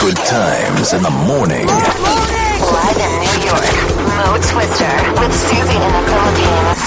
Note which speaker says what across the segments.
Speaker 1: Good times in the morning.
Speaker 2: Live in New York, Mo Twister with Susie in the Philippines.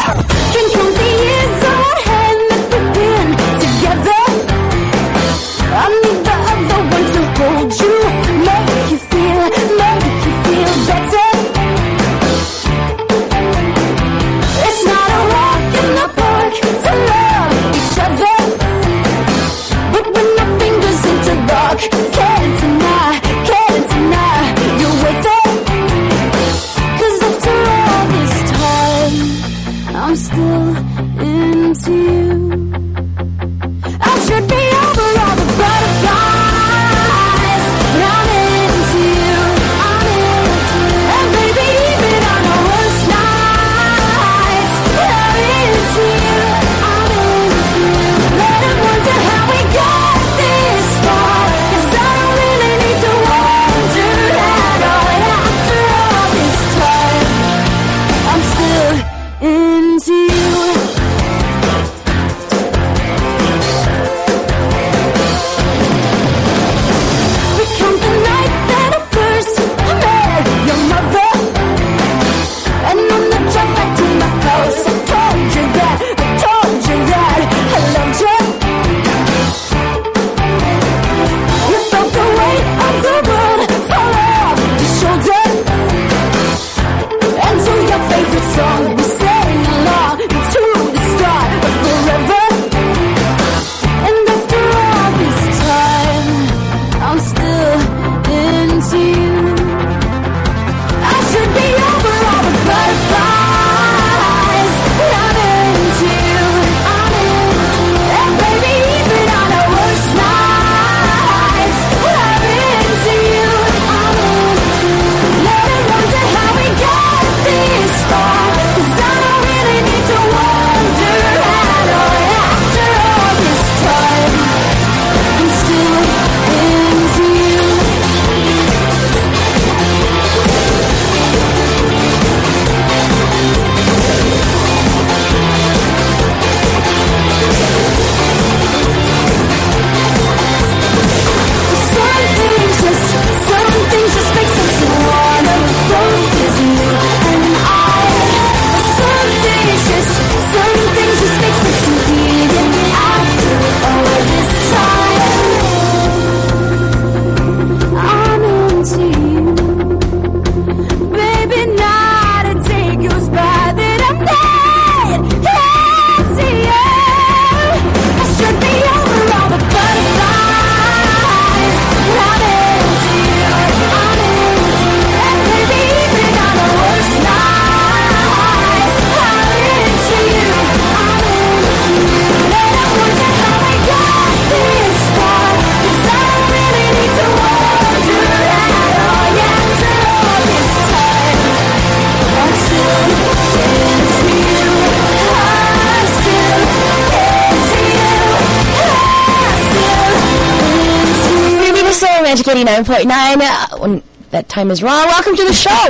Speaker 3: 149.9 uh, when that time is wrong. Welcome to the show.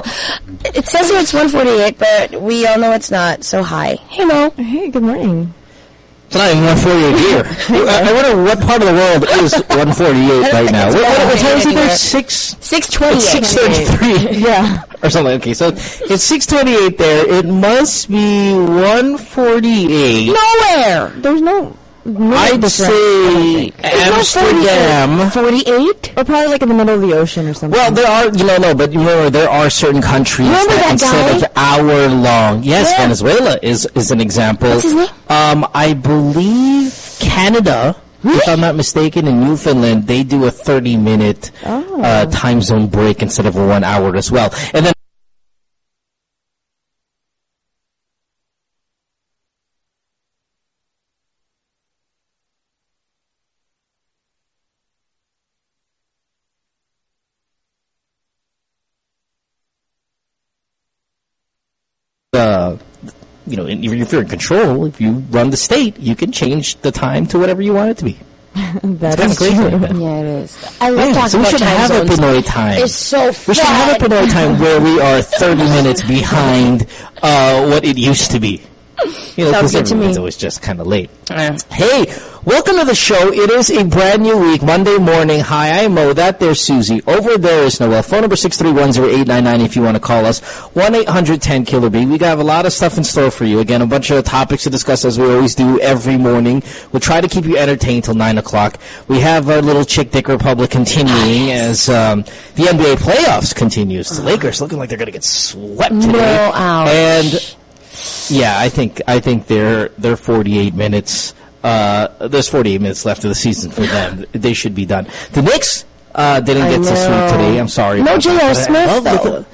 Speaker 3: it says here it's 148, but we all know it's not. So hi, hey Mo.
Speaker 4: Hey, good morning.
Speaker 5: It's 148 here. I, I wonder what part of the world is 148 right now. What, what, what time is it there?
Speaker 3: Six.
Speaker 5: Six
Speaker 3: twenty.
Speaker 5: Six thirty-three.
Speaker 4: Yeah.
Speaker 5: Or something. Okay, so it's six twenty-eight there. It must be 148.
Speaker 3: Nowhere.
Speaker 4: There's no.
Speaker 5: I'd say Amsterdam.
Speaker 3: 48?
Speaker 4: Or probably like in the middle of the ocean or something.
Speaker 5: Well, there are, you know, no, but remember, there are certain countries
Speaker 3: Remember
Speaker 5: that,
Speaker 3: that
Speaker 5: instead
Speaker 3: guy?
Speaker 5: of hour long, yes,
Speaker 3: Yeah.
Speaker 5: Venezuela is is an example.
Speaker 3: What's his name?
Speaker 5: Um, I believe Canada, if I'm not mistaken, in Newfoundland, they do a 30 minute
Speaker 3: Oh.
Speaker 5: uh, time zone break instead of a one hour as well. And then uh, you know, if you're in control, if you run the state, you can change the time to whatever you want it to be.
Speaker 4: that
Speaker 5: Kind
Speaker 4: is
Speaker 5: crazy
Speaker 4: true.
Speaker 5: like.
Speaker 3: Yeah, it is. I love
Speaker 5: Yeah,
Speaker 3: talking
Speaker 5: so we should have
Speaker 3: zones.
Speaker 5: a Pinoy time.
Speaker 3: It's so fun.
Speaker 5: we should have a Pinoy time where we are 30 minutes behind uh, what it used to be. You know,
Speaker 3: Sounds good to me.
Speaker 5: everyone's always just kind of late. Hey, welcome to the show. It is a brand new week, Monday morning. Hi, I'm Mo. That there's Susie. Over there is Noel. Phone number 6310899 if you want to call us. 1-800-10-KILLER B. We got a lot of stuff in store for you. Again, a bunch of topics to discuss as we always do every morning. We'll try to keep you entertained till 9 o'clock. We have our little Chick Dick Republic continuing as um, the NBA playoffs continues. The Lakers looking like they're going to get swept today.
Speaker 3: No, ouch.
Speaker 5: And yeah, I think I think they're they're 48 minutes. Uh, there's 48 minutes left of the season for them. they should be done. The Knicks uh, didn't
Speaker 3: I
Speaker 5: get to
Speaker 3: know.
Speaker 5: sweep today. I'm sorry.
Speaker 3: No J.R.
Speaker 5: that, but I
Speaker 3: Smith, though.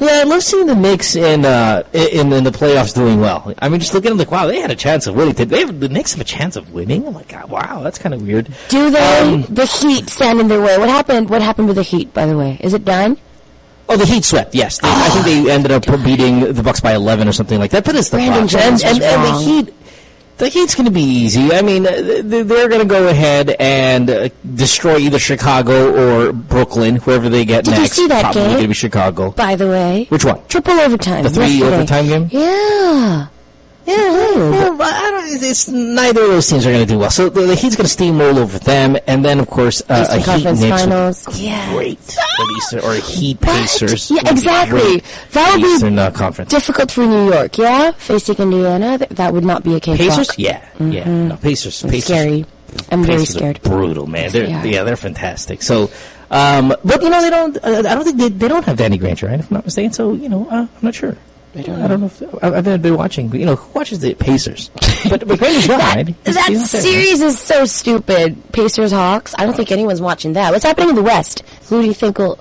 Speaker 5: Yeah, I love seeing the Knicks in uh in in the playoffs doing well. I mean, just looking at them like, wow, they had a chance of winning. Did they have, the Knicks have a chance of winning? I'm like, God, wow, that's kind of weird.
Speaker 3: Do they?
Speaker 5: Um,
Speaker 3: the Heat stand in their way. What happened? What happened with the Heat? By the way, is it done?
Speaker 5: Oh, the Heat swept. Yes, they, I think they ended up beating the Bucks by 11 or something like that. But it's the
Speaker 3: Brandon
Speaker 5: Bucks, and,
Speaker 3: Jones
Speaker 5: and, and the. Heat. The Heat's going to be easy. I mean, uh, they're going to go ahead and uh, destroy either Chicago or Brooklyn, whoever they get
Speaker 3: Did you
Speaker 5: next.
Speaker 3: see that
Speaker 5: Probably
Speaker 3: game?
Speaker 5: going to be Chicago.
Speaker 3: By the way,
Speaker 5: Which one?
Speaker 3: triple overtime.
Speaker 5: The three
Speaker 3: yesterday.
Speaker 5: overtime game?
Speaker 3: Yeah.
Speaker 5: Yeah, yeah, but I don't, it's neither of those teams are going to do well. So the, the Heat's going to steamroll over them, and then of course uh, a Heat
Speaker 3: Conference
Speaker 5: Knicks would
Speaker 3: Finals.
Speaker 5: be
Speaker 3: Yeah.
Speaker 5: great for Eastern, or a Heat
Speaker 3: What?
Speaker 5: Pacers.
Speaker 3: Yeah, exactly. That would be
Speaker 5: Eastern uh, Conference.
Speaker 3: Difficult for New York, yeah? Facing Indiana, th- that would not be a cakewalk.
Speaker 5: Pacers? Yeah, yeah. No, Pacers. Pacers.
Speaker 3: Scary. I'm very scared.
Speaker 5: brutal, man. They're,
Speaker 3: They are.
Speaker 5: yeah, they're fantastic. So, um, but you know, they don't. Uh, I don't think they, they don't have Danny Granger, right? If I'm not mistaken. So, you know, uh, I'm not sure. I don't, I don't know. If, I, I've never been watching. But, you know, who watches the Pacers? but but not. right?
Speaker 3: That
Speaker 5: he's not there, right?
Speaker 3: series is so stupid. Pacers Hawks. I don't think anyone's watching that. What's happening in the West? Who do you think will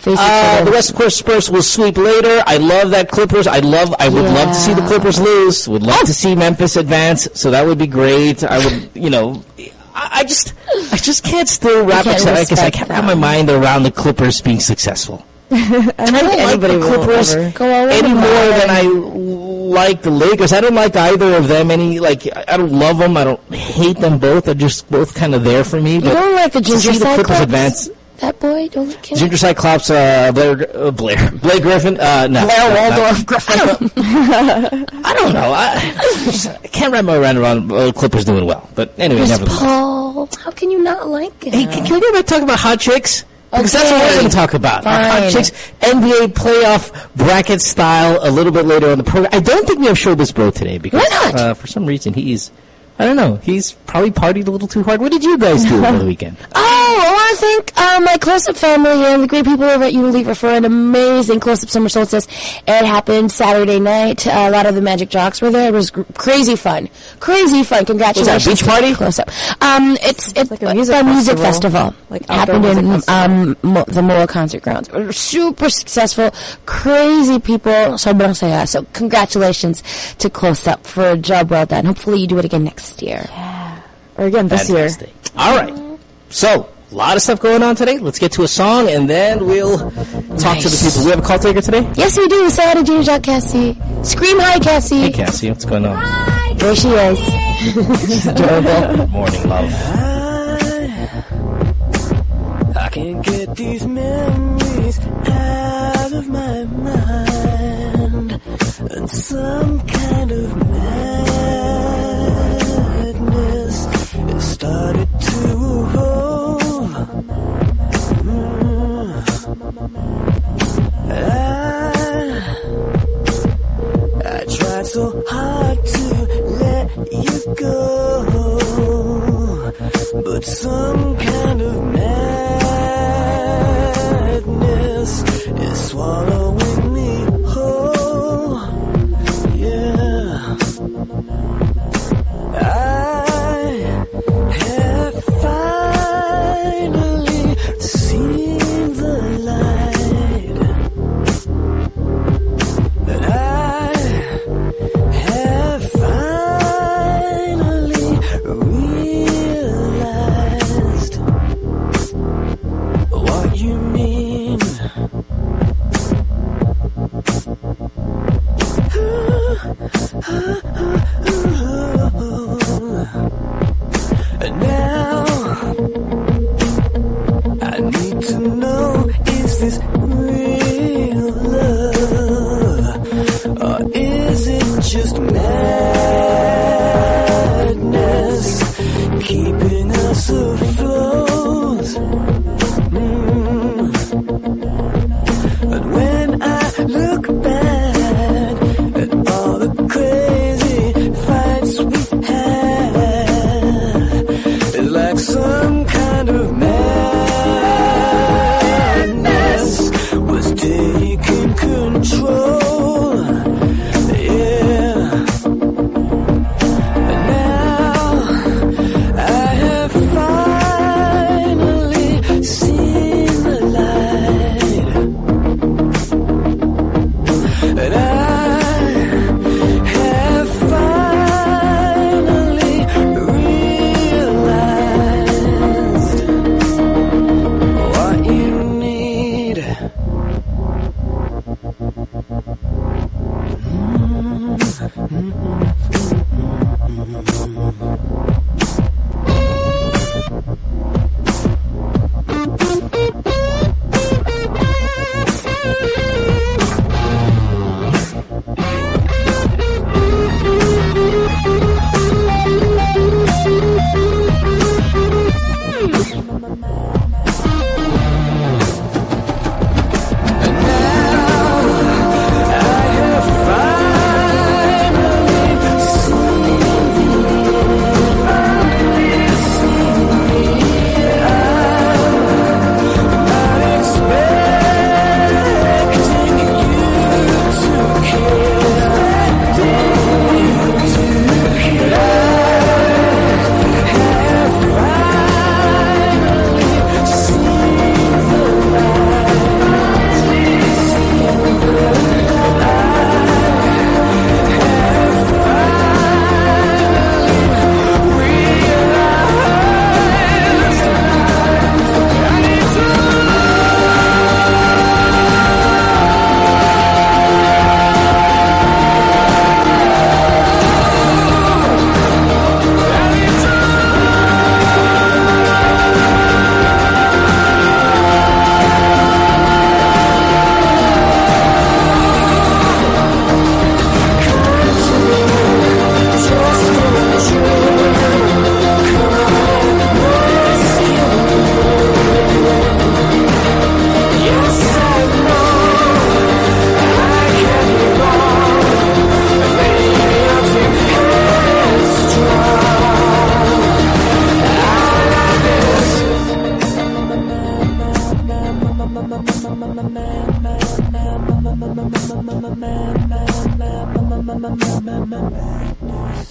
Speaker 3: face each
Speaker 5: Uh,
Speaker 3: other?
Speaker 5: the West Coast Spurs will sweep later. I love that Clippers. I love. I would love to see the Clippers lose. Would
Speaker 3: Oh.
Speaker 5: love to see Memphis advance. So that would be great. I would, you know, I, I just, I just can't still wrap.
Speaker 3: can't
Speaker 5: I I can't wrap my mind around the Clippers being successful.
Speaker 4: I don't
Speaker 5: I don't like the Clippers
Speaker 4: ever.
Speaker 3: Go all
Speaker 5: any more than I like the Lakers. I don't like either of them any. Like I I don't love them. I don't hate them both. They're just both kind of there for me.
Speaker 3: You don't like the Ginger
Speaker 5: the Clippers
Speaker 3: Cyclops?
Speaker 5: advance.
Speaker 3: That boy, don't him.
Speaker 5: Ginger Cyclops, uh, Blair, uh, Blair, Blake Griffin, uh, no.
Speaker 3: Blair. Waldorf Griffin.
Speaker 5: I don't know. I, I can't wrap my mind around uh, Clippers doing well. But anyway,
Speaker 3: Chris. Paul. How can you not like it?
Speaker 5: Hey, can, can we go back talk about hot chicks? Because that's what
Speaker 3: Okay.
Speaker 5: we're going to talk about. Our Hot chicks, NBA playoff bracket style a little bit later on the program. I don't think we have Showbiz Bro today because
Speaker 3: Why not?
Speaker 5: Uh, for some reason he's, I don't know, he's probably partied a little too hard. What did you guys do over the weekend?
Speaker 3: Oh, I want to thank uh, my close-up family and the great people over at Unilever for an amazing close-up summer solstice. It happened Saturday night. Uh, a lot of the Magic Jocks were there. It was gr- crazy fun. Crazy fun. Congratulations.
Speaker 5: Was
Speaker 3: that beach
Speaker 5: party?
Speaker 3: Close-up. Um, it's it's
Speaker 4: like a music
Speaker 3: a music
Speaker 4: festival.
Speaker 3: festival.
Speaker 4: Like
Speaker 3: It happened in
Speaker 4: music
Speaker 3: um Mo- the Moa Concert Grounds. Super successful. Crazy people. Sobrang saya. So congratulations to Close-up for a job well done. Hopefully you do it again next year.
Speaker 4: Or again this year.
Speaker 5: All right. So, a lot of stuff going on today. Let's get to a song and then we'll talk to the people. We have a call taker today?
Speaker 3: Yes, we do. Say hi to Ginger Jack Cassie. Scream hi, Cassie.
Speaker 5: Hey, Cassie, what's going on?
Speaker 3: Hi, There she is. She's adorable.
Speaker 5: Good morning, love.
Speaker 6: I can't get these memories out of my mind. And some but some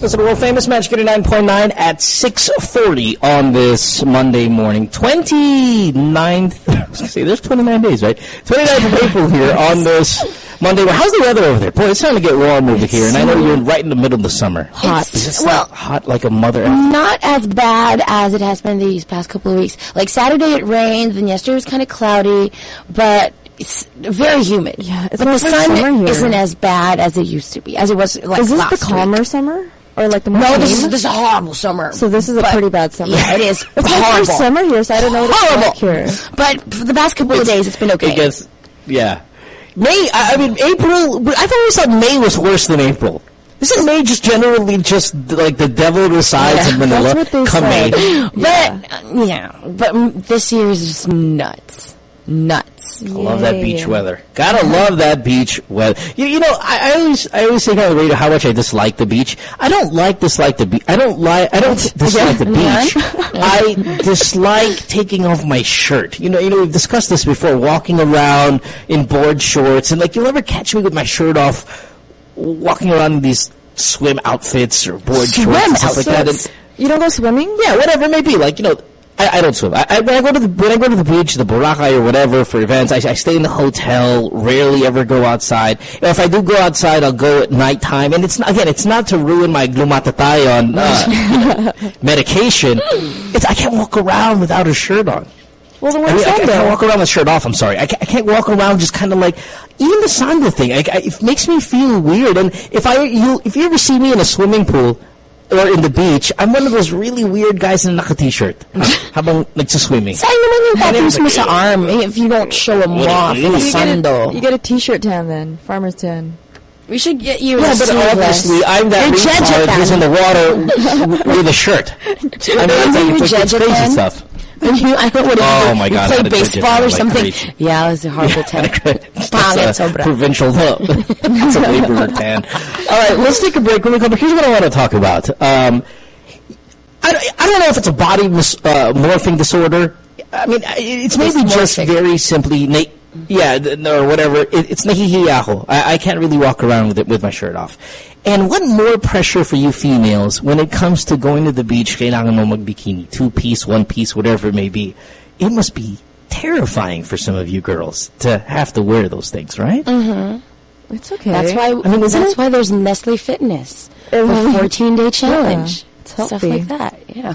Speaker 5: Listen to world famous Magic 89.9 at 6.40 on this Monday morning. 29th, I was there's 29 days, right? 29th of April here on this Monday. Well, How's the weather over there? Boy, it's starting to get warm over here, and I know you're right in the middle of the summer.
Speaker 3: Hot.
Speaker 5: Is
Speaker 3: well,
Speaker 5: hot like a mother?
Speaker 3: not as bad as it has been these past couple of weeks. Like Saturday it rained, and yesterday was kind of cloudy, but it's very humid.
Speaker 4: Yeah, it's
Speaker 3: but the
Speaker 4: almost like
Speaker 3: sun
Speaker 4: summer here.
Speaker 3: isn't as bad as it used to be, as it was like
Speaker 4: Is this
Speaker 3: last
Speaker 4: the calmer
Speaker 3: week.
Speaker 4: summer? Or like the more
Speaker 3: No, this is this is a horrible summer.
Speaker 4: So this is a
Speaker 3: But-
Speaker 4: pretty bad summer.
Speaker 3: Yeah, it is
Speaker 4: It's my
Speaker 3: horrible.
Speaker 4: first summer here, so I don't know what it's
Speaker 3: Horrible.
Speaker 4: like here.
Speaker 3: But for the past couple of days, it's been okay.
Speaker 5: It gets, yeah. May, I I mean, April, I've always thought May was worse than April. Isn't May just generally just like the devil resides
Speaker 3: Yeah,
Speaker 5: in Manila?
Speaker 4: that's what they
Speaker 5: Come
Speaker 4: said.
Speaker 5: May.
Speaker 3: But uh, yeah, but this year is just nuts, nuts.
Speaker 5: i Love that beach weather. Gotta love that beach weather. You, you know, I, I always, I always think on the radio how much I dislike the beach. I don't like dislike the beach. I don't like, I don't dislike the beach. I dislike taking off my shirt. You know, you know, we've discussed this before. Walking around in board shorts, and like you'll never catch me with my shirt off, walking around in these swim outfits or board
Speaker 3: Swim
Speaker 5: shorts and stuff like that. And,
Speaker 4: You don't go swimming?
Speaker 5: yeah, whatever it may be. Like you know, I, I don't swim. I, I, when I go to the when I go to the beach, the Boracay or whatever for events, I, I stay in the hotel. Rarely ever go outside. If I do go outside, I'll go at nighttime. And it's not, again, it's not to ruin my glutathione on uh, medication. It's I can't walk around without a shirt on.
Speaker 4: Well, then
Speaker 5: I, mean, I, I can't walk around with shirt off. I'm sorry. I can't, I can't walk around just kind of like even the sandal thing. I, I, it makes me feel weird. And if I you if you ever see me in a swimming pool or in the beach, I'm one of those really weird guys in a naka t-shirt. Habang nagsaswimming.
Speaker 3: Sayang naman yung tattoos mo sa arm eh, if you don't show them off in a
Speaker 5: you get.
Speaker 4: You get a t-shirt tan then. Farmer's tan.
Speaker 3: We should get you
Speaker 5: Yeah,
Speaker 3: a
Speaker 5: but obviously I'm that
Speaker 3: You're
Speaker 5: retard who's in the water with a shirt. I mean, it's,
Speaker 3: Remember
Speaker 5: it's,
Speaker 3: your
Speaker 5: it's crazy stuff.
Speaker 3: When you, I don't know what
Speaker 5: Oh
Speaker 3: you,
Speaker 5: my
Speaker 3: you
Speaker 5: God, I
Speaker 3: play
Speaker 5: had a Jeje
Speaker 3: baseball
Speaker 5: fan
Speaker 3: or
Speaker 5: like
Speaker 3: something.
Speaker 5: crazy.
Speaker 3: Yeah, it was a horrible tan.
Speaker 5: That's
Speaker 3: Pangit
Speaker 5: a provincial hook. That's a laborer tan. All right, let's take a break. When we come back, here's what I want to talk about. Um, I, don't- I don't know if it's a body mis- uh, morphing disorder. I mean, it's maybe just very simply, na- yeah, or whatever. It, it's nahihiya I, I can't really walk around with it with my shirt off. And what more pressure for you females when it comes to going to the beach, kailangan mo magbikini, two piece, one piece, whatever it may be. It must be terrifying for some of you girls to have to wear those things, right? Mm-hmm.
Speaker 4: it's okay.
Speaker 3: That's why.
Speaker 5: I mean,
Speaker 3: that's
Speaker 5: it-
Speaker 3: why there's Nestle Fitness, the
Speaker 4: Mhm.
Speaker 3: 14 day challenge,
Speaker 4: it's
Speaker 3: stuff like that. Yeah.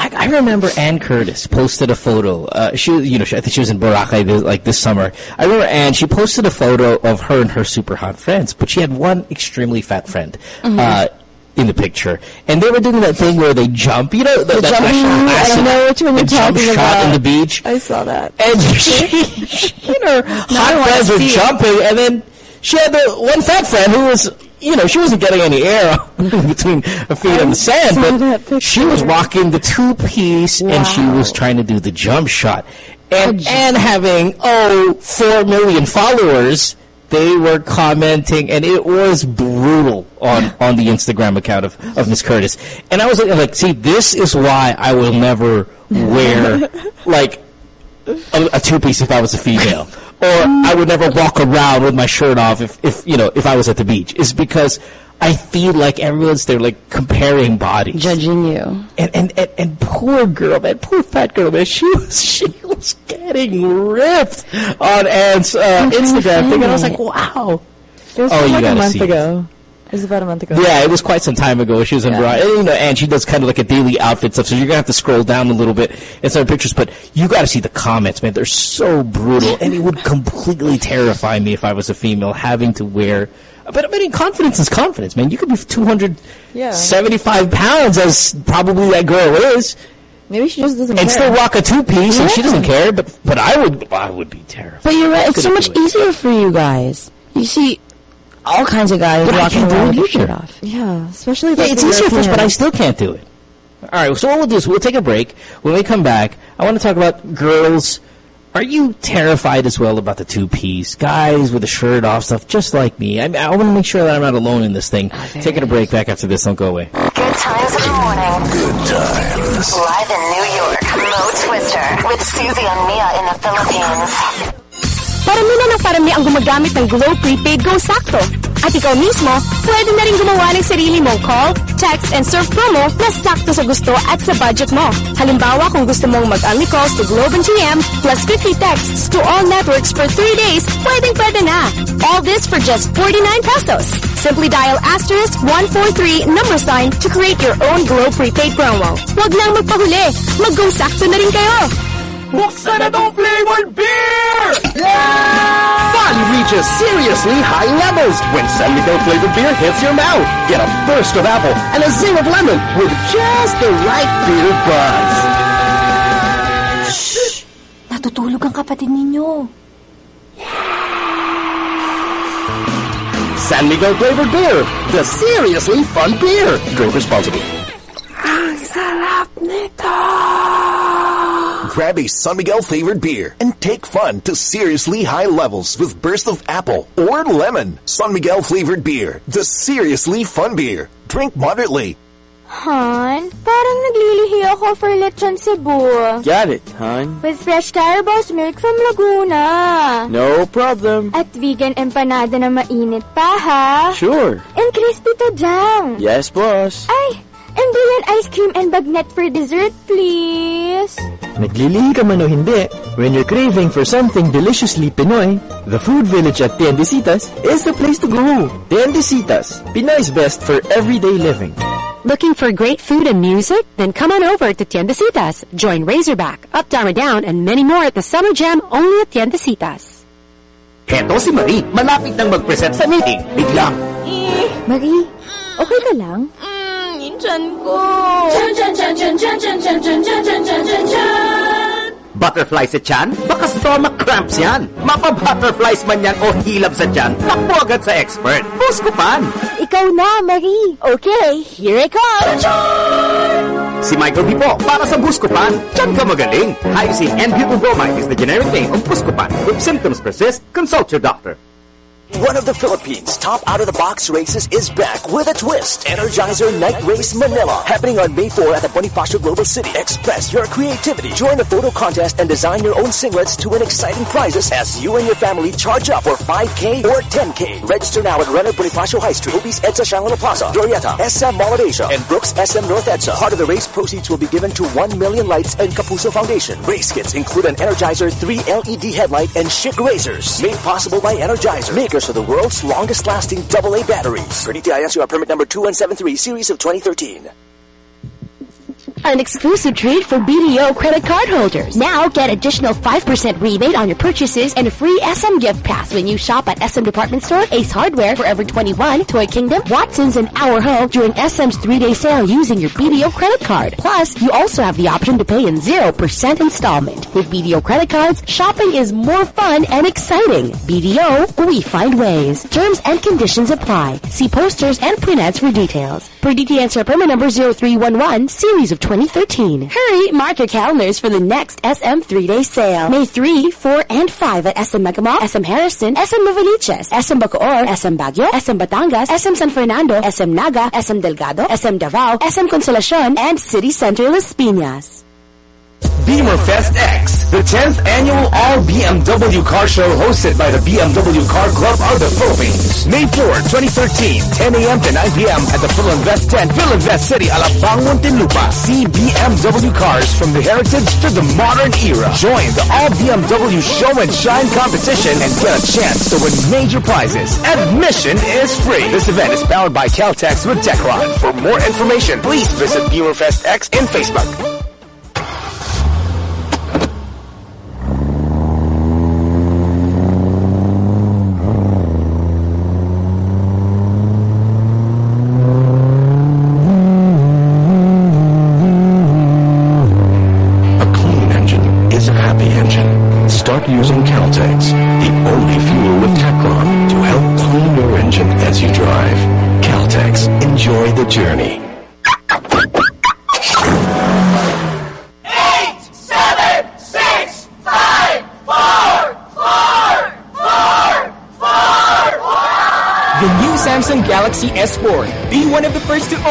Speaker 5: I, I remember Anne Curtis posted a photo. Uh, she, you know, she, I think she was in Boracay this, like this summer. I remember Anne. She posted a photo of her and her super hot friends, but she had one extremely fat friend. Uh, in the picture, and they were doing that thing where they jump, you know, the, that
Speaker 4: jump- I know which one you're
Speaker 5: jump
Speaker 4: talking
Speaker 5: shot
Speaker 4: about.
Speaker 5: in the beach.
Speaker 4: I saw that.
Speaker 5: and she, she and her hot friends were
Speaker 3: see it.
Speaker 5: jumping, and then she had the one fat friend who was, you know, she wasn't getting any air between her feet and the sand, but she was rocking the two piece, and she was trying to do the jump shot, and and having oh four million followers. They were commenting, and it was brutal on, on the Instagram account of, of Miss Curtis. And I was like, like, see, this is why I will never wear, like, a, a two piece if I was a female, or I would never walk around with my shirt off if, if you know if I was at the beach. Is because I feel like everyone's there like comparing bodies,
Speaker 3: Judging you.
Speaker 5: and and, and and poor girl, man, poor fat girl, man, she was she was getting ripped on Anne's uh, Instagram thing, and I was like, wow.
Speaker 4: It was
Speaker 5: Oh, you
Speaker 4: like a month
Speaker 5: ago. it.
Speaker 4: Ago. It was about a month ago.
Speaker 5: Yeah, it was quite some time ago. She was in Brian, and, you know, and she does kind of like a daily outfit stuff. So you're gonna have to scroll down a little bit and some pictures. But you got to see the comments, man. They're so brutal, and it would completely terrify me if I was a female having to wear. But I mean, confidence is confidence, man. You could be 275 pounds, as probably that girl is,
Speaker 4: Maybe she just doesn't
Speaker 5: and
Speaker 4: care.
Speaker 5: still rock a two piece, and she doesn't care. But but I would I would be terrified.
Speaker 3: But you're right. It's so much
Speaker 5: it.
Speaker 3: easier for you guys. You see all kinds of guys
Speaker 5: But I
Speaker 3: walking
Speaker 5: can't do
Speaker 3: around
Speaker 5: it
Speaker 3: with their shirt off.
Speaker 4: yeah, especially
Speaker 5: Yeah, it's easier for us, but I still can't do it. All right, so what we'll do is we'll take a break. When we come back, I want to talk about girls. Are you terrified as well about the two-piece guys with the shirt off stuff, just like me? I, I want to make sure that I'm not alone in this thing. Taking a break. Back after this. Don't go away.
Speaker 7: Good times in the morning.
Speaker 1: Good times.
Speaker 7: Live in New York, Mo Twister with Susie and Mia in the Philippines.
Speaker 8: Parami na ng parami ang gumagamit ng Glow Prepaid Go Sakto. At ikaw mismo, pwede na rin gumawa ng sarili mong call, text, and surf promo na sakto sa gusto at sa budget mo. Halimbawa, kung gusto mong mag-only calls to Globe and TM plus 50 texts to all networks for 3 days, pwedeng pwede na. All this for just 49 pesos. Simply dial asterisk 143 number sign to create your own Glow Prepaid promo. Huwag nang magpahuli. Mag-go sakto na rin kayo.
Speaker 9: Na tong flavored beer! Yeah!
Speaker 10: Fun reaches seriously high levels when San Miguel flavored beer hits your mouth. Get a burst of apple and a zing of lemon with just the right beer buzz.
Speaker 8: Natutulog ang kapatid ninyo.
Speaker 10: San Miguel flavored beer, the seriously fun beer. Drink responsibly.
Speaker 9: Grab a San Miguel flavored beer and take fun to seriously high levels with burst of apple or lemon. San Miguel flavored beer, the seriously fun beer. Drink moderately.
Speaker 8: Han, parang naglilihi ako for lechon Cebu.
Speaker 11: Got it, hon.
Speaker 8: With fresh Carabao's milk from Laguna.
Speaker 11: No problem.
Speaker 8: At Vigan empanada na mainit pa, ha?
Speaker 11: Sure.
Speaker 8: And crispy to jam.
Speaker 11: Yes, boss.
Speaker 8: Ay, and brilliant ice cream and bagnet for dessert, please.
Speaker 11: Naglilihi ka man o hindi, when you're craving for something deliciously Pinoy, the Food Village at Tiendesitas is the place to go. Tiendesitas, Pinoy's best for everyday living.
Speaker 3: Looking for great food and music? Then come on over to Tiendesitas. Join Razorback, Up Dharma Down, and many more at the Summer Jam only at Tiendesitas.
Speaker 10: Heto si Marie, malapit nang mag-present sa meeting. Biglang,
Speaker 2: Marie, okay ka lang?
Speaker 10: Butterfly sa tiyan? Baka stomach cramps yan. Mapa-butterflies man yan o hilab sa tiyan, takbo agad sa expert. Buskupan!
Speaker 8: Ikaw na, Marie. Okay, here I come.
Speaker 10: Si Michael D. po, para sa Buscopan. Diyan ka magaling. Hyoscine and butylbromide is the generic name of Buscopan. If symptoms persist, consult your doctor.
Speaker 12: One of the Philippines' top out-of-the-box races is back with a twist. Energizer Night Race Manila. Happening on May 4 at the Bonifacio Global City. Express your creativity. Join the photo contest and design your own singlets to win exciting prizes as you and your family charge up for 5K or 10K. Register now at Runner Bonifacio High Street, Obis EDSA Shangri-La Plaza, Glorieta, SM Mall of Asia, and Brooks SM North EDSA. Part of the race proceeds will be given to 1 Million Lights and Kapuso Foundation. Race kits include an Energizer 3 LED headlight and Schick razors. Made possible by Energizer. Makers of the world's longest lasting AA batteries. For DTI NCR permit number 2173 series of 2013.
Speaker 3: An exclusive treat for BDO credit card holders. Now get additional 5% rebate on your purchases and a free SM gift pass when you shop at SM Department Store, Ace Hardware, Forever 21, Toy Kingdom, Watson's, and Our Home during SM's three-day sale using your BDO credit card. Plus, you also have the option to pay in 0% installment. With BDO credit cards, shopping is more fun and exciting. BDO, we find ways. Terms and conditions apply. See posters and prinouts for details. Per DTI NCR permit number 0311, series of 2013. Hurry, mark your calendars for the next SM three-day sale. May 3, 4, and 5 at SM Megamall, SM Harrison, SM Novaliches, SM Bacoor, SM Baguio, SM Batangas, SM San Fernando, SM Naga, SM Delgado, SM Davao, SM Consolacion, and City Center Las Piñas.
Speaker 10: Beamer Fest X, the 10th annual All BMW Car Show hosted by the BMW Car Club of the Philippines. May 4, 2013, 10 a.m. to 9 p.m. at the Filinvest Tent, Filinvest City, Alabang, Muntinlupa. See BMW cars from the heritage to the modern era. Join the All BMW Show and Shine competition and get a chance to win major prizes. Admission is free. This event is powered by Caltex with Techron. For more information, please visit Beamer Fest X in Facebook.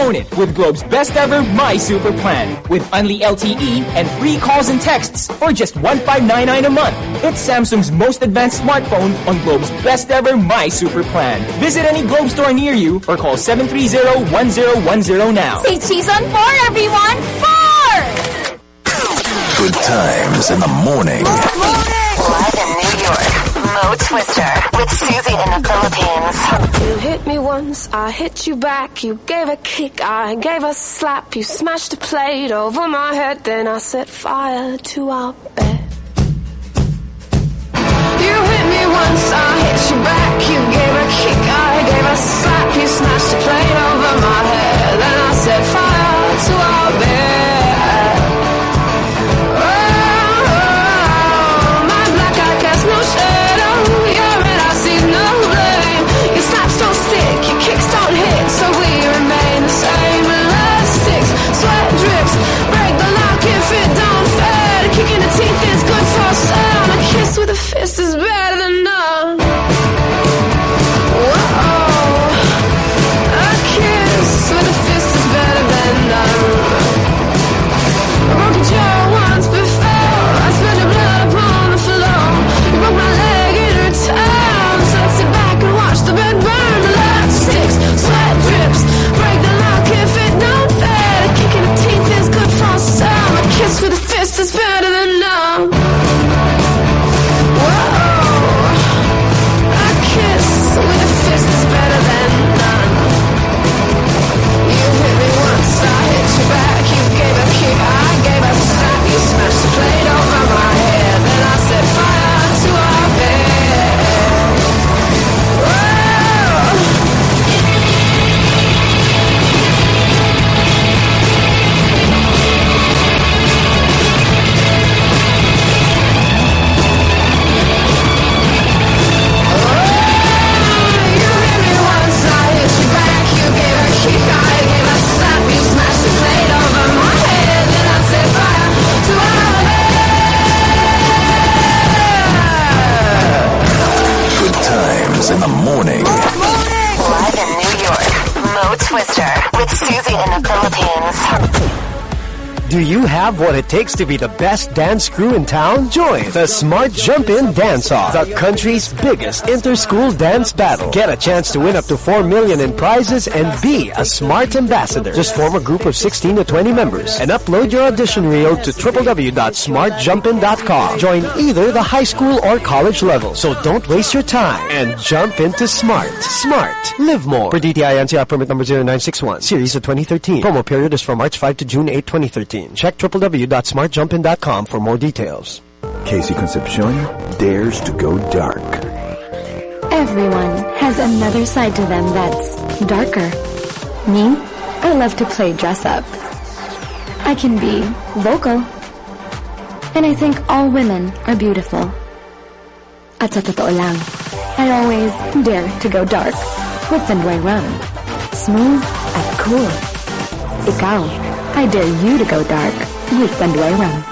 Speaker 13: Own it with Globe's best ever My Super plan. With only LTE and free calls and texts for just 1599 a month. It's Samsung's most advanced smartphone on Globe's best ever My Super plan. Visit any Globe store near you or call 730-1010 now.
Speaker 14: Say cheese on four, everyone! Four!
Speaker 1: Good times in the morning.
Speaker 7: Twister with Susie in the Philippines.
Speaker 2: You hit me once, I hit you back. You gave a kick, I gave a slap. You smashed a plate over my head, then I set fire to our bed. You hit me once, I hit you back. You gave a kick, I gave a slap. You smashed a plate over my head, then I set fire
Speaker 15: Do you have what it takes to be the best dance crew in town? Join the Smart Jump In Dance Off, the country's biggest inter-school dance battle. Get a chance to win up to 4 million in prizes and be a Smart Ambassador. Just form a group of 16 to 20 members and upload your audition reel to www.smartjumpin.com. Join either the high school or college level. So don't waste your time and jump into Smart. Smart. Live more. Per DTI NCR permit number 0961, series of 2013. Promo period is from March 5 to June 8, 2013. Check www.smartjumpin.com for more details.
Speaker 1: KC Concepcion dares to go dark.
Speaker 16: Everyone has another side to them that's darker. Me, I love to play dress up. I can be vocal. And I think all women are beautiful. At sa totoo lang, I always dare to go dark with Tanduay Rum. Smooth at cool. Ikaw, I dare you to go dark with Tanduay Rum.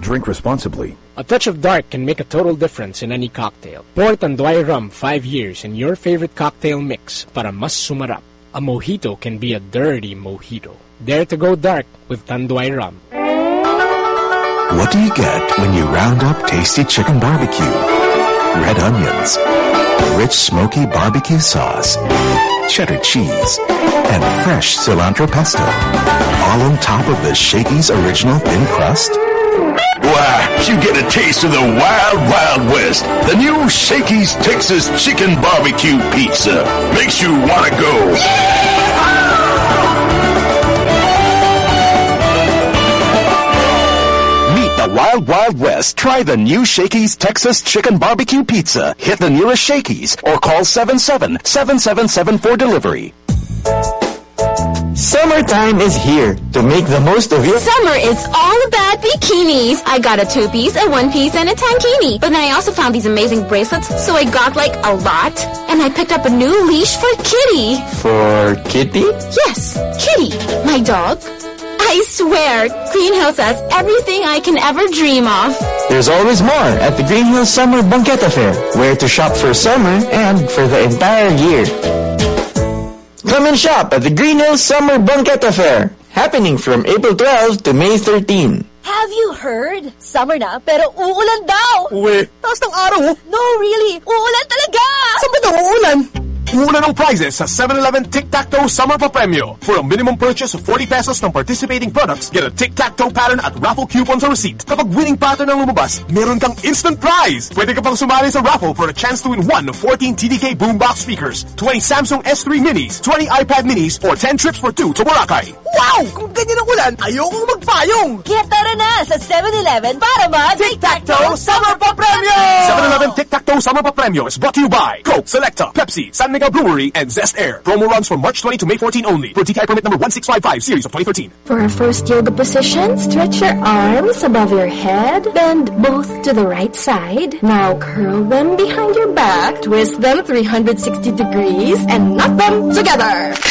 Speaker 1: Drink responsibly.
Speaker 17: A touch of dark can make a total difference in any cocktail. Pour Tanduay rum 5 years in your favorite cocktail mix para mas sumarap. A mojito can be a dirty mojito. Dare to go dark with Tanduay rum.
Speaker 1: What do you get when you round up tasty chicken barbecue? Red onions, rich smoky barbecue sauce, cheddar cheese, and fresh cilantro pesto. All on top of the Shakey's original thin crust?
Speaker 18: Why, you get a taste of the Wild Wild West. The new Shakey's Texas Chicken Barbecue Pizza makes you want to go.
Speaker 9: Meet the Wild Wild West. Try the new Shakey's Texas Chicken Barbecue Pizza. Hit the nearest Shakey's or call 777777 for delivery.
Speaker 19: Summertime is here to make the most of your
Speaker 20: Summer is all about bikinis. I got a two-piece, a one-piece, and a tankini. But then I also found these amazing bracelets, so I got like a lot. And I picked up a new leash for Kitty.
Speaker 19: for Kitty.
Speaker 20: Yes, Kitty, my dog. I swear, Greenhills has everything I can ever dream of.
Speaker 19: There's always more at the Green Hills Summer Banquet Fair, where to shop for summer and for the entire year. Come and shop at the Green Hills Summer Banqueta Fair, happening from April 12 to May 13.
Speaker 21: Have you heard? Summer na, pero uulan daw!
Speaker 22: Uwe, taas ng araw.
Speaker 21: No, really! Uulan talaga!
Speaker 22: Saan ba daw uulan? Una ng prizes sa 7-Eleven Tic-Tac-Toe Summer Papremyo. For a minimum purchase of 40 pesos ng participating products, get a Tic-Tac-Toe pattern at raffle coupon sa receipt. Kapag winning pattern ang lumabas, meron kang instant prize! Pwede ka pang sumali sa raffle for a chance to win one of 14 TDK boombox speakers, 20 Samsung S3 minis, 20 iPad minis, or 10 trips for two to Boracay.
Speaker 11: Wow! Kung ganyan ang ulan, ayokong magpayong!
Speaker 21: Kaya tara na sa 7-Eleven para mag
Speaker 11: Tic-Tac-Toe Summer Papremyo!
Speaker 22: 7-Eleven Tic-Tac-Toe Summer Papremyo is brought to you by Coke, Selecta, Pepsi, San Miguel Brewery, and Zest Air. Promo runs from March 20 to May 14 only. For DTI permit number 1655, series of 2013.
Speaker 16: For our first yoga position, stretch your arms above your head, bend both to the right side. Now curl them behind your back, twist them 360 degrees, and knot them together.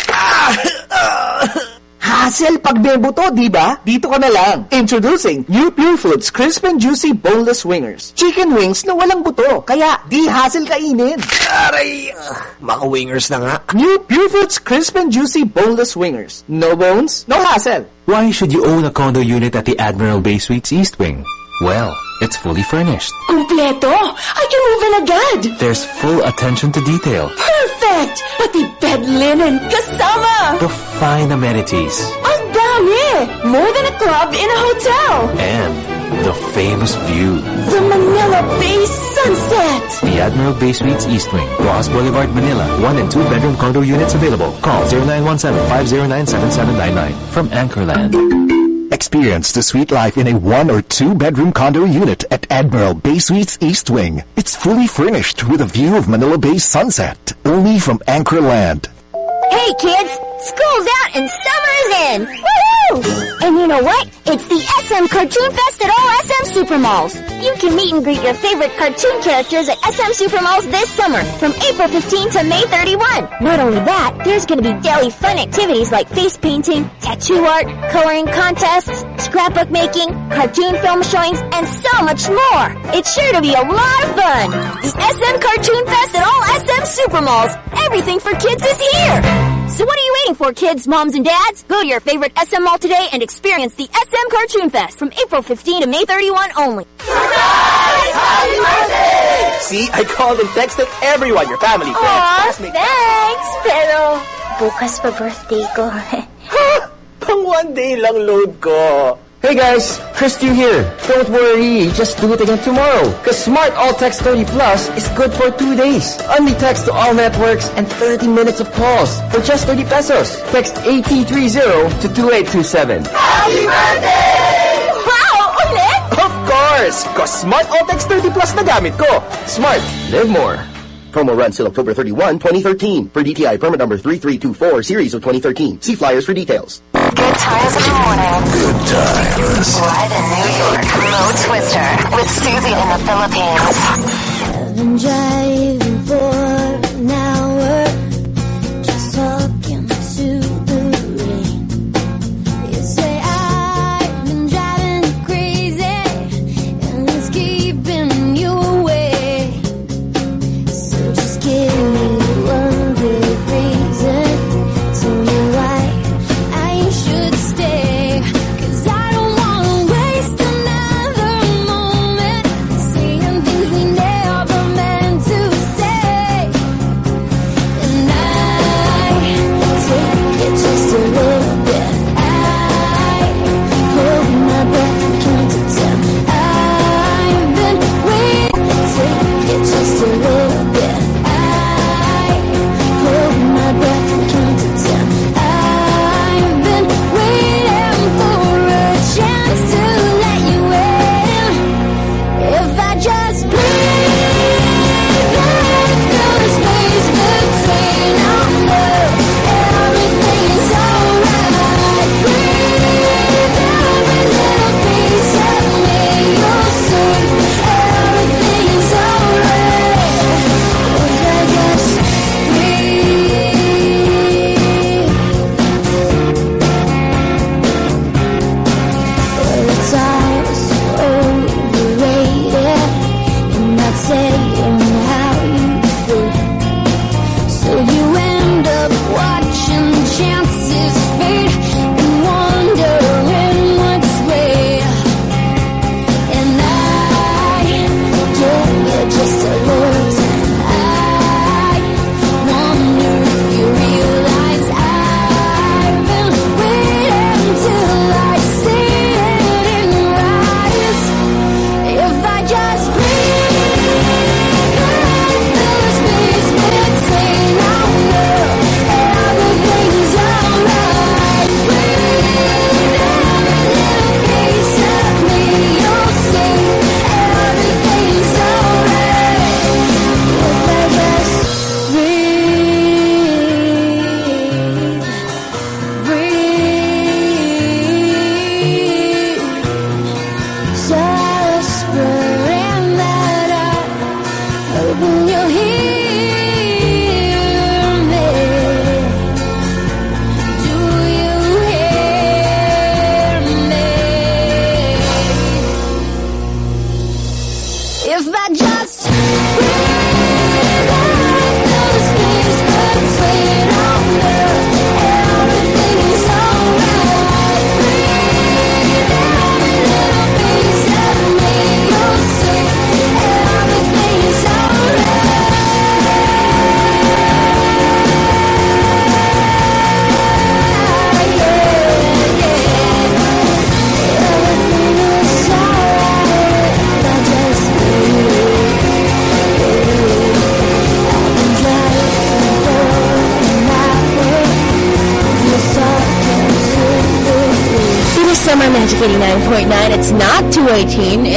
Speaker 11: Hassle pag bebo to, di ba? Dito ka na lang. Introducing New Pure Foods Crisp and Juicy Boneless Wingers. Chicken wings na walang buto, kaya di hassle kainin. Aray! Mga wingers na nga. New Pure Foods Crisp and Juicy Boneless Wingers. No bones, no hassle.
Speaker 10: Why should you own a condo unit at the Admiral Bay Suites East Wing? Well, it's fully furnished.
Speaker 23: Completo? I can move in agad!
Speaker 10: There's full attention to detail.
Speaker 23: Perfect! Pati bed linen kasama!
Speaker 10: The fine amenities.
Speaker 23: Ang dami! More than a club in a hotel!
Speaker 10: And the famous view.
Speaker 23: The Manila Bay Sunset!
Speaker 10: The Admiral Bay Suites East Wing, Roxas Boulevard, Manila. One and two bedroom condo units available. Call 0917-509-7799 from Anchorland.
Speaker 9: Experience the sweet life in a one or two bedroom condo unit at Admiral Bay Suites East Wing. It's fully furnished with a view of Manila Bay sunset. Only from Anchor Land.
Speaker 21: Hey kids, school's out and summer's in! Woohoo! Know what? It's the SM Cartoon Fest at all SM Supermalls. You can meet and greet your favorite cartoon characters at SM Supermalls this summer from April 15 to May 31. Not only that, there's gonna be daily fun activities like face painting, tattoo art, coloring contests, scrapbook making, cartoon film showings, and so much more. It's sure to be a lot of fun. The SM Cartoon Fest at all SM Supermalls. Everything for kids is here. So what are you waiting for, kids, moms, and dads? Go to your favorite SM mall today and experience the SM Cartoon Fest from April 15 to May 31 only.
Speaker 11: See, I called and texted everyone, your family, friends,
Speaker 21: Aw,
Speaker 11: classmates.
Speaker 21: thanks! Pero, bukas pa birthday ko.
Speaker 11: Pang one day lang load ko.
Speaker 24: Hey guys, Chris Stu here. Don't worry, just do it again tomorrow. Cause Smart All Text 30 Plus is good for two days. Only text to all networks and 30 minutes of calls for just 30 pesos. Text AT30 to 2827.
Speaker 11: Happy birthday!
Speaker 21: Wow! Ulit?
Speaker 11: Of course! Cause Smart All Text 30 Plus na gamit ko. Smart, live more.
Speaker 25: Promo runs till October 31, 2013. For DTI permit number 3324, series of 2013. See flyers for details.
Speaker 2: Good times in the morning.
Speaker 9: Good times.
Speaker 2: Live in New York, Mo Twister with Susie in the Philippines.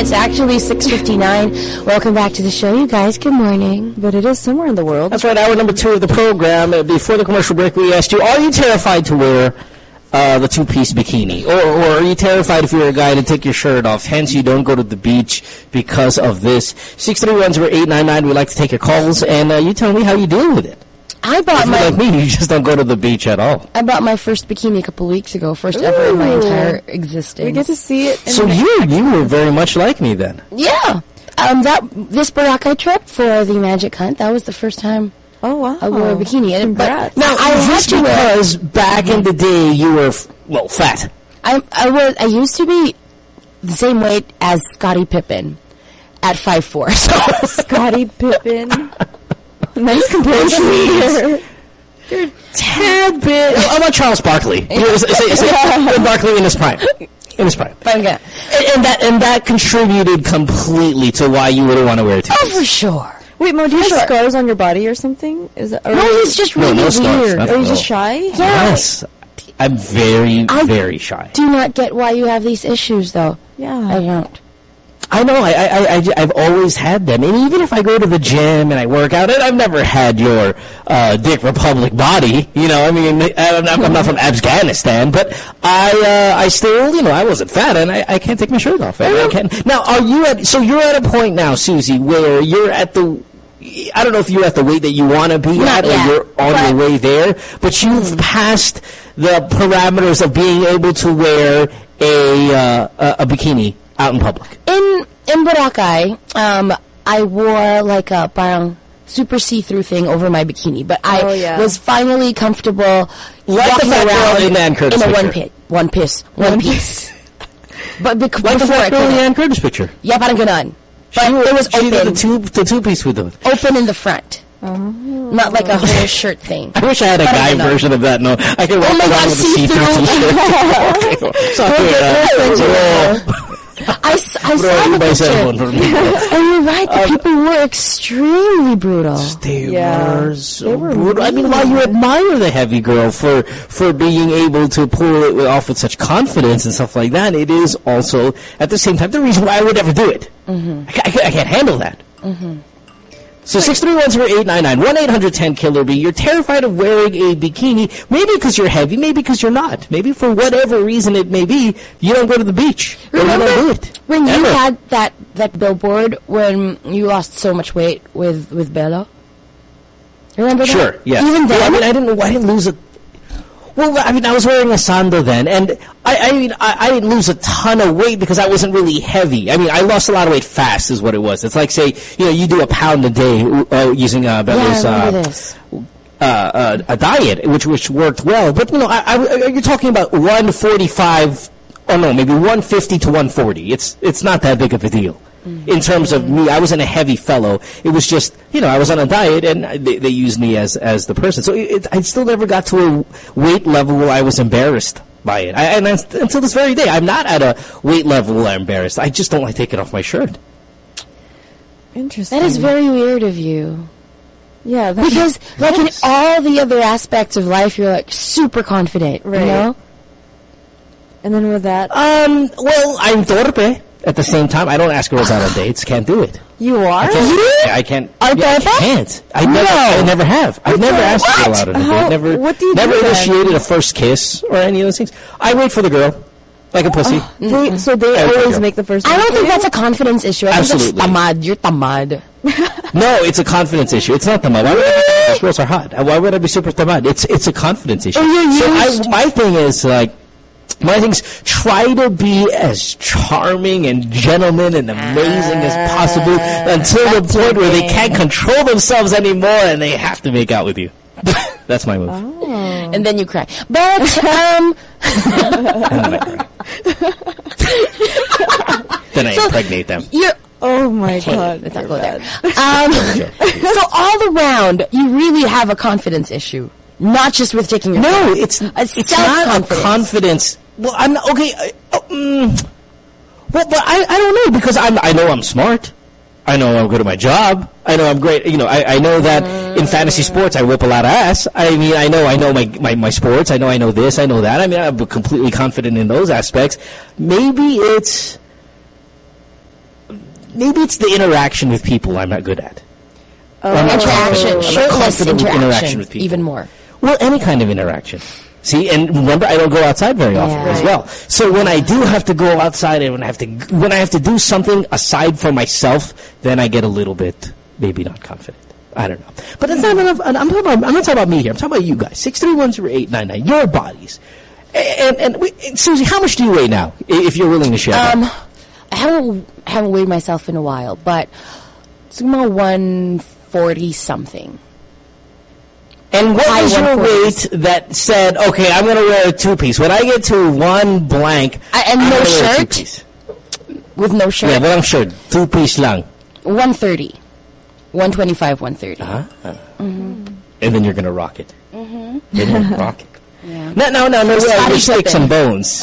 Speaker 23: It's
Speaker 3: actually 659. Welcome back to the show, you guys. Good morning.
Speaker 4: But it is somewhere in the world.
Speaker 5: That's right. Hour number two of the program. Uh, Before the commercial break, we asked you: Are you terrified to wear uh, the two-piece bikini, or, or are you terrified if you're a guy to take your shirt off? Hence, you don't go to the beach because of this. Six three one zero eight nine nine. We like to take your calls, and uh, you tell me how you deal with it.
Speaker 3: I bought my
Speaker 5: like me, you just don't go to the beach at all.
Speaker 3: I bought my first bikini a couple weeks ago. First ever in my entire existence.
Speaker 4: We get to see it. in
Speaker 5: So you you were very much like me then.
Speaker 3: Yeah. Um, that this Boracay trip for the Magic Hunt. That was the first time.
Speaker 4: Oh wow!
Speaker 3: I wore a bikini. And, but now I had to wear.
Speaker 5: because back in the day you were f- well fat.
Speaker 3: I I was I used to be the same weight as Scottie Pippen at five four. So
Speaker 4: Scottie Pippen. Nice comparison here.
Speaker 3: You're a
Speaker 5: tad bit. I want Charles Barkley? You know, say, say, say, Barkley in his prime. In his prime.
Speaker 3: Okay.
Speaker 5: And, and that and that contributed completely to why you wouldn't want to wear it.
Speaker 3: Oh, for sure.
Speaker 4: Wait, Mo, do you have
Speaker 3: sure.
Speaker 4: scars on your body or something? Is that? Or
Speaker 3: No, he's just really
Speaker 5: no scars,
Speaker 3: weird.
Speaker 5: nothing
Speaker 4: Are you just shy?
Speaker 3: Yeah.
Speaker 5: Yes. I'm very,
Speaker 3: I-
Speaker 5: very shy.
Speaker 3: I do not get why you have these issues, though.
Speaker 4: Yeah.
Speaker 3: I don't.
Speaker 5: I know. I, I, I, have always had them, and even if I go to the gym and I work out, and I've never had your uh, Dick Republic body. You know, I mean, I'm not, I'm not from Afghanistan, but I, uh, I still, you know, I wasn't fat, and I, I can't take my shirt off. I, I can't. Now, are you at? So you're at a point now, Susie, where you're at the. I don't know if you're at the weight that you want to be
Speaker 3: Not
Speaker 5: at, or you're on your way there, but you've passed the parameters of being able to wear a uh, a, a bikini out in public.
Speaker 3: In in Boracay, um, I wore like a parang super see-through thing over my bikini, but I
Speaker 4: Oh, yeah.
Speaker 3: was finally comfortable
Speaker 5: Like
Speaker 3: walking
Speaker 5: fat
Speaker 3: around
Speaker 5: in the Anne
Speaker 3: in a
Speaker 5: picture.
Speaker 3: one pit, one piece, one piece. but bec-
Speaker 5: Like
Speaker 3: before I
Speaker 5: fat girl in the
Speaker 3: couldn't.
Speaker 5: Anne Curtis picture.
Speaker 3: Yeah, parang ganon. But it was
Speaker 5: She did
Speaker 3: open,
Speaker 5: the two the two piece with them.
Speaker 3: open in the front, not like a whole shirt thing.
Speaker 5: I wish I had a
Speaker 3: Parang
Speaker 5: guy
Speaker 3: ganon.
Speaker 5: version of that. No, I could walk
Speaker 3: Oh my
Speaker 5: around
Speaker 3: God,
Speaker 5: with a see-through
Speaker 3: see-through.
Speaker 5: t-shirt. Sorry,
Speaker 3: We'll get-
Speaker 5: uh,
Speaker 3: we'll send you
Speaker 5: bro.
Speaker 3: I, s- I
Speaker 5: Bro,
Speaker 3: saw the
Speaker 5: buy
Speaker 3: picture.
Speaker 5: cell phone for me.
Speaker 3: and you're right, the people were extremely brutal.
Speaker 5: They
Speaker 4: Yeah.
Speaker 5: were so brutal. I mean, while you admire the heavy girl for for being able to pull it off with such confidence and stuff like that, it is also at the same time the reason why I would never do it.
Speaker 3: Mm-hmm.
Speaker 5: I, I, I can't handle that. So six three one zero eight nine nine one eight hundred ten killer B. You're terrified of wearing a bikini, maybe because you're heavy, maybe because you're not, maybe for whatever reason it may be. You don't go to the beach. Or you don't do
Speaker 3: Remember
Speaker 5: it.
Speaker 3: when you had that that billboard when you lost so much weight with with Bella? Remember that?
Speaker 5: Sure. Yeah.
Speaker 3: Even
Speaker 5: Well, I
Speaker 3: then,
Speaker 5: mean, I didn't. I didn't lose a. Well, I mean, I was wearing a sando then, and I, I mean, I, I didn't lose a ton of weight because I wasn't really heavy. I mean, I lost a lot of weight fast, is what it was. It's like, say, you know, you do a pound a day uh, using uh,
Speaker 3: yeah,
Speaker 5: Bella's
Speaker 3: I
Speaker 5: uh, uh, uh, a diet, which which worked well. But you know, I, I, you're talking about 145. Oh no, maybe 150 to 140. It's it's not that big of a deal. In terms of me, I wasn't a heavy fellow. It was just, you know, I was on a diet, and they, they used me as as the person. So it, I still never got to a weight level where I was embarrassed by it. I, and that's- until this very day, I'm not at a weight level where I'm embarrassed. I just don't like taking off my shirt.
Speaker 4: Interesting.
Speaker 3: That is very weird of you.
Speaker 4: Yeah, that-
Speaker 3: Because like in all the other aspects of life, you're like super confident.
Speaker 4: Right.
Speaker 3: You know?
Speaker 4: And then with that,
Speaker 5: Um, well, I'm torpe. At the same time, I don't ask girls out on dates. Can't do it.
Speaker 4: you are.
Speaker 5: I can't. I can't.
Speaker 3: Are
Speaker 5: yeah, I can't. I never.
Speaker 3: No.
Speaker 5: I never have. I've never asked a girl out on a date.
Speaker 4: How-
Speaker 5: Never.
Speaker 4: what do you
Speaker 5: Never
Speaker 4: do then?
Speaker 5: initiated a first kiss or any of those things. I wait for the girl, like a oh, pussy.
Speaker 4: They, so mm-hmm. they
Speaker 5: Yeah,
Speaker 4: always make the first.
Speaker 3: I don't think that's a confidence issue. I think
Speaker 5: Absolutely.
Speaker 3: that's tamad. You're tamad.
Speaker 5: No, it's a confidence issue. It's not the mud. Why would I be, girls are hot. Why would I be super tamad? It's it's a confidence issue.
Speaker 3: Oh, you're
Speaker 5: so I, my thing is like, My things try to be as charming and gentleman and amazing as possible until the point where they can't control themselves anymore and they have to make out with you. That's my move.
Speaker 3: And then you cry. But, um...
Speaker 5: Then I
Speaker 3: So-
Speaker 5: impregnate them.
Speaker 3: You're...
Speaker 4: Oh my
Speaker 3: Okay,
Speaker 4: god.
Speaker 3: let's not go there. Um, so all around, you really have a confidence issue. Not just with taking your
Speaker 5: No,
Speaker 3: phone.
Speaker 5: it's it's not a confidence. Well, I'm not, okay. I, oh, mm, well, but I, I don't know because I'm I know I'm smart. I know I'm good at my job. I know I'm great. You know, I, I know that in fantasy sports I whip a lot of ass. I mean, I know I know my, my, my sports. I know I know this. I know that. I mean, I'm completely confident in those aspects. Maybe it's maybe it's the interaction with people I'm not good at.
Speaker 3: Oh. Interaction, shirtless
Speaker 5: with
Speaker 3: interaction,
Speaker 5: with people.
Speaker 3: even more.
Speaker 5: Well, any kind of interaction. See, and remember, I don't go outside very often
Speaker 3: Yeah.
Speaker 5: as well. So when I do have to go outside and when I have to when I have to do something aside for myself, then I get a little bit maybe not confident. I don't know, but that's not enough. I'm talking about I'm not talking about me here. I'm talking about you guys. Six three one zero eight nine nine. Your bodies. And and, we, and Susie, how much do you weigh now? If you're willing to share.
Speaker 3: Um, I haven't haven't weighed myself in a while, but it's about one forty something.
Speaker 5: And what was your
Speaker 3: 140s.
Speaker 5: weight that said, okay, I'm going to wear a two piece? When I get to one blank,
Speaker 3: I, and
Speaker 5: I'm
Speaker 3: no
Speaker 5: gonna wear a
Speaker 3: shirt with no shirt.
Speaker 5: Yeah, walang shirt. Two piece lang.
Speaker 3: One thirty. 125, 130.
Speaker 5: Uh-huh.
Speaker 3: Mm-hmm.
Speaker 5: And then you're going to rock it.
Speaker 3: Mm-hmm.
Speaker 5: Then you're rock it.
Speaker 3: Yeah.
Speaker 5: No, no, no, no. Yeah, sticks
Speaker 3: Pippen.
Speaker 5: and bones.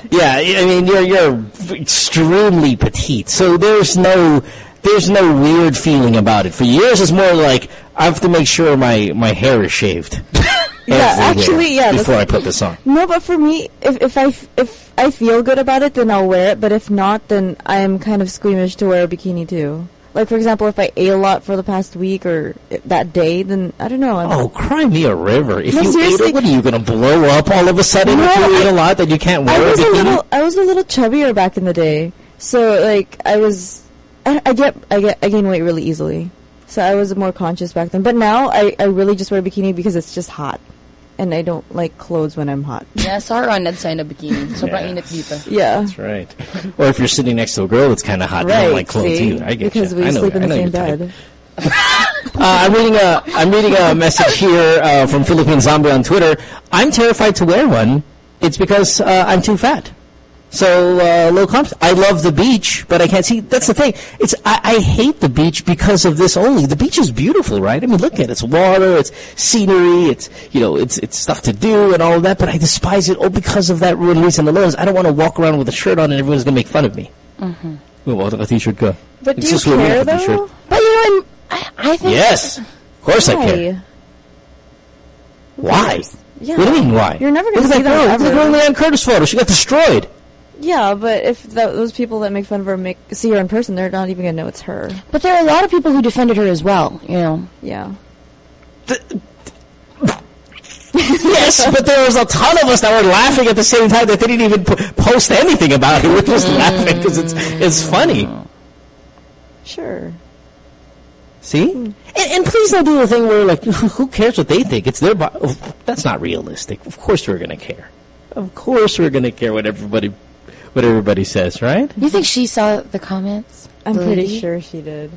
Speaker 5: yeah, I mean, you're you're extremely petite, so there's no there's no weird feeling about it. For years, it's more like I have to make sure my my hair is shaved.
Speaker 4: Yeah, actually, yeah,
Speaker 5: Before I put this on.
Speaker 4: No, but for me, if if I if I feel good about it, then I'll wear it. But if not, then I am kind of squeamish to wear a bikini too. Like for example, if I ate a lot for the past week or that day, then I don't know. I'm,
Speaker 5: Oh, cry me a river! If
Speaker 4: No,
Speaker 5: you ate
Speaker 4: seriously.
Speaker 5: it, what are you going to blow up all of a sudden?
Speaker 4: No,
Speaker 5: if you
Speaker 4: I-
Speaker 5: eat a lot, that you can't
Speaker 4: I
Speaker 5: wear a
Speaker 4: was a
Speaker 5: bikini.
Speaker 4: little I was a little chubbier back in the day, so like I was I, I get I get I gain weight really easily, so I was more conscious back then. But now I I really just wear a bikini because it's just hot, and I don't like clothes when I'm hot.
Speaker 3: Yeah, sorry on Ned's na bikini. Sobrang
Speaker 5: Yeah.
Speaker 3: init dito.
Speaker 4: Yeah.
Speaker 5: That's right. Or if you're sitting next to a girl that's kind of hot, you
Speaker 4: Right,
Speaker 5: don't like clothes
Speaker 4: see?
Speaker 5: either. I get
Speaker 4: because
Speaker 5: you.
Speaker 4: we
Speaker 5: I know,
Speaker 4: sleep in the same bed.
Speaker 5: uh, I'm reading a I'm reading a message here uh, from Philippine Zombie on Twitter. I'm terrified to wear one. It's because uh, I'm too fat. So uh, low confidence. I love the beach, but I can't see. That's the thing. It's I, I hate the beach because of this only. The beach is beautiful, right? I mean, look at it. It's water. It's scenery. It's you know, it's it's stuff to do and all of that. But I despise it all because of that one reason alone. is I don't want to walk around with a shirt on and everyone's gonna make fun of me.
Speaker 3: Mm-hmm.
Speaker 5: Well, a t-shirt ka.
Speaker 4: But
Speaker 5: It's
Speaker 4: do you care though?
Speaker 5: t-shirt.
Speaker 3: But you know, I'm, I, I think.
Speaker 5: Yes, of course I care.
Speaker 4: Why?
Speaker 5: Why?
Speaker 4: Yeah.
Speaker 5: What do you mean why?
Speaker 4: You're never gonna
Speaker 5: at
Speaker 4: see
Speaker 5: that girl.
Speaker 4: that
Speaker 5: Look at the
Speaker 4: ever.
Speaker 5: girl Leanne Curtis photo. She got destroyed.
Speaker 4: Yeah, but if tho- those people that make fun of her make see her in person, they're not even gonna know it's her.
Speaker 3: But there are a lot of people who defended her as well, you know.
Speaker 4: Yeah.
Speaker 5: yes, but there was a ton of us that were laughing at the same time that they didn't even po- post anything about it. We're just mm. laughing because it's it's funny.
Speaker 4: Sure.
Speaker 5: See? Hmm. And, and please don't do the thing where like, who cares what they think? It's their body. Oh, that's not realistic. Of course we're gonna care. Of course we're gonna care what everybody what everybody says, right?
Speaker 3: You think she saw the comments?
Speaker 4: I'm
Speaker 3: The
Speaker 4: pretty
Speaker 3: lady?
Speaker 4: sure she did.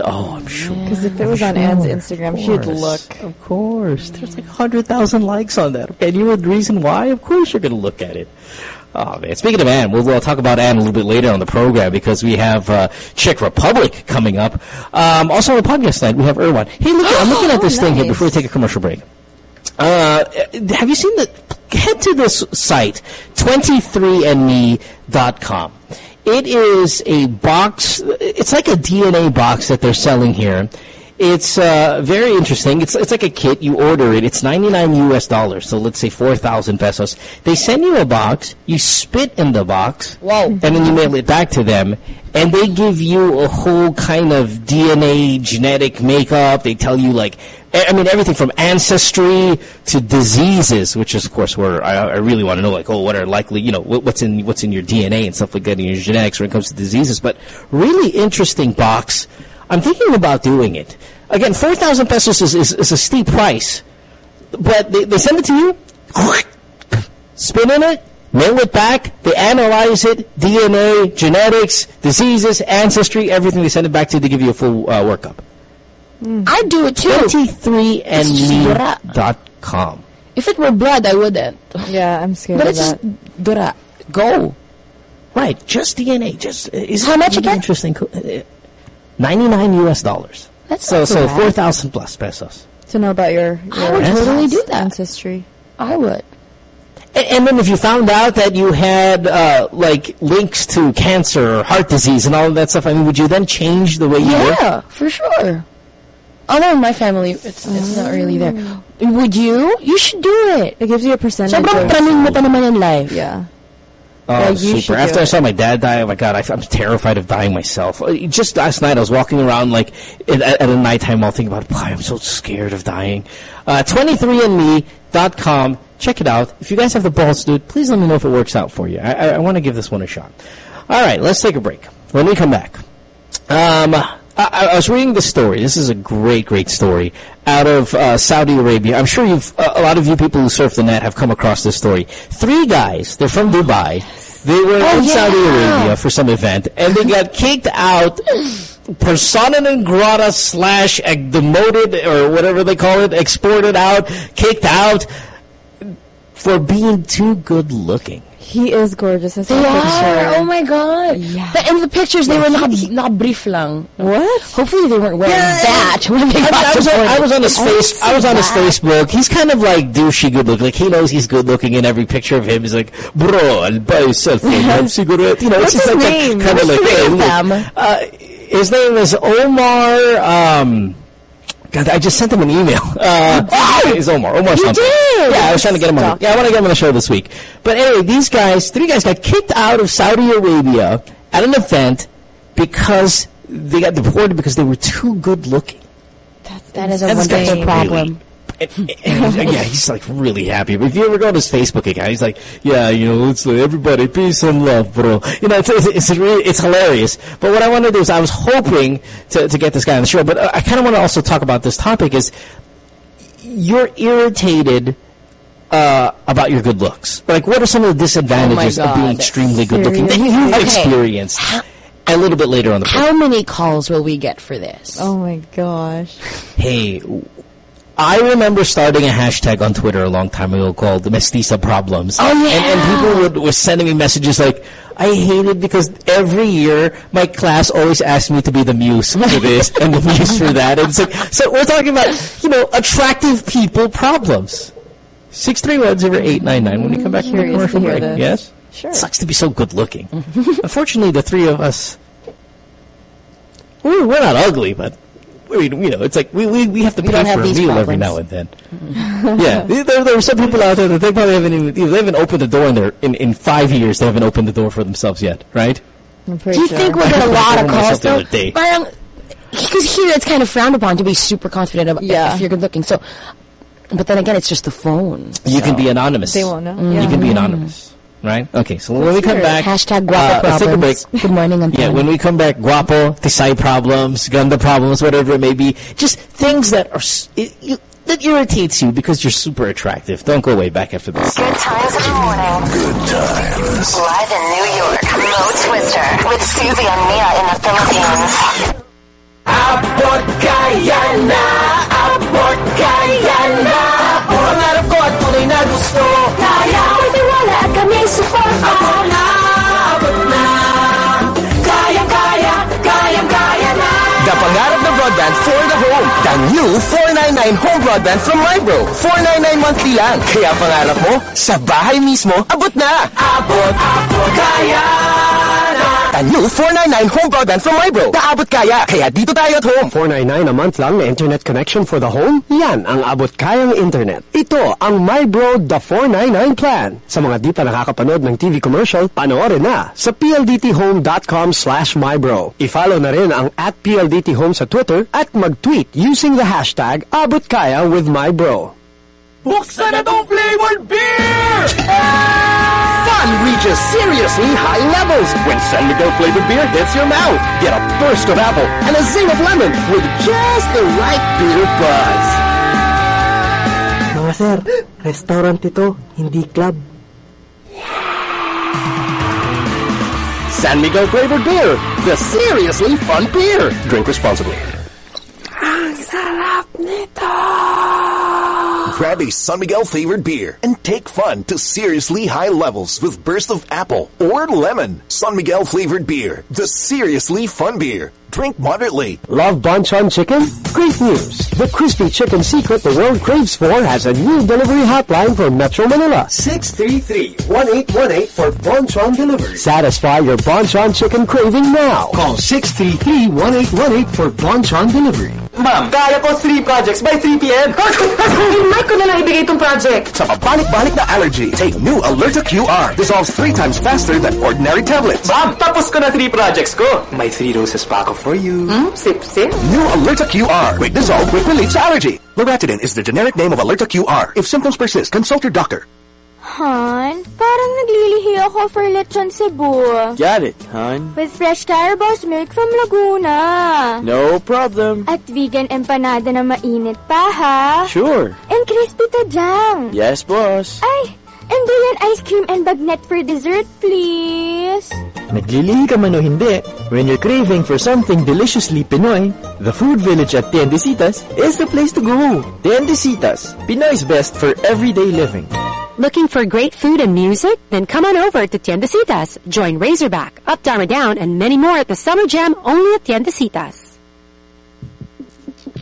Speaker 5: Oh, I'm sure.
Speaker 4: Because if it
Speaker 5: I'm
Speaker 4: was on
Speaker 5: sure,
Speaker 4: Anne's Instagram, she'd look.
Speaker 5: Of course. There's like 100,000 likes on that. Okay, and you know the reason why? Of course you're going to look at it. Oh, man. Speaking of Anne, we'll, we'll talk about Anne a little bit later on the program because we have uh, Czech Republic coming up. Um, also on the podcast tonight, we have Irwan. Hey, look, I'm looking at this thing here before we take a commercial break. Uh, have you seen the... Head to this site, 23andme.com. It is a box. It's like a DNA box that they're selling here. It's uh, very interesting. It's it's like a kit. You order it. It's 99 US dollars. So let's say 4,000 pesos. They send you a box. You spit in the box.
Speaker 3: Whoa.
Speaker 5: And then you mail it back to them. And they give you a whole kind of DNA genetic makeup. They tell you like, I mean, everything from ancestry to diseases, which is of course where I, I really want to know, like, oh, what are likely, you know, what, what's in what's in your DNA and stuff like that in your genetics when it comes to diseases. But really interesting box. I'm thinking about doing it. Again, four thousand pesos is, is, is a steep price, but they, they send it to you, spin in it, Mail it back. They analyze it, DNA, genetics, diseases, ancestry, everything. They send it back to you to give you a full uh, workup.
Speaker 3: I'd do it too.
Speaker 5: 23andme.com.
Speaker 3: If it were blood, I wouldn't.
Speaker 4: Yeah, I'm scared
Speaker 3: But
Speaker 4: of
Speaker 3: it's
Speaker 4: that.
Speaker 3: just dura. Go.
Speaker 5: Right, just DNA. Just uh, is
Speaker 3: How much
Speaker 5: really
Speaker 3: again?
Speaker 5: Interesting. co- uh, Ninety-nine U.S. dollars.
Speaker 3: That's
Speaker 5: so
Speaker 3: so
Speaker 5: so
Speaker 3: bad.
Speaker 5: four thousand plus pesos.
Speaker 4: To know about your, your
Speaker 3: I would totally do that.
Speaker 4: ancestry.
Speaker 3: I would.
Speaker 5: And, and then if you found out that you had uh, like links to cancer or heart disease and all of that stuff, I mean, would you then change the way you work?
Speaker 3: Yeah, for sure. Although in my family, it's it's not really there. Would you? You should do it.
Speaker 4: It gives you a percentage
Speaker 3: Sobrang
Speaker 4: of-
Speaker 3: praning mo pa naman in life.
Speaker 4: Yeah.
Speaker 5: Oh,
Speaker 4: Yeah, you
Speaker 5: super. After I saw my dad die, oh my god, I, I'm terrified of dying myself. Uh, Just last night, I was walking around like at, at at a nighttime while thinking about, boy, I'm so scared of dying. Uh, 23andme.com. Check it out. If you guys have the balls, dude, please let me know if it works out for you. I, I, I want to give this one a shot. All right, let's take a break. When we come back, um, I, I was reading this story. This is a great, great story out of uh, Saudi Arabia. I'm sure you've uh, a lot of you people who surf the net have come across this story. Three guys. They're from Dubai. They were
Speaker 3: Oh,
Speaker 5: in
Speaker 3: yeah.
Speaker 5: Saudi Arabia for some event, and they got kicked out. Persona non grata slash demoted or whatever they call it, exported out, kicked out for being too good looking.
Speaker 4: He is gorgeous. I saw
Speaker 3: They
Speaker 4: a picture.
Speaker 3: are. Oh my god.
Speaker 4: Yeah.
Speaker 3: But in the pictures, they were not not brief lang.
Speaker 4: What?
Speaker 3: Hopefully, they weren't wearing that when they
Speaker 5: I,
Speaker 3: got
Speaker 5: I was on. I was on his face.
Speaker 3: didn't
Speaker 5: I was on his
Speaker 3: that.
Speaker 5: Facebook. He's kind of like douchey good looking. Like he knows he's good looking in every picture of him. He's like, bro, I'll buy you phone. have cigarette. You know,
Speaker 3: What's
Speaker 5: it's just
Speaker 3: his
Speaker 5: like
Speaker 3: name?
Speaker 5: kind of
Speaker 3: What's
Speaker 5: like.
Speaker 3: the
Speaker 5: hey,
Speaker 3: name
Speaker 5: look.
Speaker 3: of them?
Speaker 5: Uh, his name is Omar. Um, God, I just sent him an email. Uh, It's Omar. Omar
Speaker 3: You did?
Speaker 5: Yeah, I was trying to get him on. Yeah, I want to get him on the show this week. But anyway, these guys, three guys, got kicked out of Saudi Arabia at an event because they got deported because they were too good looking.
Speaker 3: That is a
Speaker 5: And this guy's
Speaker 3: wonderful problem.
Speaker 5: And, and yeah, he's like really happy. But if you ever go on his Facebook account, he's like, yeah, you know, it's like everybody peace and love, bro. You know, it's it's, it's, really, it's hilarious. But what I want to do is, I was hoping to to get this guy on the show, but uh, I kind of want to also talk about this topic. Is you're irritated uh, about your good looks? Like, what are some of the disadvantages of being extremely good looking that you've
Speaker 3: Okay.
Speaker 5: experienced? A little bit later on the
Speaker 3: How many calls will we get for this?
Speaker 4: Oh my gosh.
Speaker 5: Hey, I remember starting a hashtag on Twitter a long time ago called the Mestiza Problems.
Speaker 3: Oh,
Speaker 5: And,
Speaker 3: yeah.
Speaker 5: and people would, were sending me messages like, I hate it because every year my class always asks me to be the muse for this and the muse for that. And it's like, so we're talking about, you know, attractive people problems. 631-0899 when we come back from the commercial break.
Speaker 4: this.
Speaker 5: Yes?
Speaker 4: Sure.
Speaker 5: Sucks to be so good looking. Unfortunately, the three of us, we're, we're not ugly, but we, you know, it's like we, we, we have to
Speaker 3: We
Speaker 5: pay
Speaker 3: don't have
Speaker 5: for a
Speaker 3: these
Speaker 5: meal every now and then. yeah, there, there are some people out there that they probably haven't even they haven't opened the door in their in, in five years. They haven't opened the door for themselves yet, right?
Speaker 3: Do
Speaker 4: pretty
Speaker 3: you
Speaker 4: sure.
Speaker 3: think we'll get a lot of
Speaker 5: I
Speaker 3: calls though?
Speaker 5: other day.
Speaker 3: Parang, because here it's kind of frowned upon to be super confident about
Speaker 4: Yeah.
Speaker 3: if you're good looking. So, but then again, it's just the phone.
Speaker 5: You can be anonymous.
Speaker 4: They won't know.
Speaker 3: Mm.
Speaker 5: You can be anonymous, right? Okay, so when we come back,
Speaker 3: Hashtag guapo
Speaker 5: uh, let's take a break.
Speaker 3: problems. Good morning, Antonio.
Speaker 5: Yeah, when we come back, guapo, tisay problems, ganda problems, whatever it may be, just things that are s- i- you, that irritates you because you're super attractive. Don't go away. Back after this.
Speaker 7: Good times in the morning.
Speaker 26: Good times.
Speaker 7: Live in New York, Mo Twister with Susie and Mia in the Philippines.
Speaker 8: Abot kaya na, abot kaya na Pangarap ko at tunay na gusto Kaya may tiwala at kami suporta Abot na, abot na Kayang kaya, kayang kaya na
Speaker 11: The pangarap na broadband for the home. The new 499 home broadband from MyBro. 499 monthly lang. Kaya pangarap mo, sa bahay mismo, abot na.
Speaker 8: Abot, abot, kaya na
Speaker 11: The new 499 home broadband from MyBro. Kaabot kaya. Kaya dito tayo at home.
Speaker 15: 499 a month lang na internet connection for the home? Yan ang abot kayang internet. Ito ang MyBro The 499 Plan. Sa mga di pa nakakapanood ng TV commercial, panoorin na sa pldthome.com slash mybro. I-follow na rin ang at PLDT Home sa Twitter at mag-tweet using the hashtag abot kaya with MyBro.
Speaker 8: Buksan na tong flavored beer!
Speaker 11: Fun reaches seriously high levels when San Miguel flavored beer hits your mouth. Get a burst of apple and a zing of lemon with just the right beer buzz.
Speaker 27: Mga sir, restaurant ito, hindi club.
Speaker 9: San Miguel flavored beer, the seriously fun beer. Drink responsibly.
Speaker 2: Ang sarap nito!
Speaker 28: Grab a San Miguel flavored beer and take fun to seriously high levels with burst of apple or lemon. San Miguel flavored beer, the seriously fun beer. Drink moderately.
Speaker 15: Love Bonchon chicken? Great news! The crispy chicken secret the world craves for has a new delivery hotline for Metro Manila. 633-1818 for Bonchon delivery. Satisfy your Bonchon chicken craving now. Call 633-1818 for Bonchon delivery.
Speaker 29: Ma'am, kaya ko 3 projects by 3 p.m. Mark ko na lang ibigay itong project.
Speaker 9: Sa pabalik-balik na allergy, take new Alerta QR. Dissolves three times faster than ordinary tablets.
Speaker 29: Ma'am, tapos ko na 3 projects ko.
Speaker 9: My three roses pack for you.
Speaker 29: Hmm? Sip, sip.
Speaker 9: New Alerta QR. Quick dissolve, quick relief sa allergy. Loratadine is the generic name of Alerta QR. If symptoms persist, consult your doctor.
Speaker 2: Han, parang naglilihi ako for lechon Cebu.
Speaker 11: Got it, hon.
Speaker 2: With fresh Carabao's milk from Laguna.
Speaker 11: No problem.
Speaker 2: At Vigan empanada na mainit pa, ha?
Speaker 11: Sure.
Speaker 2: And crispy tajang.
Speaker 11: Yes, boss.
Speaker 2: Ay, and brilliant ice cream and bagnet for dessert, please.
Speaker 11: Naglilihi ka man o hindi, when you're craving for something deliciously Pinoy, the Food Village at Tiendesitas is the place to go. Tiendesitas, Pinoy's best for everyday living.
Speaker 30: Looking for great food and music? Then come on over to Tiendesitas. Join Razorback, Up Dharma Down, and many more at the Summer Jam only at Tiendesitas.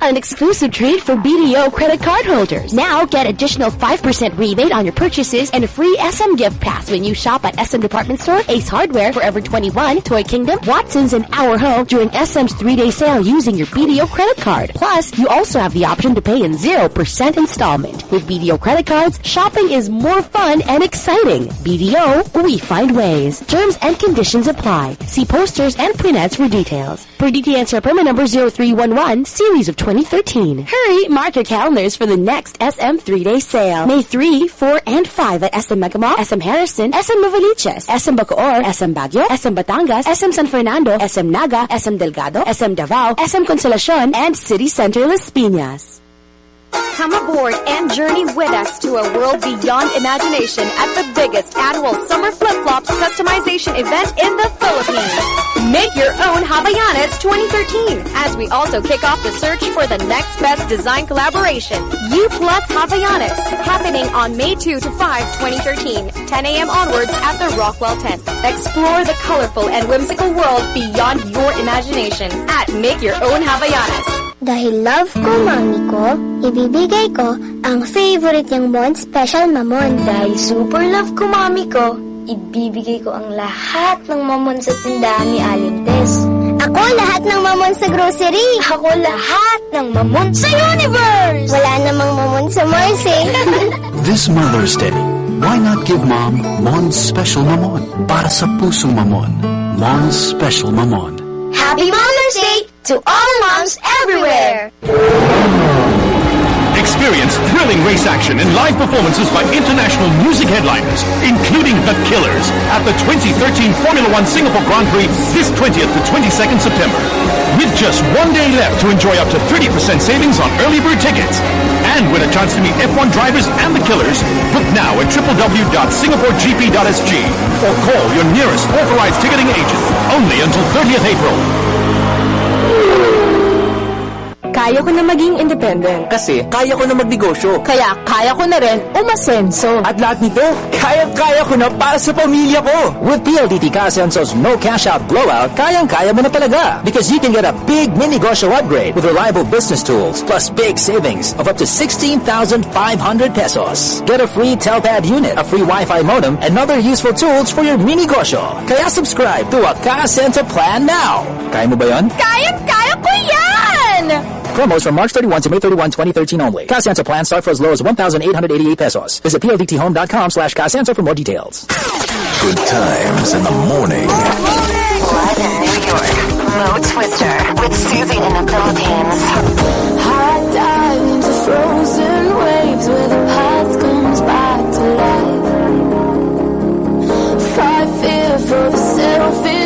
Speaker 3: An exclusive treat for BDO credit card holders. Now get additional 5% rebate on your purchases and a free SM gift pass when you shop at SM Department Store, Ace Hardware, Forever 21, Toy Kingdom, Watson's, and Our Home during SM's three-day sale using your BDO credit card. Plus, you also have the option to pay in 0% installment. With BDO credit cards, shopping is more fun and exciting. BDO, we find ways. Terms and conditions apply. See posters and prinouts for details. Per DTI permit number 0311, series of 2013. Hurry, mark your calendars for the next SM three-day sale. May 3, 4, and 5 at SM Megamall, SM Harrison, SM Novaliches, SM Bacoor, SM Baguio, SM Batangas, SM San Fernando, SM Naga, SM Delgado, SM Davao, SM Consolacion, and City Center Las Piñas.
Speaker 31: Come aboard and journey with us to a world beyond imagination at the biggest annual Summer Flip Flops customization event in the Philippines. Make your own Havaianas 2013 as we also kick off the search for the next best design collaboration. U Plus Havaianas happening on May 2 to 5, 2013, 10 a.m. onwards at the Rockwell tent. Explore the colorful and whimsical world beyond your imagination at Make Your Own Havaianas.
Speaker 32: Dahil love ko mami ko, ibibigay ko ang favorite niyang Mon Special Mamon. Dahil super love ko mami ko, ibibigay ko ang lahat ng mamon sa tindahan ni Alintes. Ako lahat ng mamon sa grocery. Ako lahat ng mamon sa universe. Wala namang mamon sa Mars eh.
Speaker 10: This Mother's Day, why not give Mom Mon's Special Mamon para sa pusong Mamon? Mon's Special Mamon.
Speaker 32: Happy Mother's Day to all moms everywhere.
Speaker 22: Experience thrilling race action and live performances by international music headliners, including The Killers, at the 2013 Formula One Singapore Grand Prix this 20th to 22nd September. With just one day left to enjoy up to 30% savings on early bird tickets. And with a chance to meet F1 drivers and The Killers, book now at www.singaporegp.sg or call your nearest authorized ticketing agent. Only until 30th April.
Speaker 33: Kaya ko na maging independent.
Speaker 11: Kasi kaya ko na magnegosyo.
Speaker 33: Kaya kaya ko na rin umasenso.
Speaker 34: At lahat nito, kaya-kaya ko na para sa pamilya ko. With PLDT Casenso's no cash out blowout, kayang-kaya mo na talaga. Because you can get a big mini-negosyo upgrade with reliable business tools plus big savings of up to 16,500 pesos. Get a free Telpad unit, a free Wi-Fi modem, and other useful tools for your mini-negosyo. Kaya subscribe to a Casenso plan now. Kaya mo ba yon?
Speaker 31: Kaya-kaya ko yan!
Speaker 34: Promos from March 31 to May 31, 2013 only. Casenso plans start for as low as 1,888 pesos. Visit pldthome.com slash Casenso for more details.
Speaker 10: Good times in the morning.
Speaker 7: Live in New York, Mo Twister with Susie in the Philippines.
Speaker 2: Hot dive into frozen waves where the past comes back to life. Fight fear for the selfish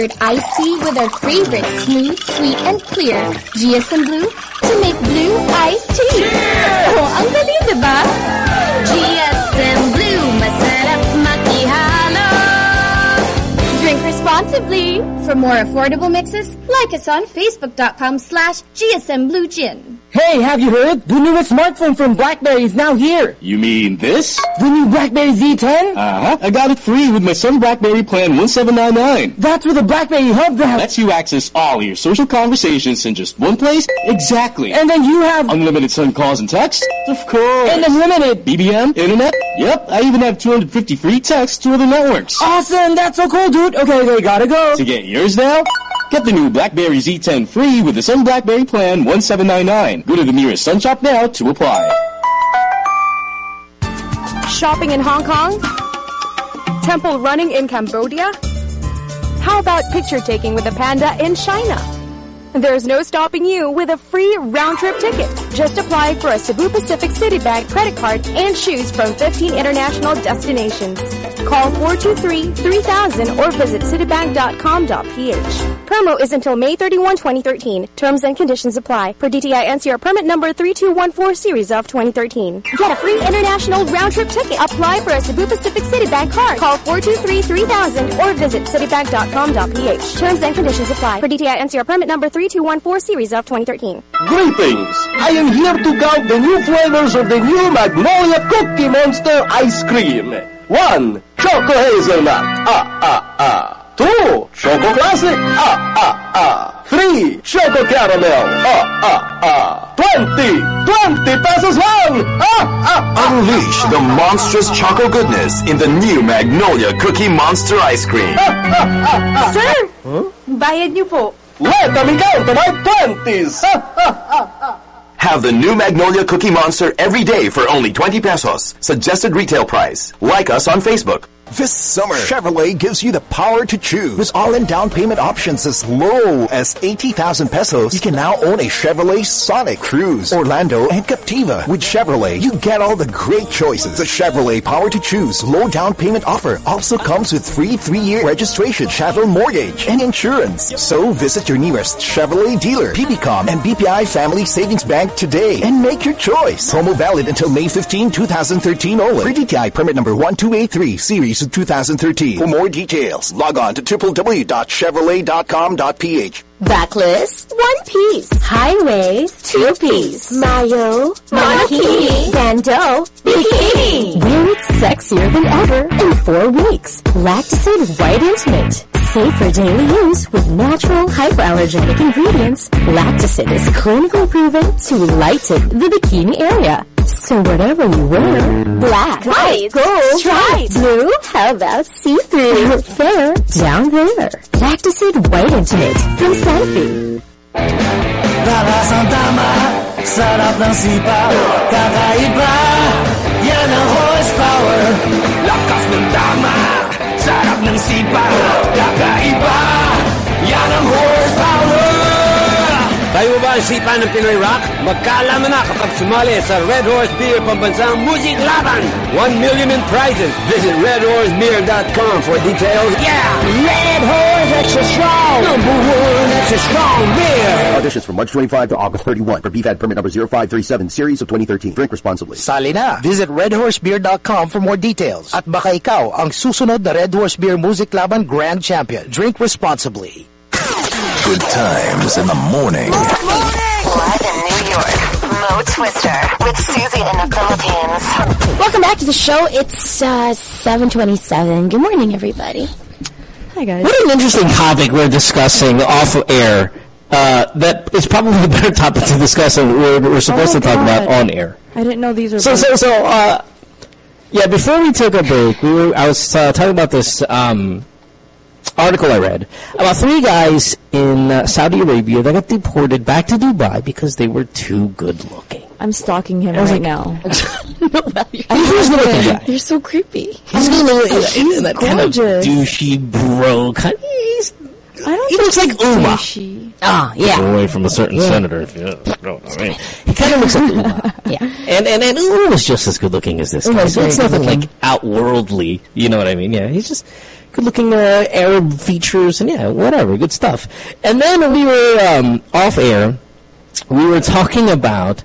Speaker 14: mix iced tea with our favorite smooth, sweet, and clear GSM Blue to make blue iced tea. Oh, ang dali, diba? GSM Blue, masarap makihalo. Drink responsibly. For more affordable mixes, like us on facebook.com slash GSM Blue Gin.
Speaker 35: Hey, have you heard? The newest smartphone from BlackBerry is now here.
Speaker 36: You mean this?
Speaker 35: The new BlackBerry Z10?
Speaker 36: Uh-huh. I got it free with my Sun BlackBerry Plan 1799.
Speaker 35: That's with the BlackBerry Hub that
Speaker 36: Lets you access all your social conversations in just one place? Exactly.
Speaker 35: And then you have
Speaker 36: Unlimited Sun calls and texts? Of course.
Speaker 35: And unlimited
Speaker 36: BBM? Internet? Yep. I even have 250 free texts to other networks.
Speaker 35: Awesome, that's so cool, dude. Okay, okay, gotta go.
Speaker 36: To get yours now, get the new BlackBerry Z10 free with the Sun BlackBerry Plan 1799. Go to the nearest Sun shop now to apply.
Speaker 31: Shopping in Hong Kong? Temple running in Cambodia? How about picture taking with a panda in China? There's no stopping you with a free round trip ticket. Just apply for a Cebu Pacific Citibank credit card and choose from 15 international destinations. Call 423-3000 or visit citibank.com.ph. Promo is until May 31, 2013. Terms and conditions apply. Per DTI NCR permit number 3214 series of 2013. Get a free international round trip ticket. Apply for a Cebu Pacific Citibank card. Call 423-3000 or visit citibank.com.ph. Terms and conditions apply. Per DTI NCR permit number 3214 series of 2013.
Speaker 11: Greetings! I am here to count the new flavors of the new Magnolia Cookie Monster Ice Cream. One, Choco Hazelnut. Ah, ah, ah. Two, Choco Classic. Ah, ah, ah. Three, Choco Caramel. Ah, ah, ah. Twenty, twenty pesos lang. Ah, ah, ah.
Speaker 1: Unleash the monstrous choco goodness in the new Magnolia Cookie Monster Ice Cream. Ah, ah, ah, ah.
Speaker 14: Sir, bayad niyo po.
Speaker 11: Let me count my twenties.
Speaker 1: Have the new Magnolia Cookie Monster every day for only 20 pesos. Suggested retail price. Like us on Facebook.
Speaker 9: This summer, Chevrolet gives you the power to choose. With all-in down payment options as low as 80,000 pesos, you can now own a Chevrolet Sonic, Cruze, Orlando, and Captiva. With Chevrolet, you get all the great choices. The Chevrolet Power to Choose low down payment offer also comes with free three-year registration, chattel mortgage, and insurance. So visit your nearest Chevrolet dealer, PBCom, and BPI Family Savings Bank today and make your choice. Promo valid until May 15, 2013 only. For DTI permit number 1283, series of 2013. For more details, log on to www.chevrolet.com.ph.
Speaker 16: Backlist, one piece. High waist, two piece. Mayo, monokini. Bandeau, bikini. Wear it sexier than ever in four weeks. Lactacid White Intimate. Safe for daily use with natural hypoallergenic ingredients. Lactacid is clinically proven to lighten the bikini area. So whatever you wear, black,
Speaker 31: White,
Speaker 16: gold,
Speaker 31: striped,
Speaker 16: blue, how about see-through? Fair, down there. Lactacid White Intimate from Sanofi.
Speaker 37: Lakas ang tama, sarap ng sipa, kakaiba, yan ang horsepower. Lakas ng tama, sarap ng sipa, kakaiba, yan ang horsepower.
Speaker 38: Tayo ba ang sipa ng Pinoy Rock? Magkaalaman na kapag sumali sa Red Horse Beer Pambansang Music Laban. 1 million in prizes. Visit redhorsebeer.com for details. Yeah!
Speaker 37: Red Horse Extra Strong, number one extra strong beer.
Speaker 25: Auditions from March 25 to August 31 for BFAD permit number 0537 series of 2013. Drink responsibly.
Speaker 39: Sali na! Visit redhorsebeer.com for more details. At baka ikaw ang susunod na Red Horse Beer Music Laban Grand Champion. Drink responsibly.
Speaker 40: Good times in the morning.
Speaker 7: Live in New York, Mo Twister with Susie in the Philippines.
Speaker 16: Welcome back to the show. It's uh, 727. Good morning, everybody.
Speaker 4: Hi, guys.
Speaker 5: What an interesting topic we're discussing off of air. Uh, that is probably the better topic to discuss than we're, we're supposed
Speaker 4: Oh,
Speaker 5: to talk about on air.
Speaker 4: I didn't know these were.
Speaker 5: So, so, so, uh, yeah, before we took a break, we were, I was uh, talking about this um, article I read about three guys in uh, Saudi Arabia that got deported back to Dubai because they were too good looking.
Speaker 4: I'm stalking him right
Speaker 5: like-
Speaker 4: now.
Speaker 5: He's a good looking guy.
Speaker 16: You're so creepy.
Speaker 5: He's gonna look
Speaker 4: He's
Speaker 5: that kind of
Speaker 4: gorgeous.
Speaker 5: douchey bro kind. He's
Speaker 4: I don't
Speaker 5: he looks like Uma.
Speaker 3: Ah, yeah.
Speaker 5: Away from a certain
Speaker 3: Yeah.
Speaker 5: senator. If you know what I mean. He kind of looks like Uma.
Speaker 3: yeah.
Speaker 5: And and and Uma's just as good looking as this guy.
Speaker 3: Uma's
Speaker 5: So it's nothing like outworldly. You know what I mean? Yeah, he's just good looking uh, Arab features and yeah, whatever, good stuff. And then we were um, off air. We were talking about.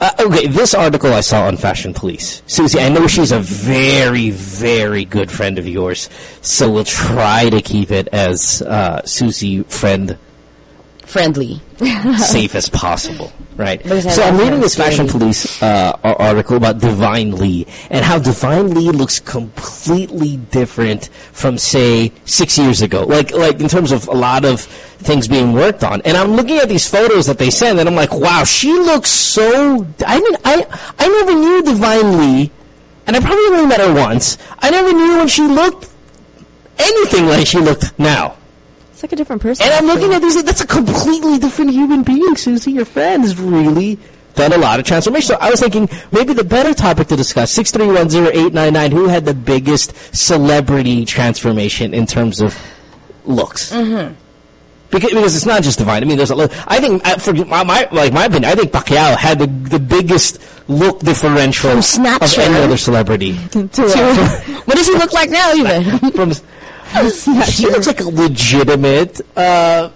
Speaker 5: Uh, okay, this article I saw on Fashion Police. Susie, I know she's a very, very good friend of yours, so we'll try to keep it as uh, Susie friend
Speaker 3: Friendly.
Speaker 5: safe as possible, right?
Speaker 3: Because
Speaker 5: So I'm reading this Fashion
Speaker 3: really.
Speaker 5: Police uh, article about Divine Lee and how Divine Lee looks completely different from, say, six years ago. Like, like in terms of a lot of things being worked on. And I'm looking at these photos that they send, and I'm like, wow, she looks so. I mean, I I never knew Divine Lee, and I probably only met her once. I never knew when she looked anything like she looked now.
Speaker 4: It's like a different person.
Speaker 5: And I'm looking at these, that's a completely different human being, Susie. Your friend has really done a lot of transformation. So I was thinking maybe the better topic to discuss, 6310899, who had the biggest celebrity transformation in terms of looks?
Speaker 3: Mm-hmm.
Speaker 5: Because, because it's not just divine. I mean, there's a lot. I think, uh, for my, my like my opinion, I think Pacquiao had the the biggest look differential of any other celebrity.
Speaker 3: what does he look like now, even?
Speaker 5: From, he looks like a legitimate, uh,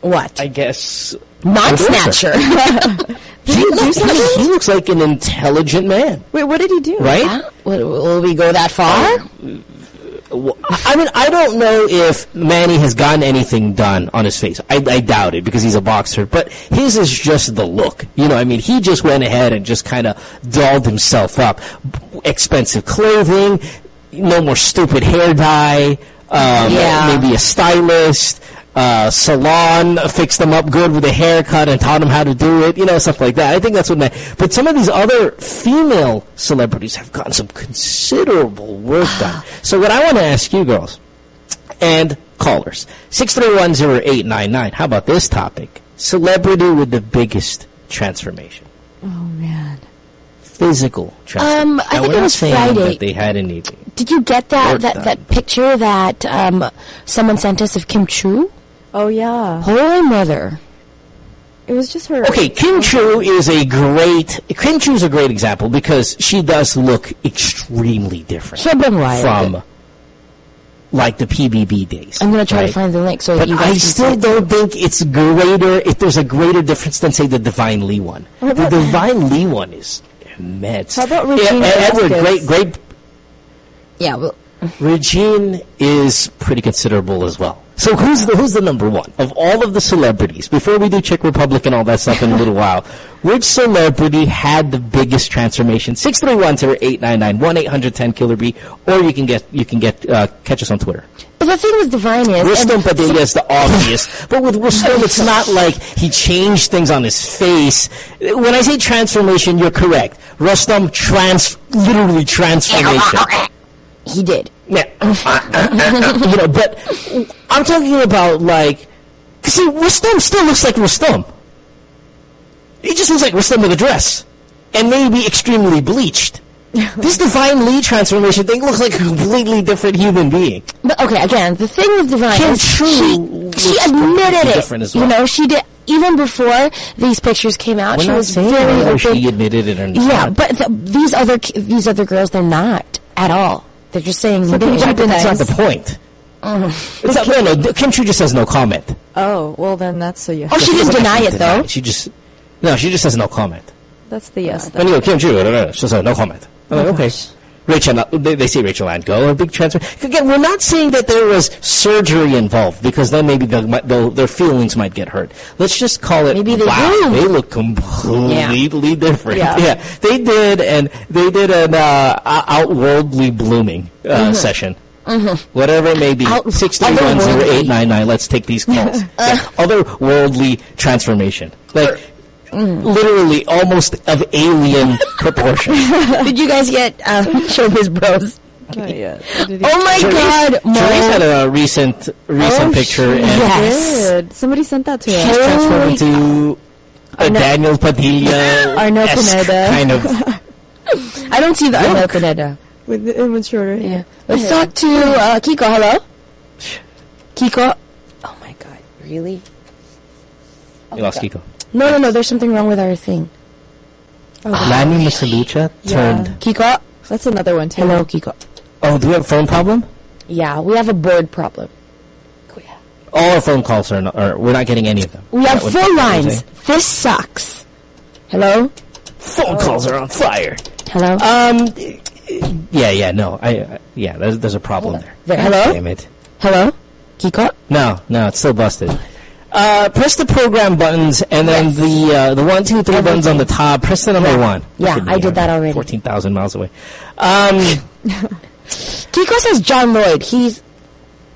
Speaker 3: what?
Speaker 5: I guess
Speaker 3: Non-snatcher.
Speaker 5: he, looks, he, looks like an intelligent man,
Speaker 4: Wait, what did he do?
Speaker 5: right?
Speaker 3: Huh? Will, will we go that far?
Speaker 5: Well, I mean, I don't know if Manny has gotten anything done on his face. I, I doubt it because he's a boxer. But his is just the look. You know, I mean, he just went ahead and just kind of dolled himself up. Expensive clothing, no more stupid hair dye, um,
Speaker 3: Yeah.
Speaker 5: maybe a stylist, uh, salon fixed them up good with a haircut and taught them how to do it, you know, stuff like that. I think that's what. But some of these other female celebrities have gotten some considerable work done. So what I want to ask you girls and callers, six three one zero eight nine nine. How about this topic? Celebrity with the biggest transformation,
Speaker 4: Oh man.
Speaker 5: physical transformation.
Speaker 3: Um, I
Speaker 5: Now,
Speaker 3: think it was Friday.
Speaker 5: that they had anything.
Speaker 3: Did you get that that,
Speaker 5: done.
Speaker 3: that picture that um, someone sent us of Kim Chiu?
Speaker 4: Oh yeah.
Speaker 3: Holy mother!
Speaker 4: It was just her.
Speaker 5: Okay, Kim Chiu is a great. Kim Chiu is a great example because she does look extremely different
Speaker 3: Sobrang wild.
Speaker 5: from like the PBB days.
Speaker 3: I'm gonna try
Speaker 5: right?
Speaker 3: to find the link so that
Speaker 5: But
Speaker 3: you guys
Speaker 5: I
Speaker 3: can
Speaker 5: still
Speaker 3: see it.
Speaker 5: don't think it's greater. If there's a greater difference than say the Divine Lee one, the Divine Lee one is immense.
Speaker 4: How about
Speaker 5: Yeah,
Speaker 4: Regina
Speaker 5: Edward, great, great.
Speaker 3: Yeah, well,
Speaker 5: Regine is pretty considerable as well. So who's the who's the number one of all of the celebrities? Before we do Czech Republic and all that stuff in a little while, which celebrity had the biggest transformation? Six three one zero eight nine nine one eight hundred ten killer B, or you can get you can get uh, catch us on Twitter.
Speaker 3: but the thing with Divine is,
Speaker 5: Rustom
Speaker 3: and-
Speaker 5: Padilla is the obvious, but with Rustom, it's not like he changed things on his face. When I say transformation, you're correct. Rustom trans, literally transformation.
Speaker 3: he did.
Speaker 5: Yeah, you know, but I'm talking about like, see, Rustom still looks like Rustom. He just looks like Rustom with a dress, and maybe extremely bleached. this Divine Lee transformation thing looks like a completely different human being.
Speaker 3: But okay, again, the thing with Divine
Speaker 5: Kim
Speaker 3: is
Speaker 5: Chu
Speaker 3: she, she admitted it.
Speaker 5: different as
Speaker 3: You know, she did even before these pictures came out.
Speaker 5: We're
Speaker 3: she was very open.
Speaker 5: she admitted it.
Speaker 3: Yeah, but th- these other these other girls, they're not at all. They're just saying.
Speaker 5: So
Speaker 3: "Look at
Speaker 5: that's not the point. Mm. It's not, no, no, Kim Chiu just has no comment.
Speaker 4: Oh well, then that's a yes.
Speaker 3: Oh, she didn't deny it though.
Speaker 5: She just, no, she just has no comment.
Speaker 4: That's the yes.
Speaker 5: When you go, Kim Chiu, no, no, no, she says no comment. I'm like, oh, okay. Rachel, they, they say Rachelle Ann Go a big transfer. Again, we're not saying that there was surgery involved because then maybe they'll, their feelings might get hurt. Let's just call it.
Speaker 3: Maybe they
Speaker 5: wow,
Speaker 3: do.
Speaker 5: they look completely different.
Speaker 3: Yeah.
Speaker 5: they did, and they did an uh, outworldly blooming uh,
Speaker 3: Mhm.
Speaker 5: session.
Speaker 3: Mhm.
Speaker 5: Whatever it may be,
Speaker 3: Out-
Speaker 5: six three one zero eight nine nine. Let's take these calls.
Speaker 3: Uh.
Speaker 5: Yeah, Otherworldly transformation, like
Speaker 3: Mm.
Speaker 5: literally almost of alien proportion.
Speaker 3: Did you guys get um, Showbiz Bros?
Speaker 4: Not yet.
Speaker 3: Oh my
Speaker 5: Charisse-
Speaker 3: God,
Speaker 5: Charisse had a recent recent
Speaker 4: Oh,
Speaker 5: picture
Speaker 4: she
Speaker 5: and
Speaker 3: Yes.
Speaker 4: did. Somebody sent that to
Speaker 5: she's
Speaker 4: us.
Speaker 5: transformed into a
Speaker 4: Arno-
Speaker 5: Daniel Padilla
Speaker 4: Arnel Pineda.
Speaker 5: kind of.
Speaker 3: I don't see the Arnel Pineda.
Speaker 4: with the, with shorter.
Speaker 3: Yeah. Let's talk to uh, Kiko. Hello. Kiko. Oh my god, really?
Speaker 5: You lost Kiko.
Speaker 3: No, no, no. There's something wrong with our thing.
Speaker 5: Oh, Lani Misalucha turned.
Speaker 3: Kiko.
Speaker 4: That's another one too.
Speaker 3: Hello, Kiko.
Speaker 5: Oh, do we have a phone problem?
Speaker 3: Yeah, we have a board problem.
Speaker 5: All our phone calls are, not, are we're not getting any of them.
Speaker 3: We have
Speaker 5: That would-
Speaker 3: four lines. This sucks. Hello.
Speaker 5: Phone calls are on fire.
Speaker 3: Hello.
Speaker 5: Um. Yeah, yeah, no, I, I yeah, there's there's a problem there.
Speaker 3: There, hello?
Speaker 5: Damn it.
Speaker 3: Hello. Kiko.
Speaker 5: No, no, it's still busted. Uh, press the program buttons and then the uh, the one, two, three buttons on the top. Press the number one.
Speaker 3: Yeah, I did that already.
Speaker 5: Fourteen thousand miles away. Um,
Speaker 3: Kiko says John Lloyd. He's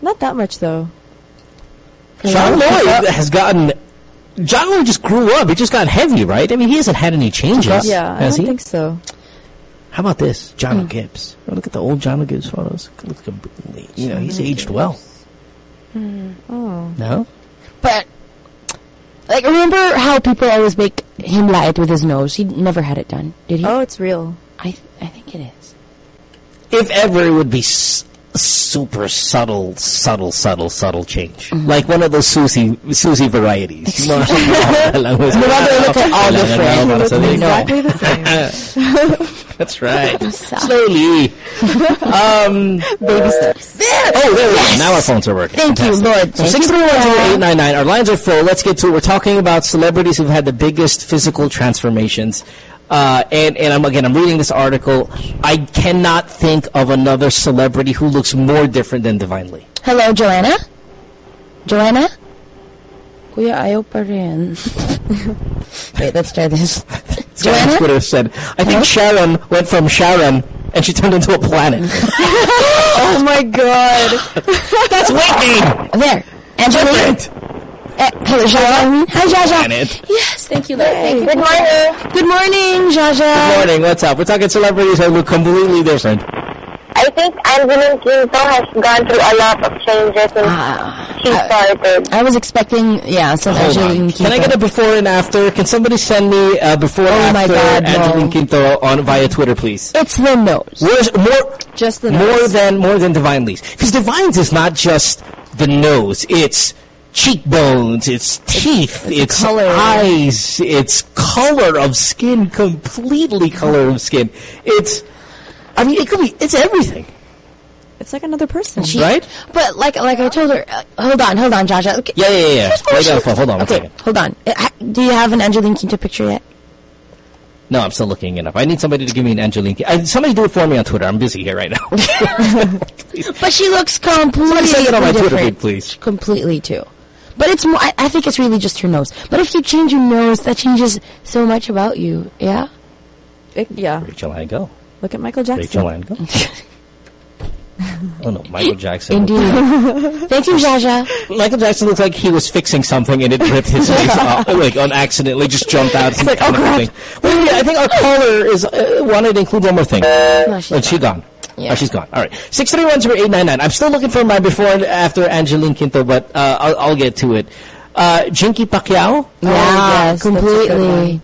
Speaker 4: not that much though.
Speaker 5: John Lloyd has gotten. John Lloyd just grew up. He just got heavy, right? I mean, he hasn't had any changes.
Speaker 4: Yeah, I don't
Speaker 5: he?
Speaker 4: think so.
Speaker 5: How about this, John
Speaker 3: Hmm.
Speaker 5: Gibbs? Oh, look at the old John Gibbs photos. Look at you know he's aged well.
Speaker 4: Oh.
Speaker 5: No,
Speaker 3: But like, remember how people always make him lie it with his nose? He never had it done, did he?
Speaker 4: Oh, it's real.
Speaker 3: I I think it is.
Speaker 5: if ever, it would be s- super subtle, subtle, subtle, subtle change,
Speaker 3: Mm-hmm.
Speaker 5: like one of those Susie Susie varieties. No,
Speaker 3: No wonder look at all different.
Speaker 5: Exactly the same. That's right. Slowly. um,
Speaker 4: Baby steps.
Speaker 5: Oh, there we go. Now our phones are working.
Speaker 3: Thank you, Lord.
Speaker 5: So
Speaker 3: Thank
Speaker 5: six
Speaker 3: you,
Speaker 5: three one zero
Speaker 3: Lord.
Speaker 5: eight nine nine. Our lines are full. Let's get to it. We're talking about celebrities who've had the biggest physical transformations. Uh, and and I'm again I'm reading this article. I cannot think of another celebrity who looks more different than Divine Lee.
Speaker 3: Hello, Joanna. Joanna. Kuya, ayaw pa rin. Wait, let's try this.
Speaker 5: This guy on Twitter said, "I think Sharon went from Sharon and she turned into a planet."
Speaker 4: oh my god.
Speaker 5: That's Whitney.
Speaker 3: There. Angeline. Uh, hello, Jaja. Hi, Jaja.
Speaker 5: Planet.
Speaker 3: Yes, thank you, Lord. Thank you.
Speaker 16: Good morning.
Speaker 3: Good morning, Jaja.
Speaker 5: Good morning. What's up? We're talking celebrities that look completely different.
Speaker 16: I think Angeline Quinto has gone through a lot of changes since she started.
Speaker 3: I was expecting, yeah, some
Speaker 5: Hold on.
Speaker 3: Angeline
Speaker 5: Can I get a before and after? Can somebody send me uh, before
Speaker 3: Oh
Speaker 5: and
Speaker 3: my
Speaker 5: after
Speaker 3: God, no.
Speaker 5: Quinto on via Twitter, please?
Speaker 3: It's the nose.
Speaker 5: Where's more?
Speaker 4: Just the
Speaker 5: more than more than Divine Lee's because Divine's is not just the nose; it's cheekbones, it's teeth, it's,
Speaker 4: color.
Speaker 5: eyes, it's color of skin, completely color of skin. It's, I mean, it could be, it's everything.
Speaker 4: It's like another person.
Speaker 3: She-
Speaker 5: Right?
Speaker 3: But like, like I told her, uh, hold on, hold on, Jaja. Okay.
Speaker 5: Yeah, yeah, yeah. yeah.
Speaker 3: Here's
Speaker 5: Wait,
Speaker 3: she-
Speaker 5: got. Hold on one
Speaker 3: okay,
Speaker 5: second.
Speaker 3: hold on. Uh, Do you have an Angeline Quinto picture yet?
Speaker 5: No, I'm still looking it up. I need somebody to give me an Angeline. Uh, somebody do it for me on Twitter. I'm busy here right now.
Speaker 3: But she looks completely
Speaker 5: send it on my Twitter
Speaker 3: different.
Speaker 5: feed, please.
Speaker 3: Completely too. But it's more. I, I think it's really just her nose. But if you change your nose, that changes so much about you. Yeah.
Speaker 4: It- yeah.
Speaker 5: Rachelle Ann Go.
Speaker 4: Look at Michael Jackson.
Speaker 5: Rachelle Ann Go. oh no, Michael Jackson.
Speaker 3: Indeed. Thank you, Jaja.
Speaker 5: Michael Jackson looks like he was fixing something and it ripped his face off, like on accident, like just jumped out. It's
Speaker 4: like, oh, crap.
Speaker 5: Wait, wait, I think our caller is uh, wanted to include one more thing.
Speaker 3: No, she's
Speaker 5: Oh, she gone.
Speaker 3: Yeah.
Speaker 5: Oh, she's gone. All right. Six three one zero eight nine nine. I'm still looking for my before and after Angeline Quinto, but uh, I'll, I'll get to it. Uh, Jinky Pacquiao.
Speaker 3: Yeah,
Speaker 4: yes, that's a good
Speaker 3: completely.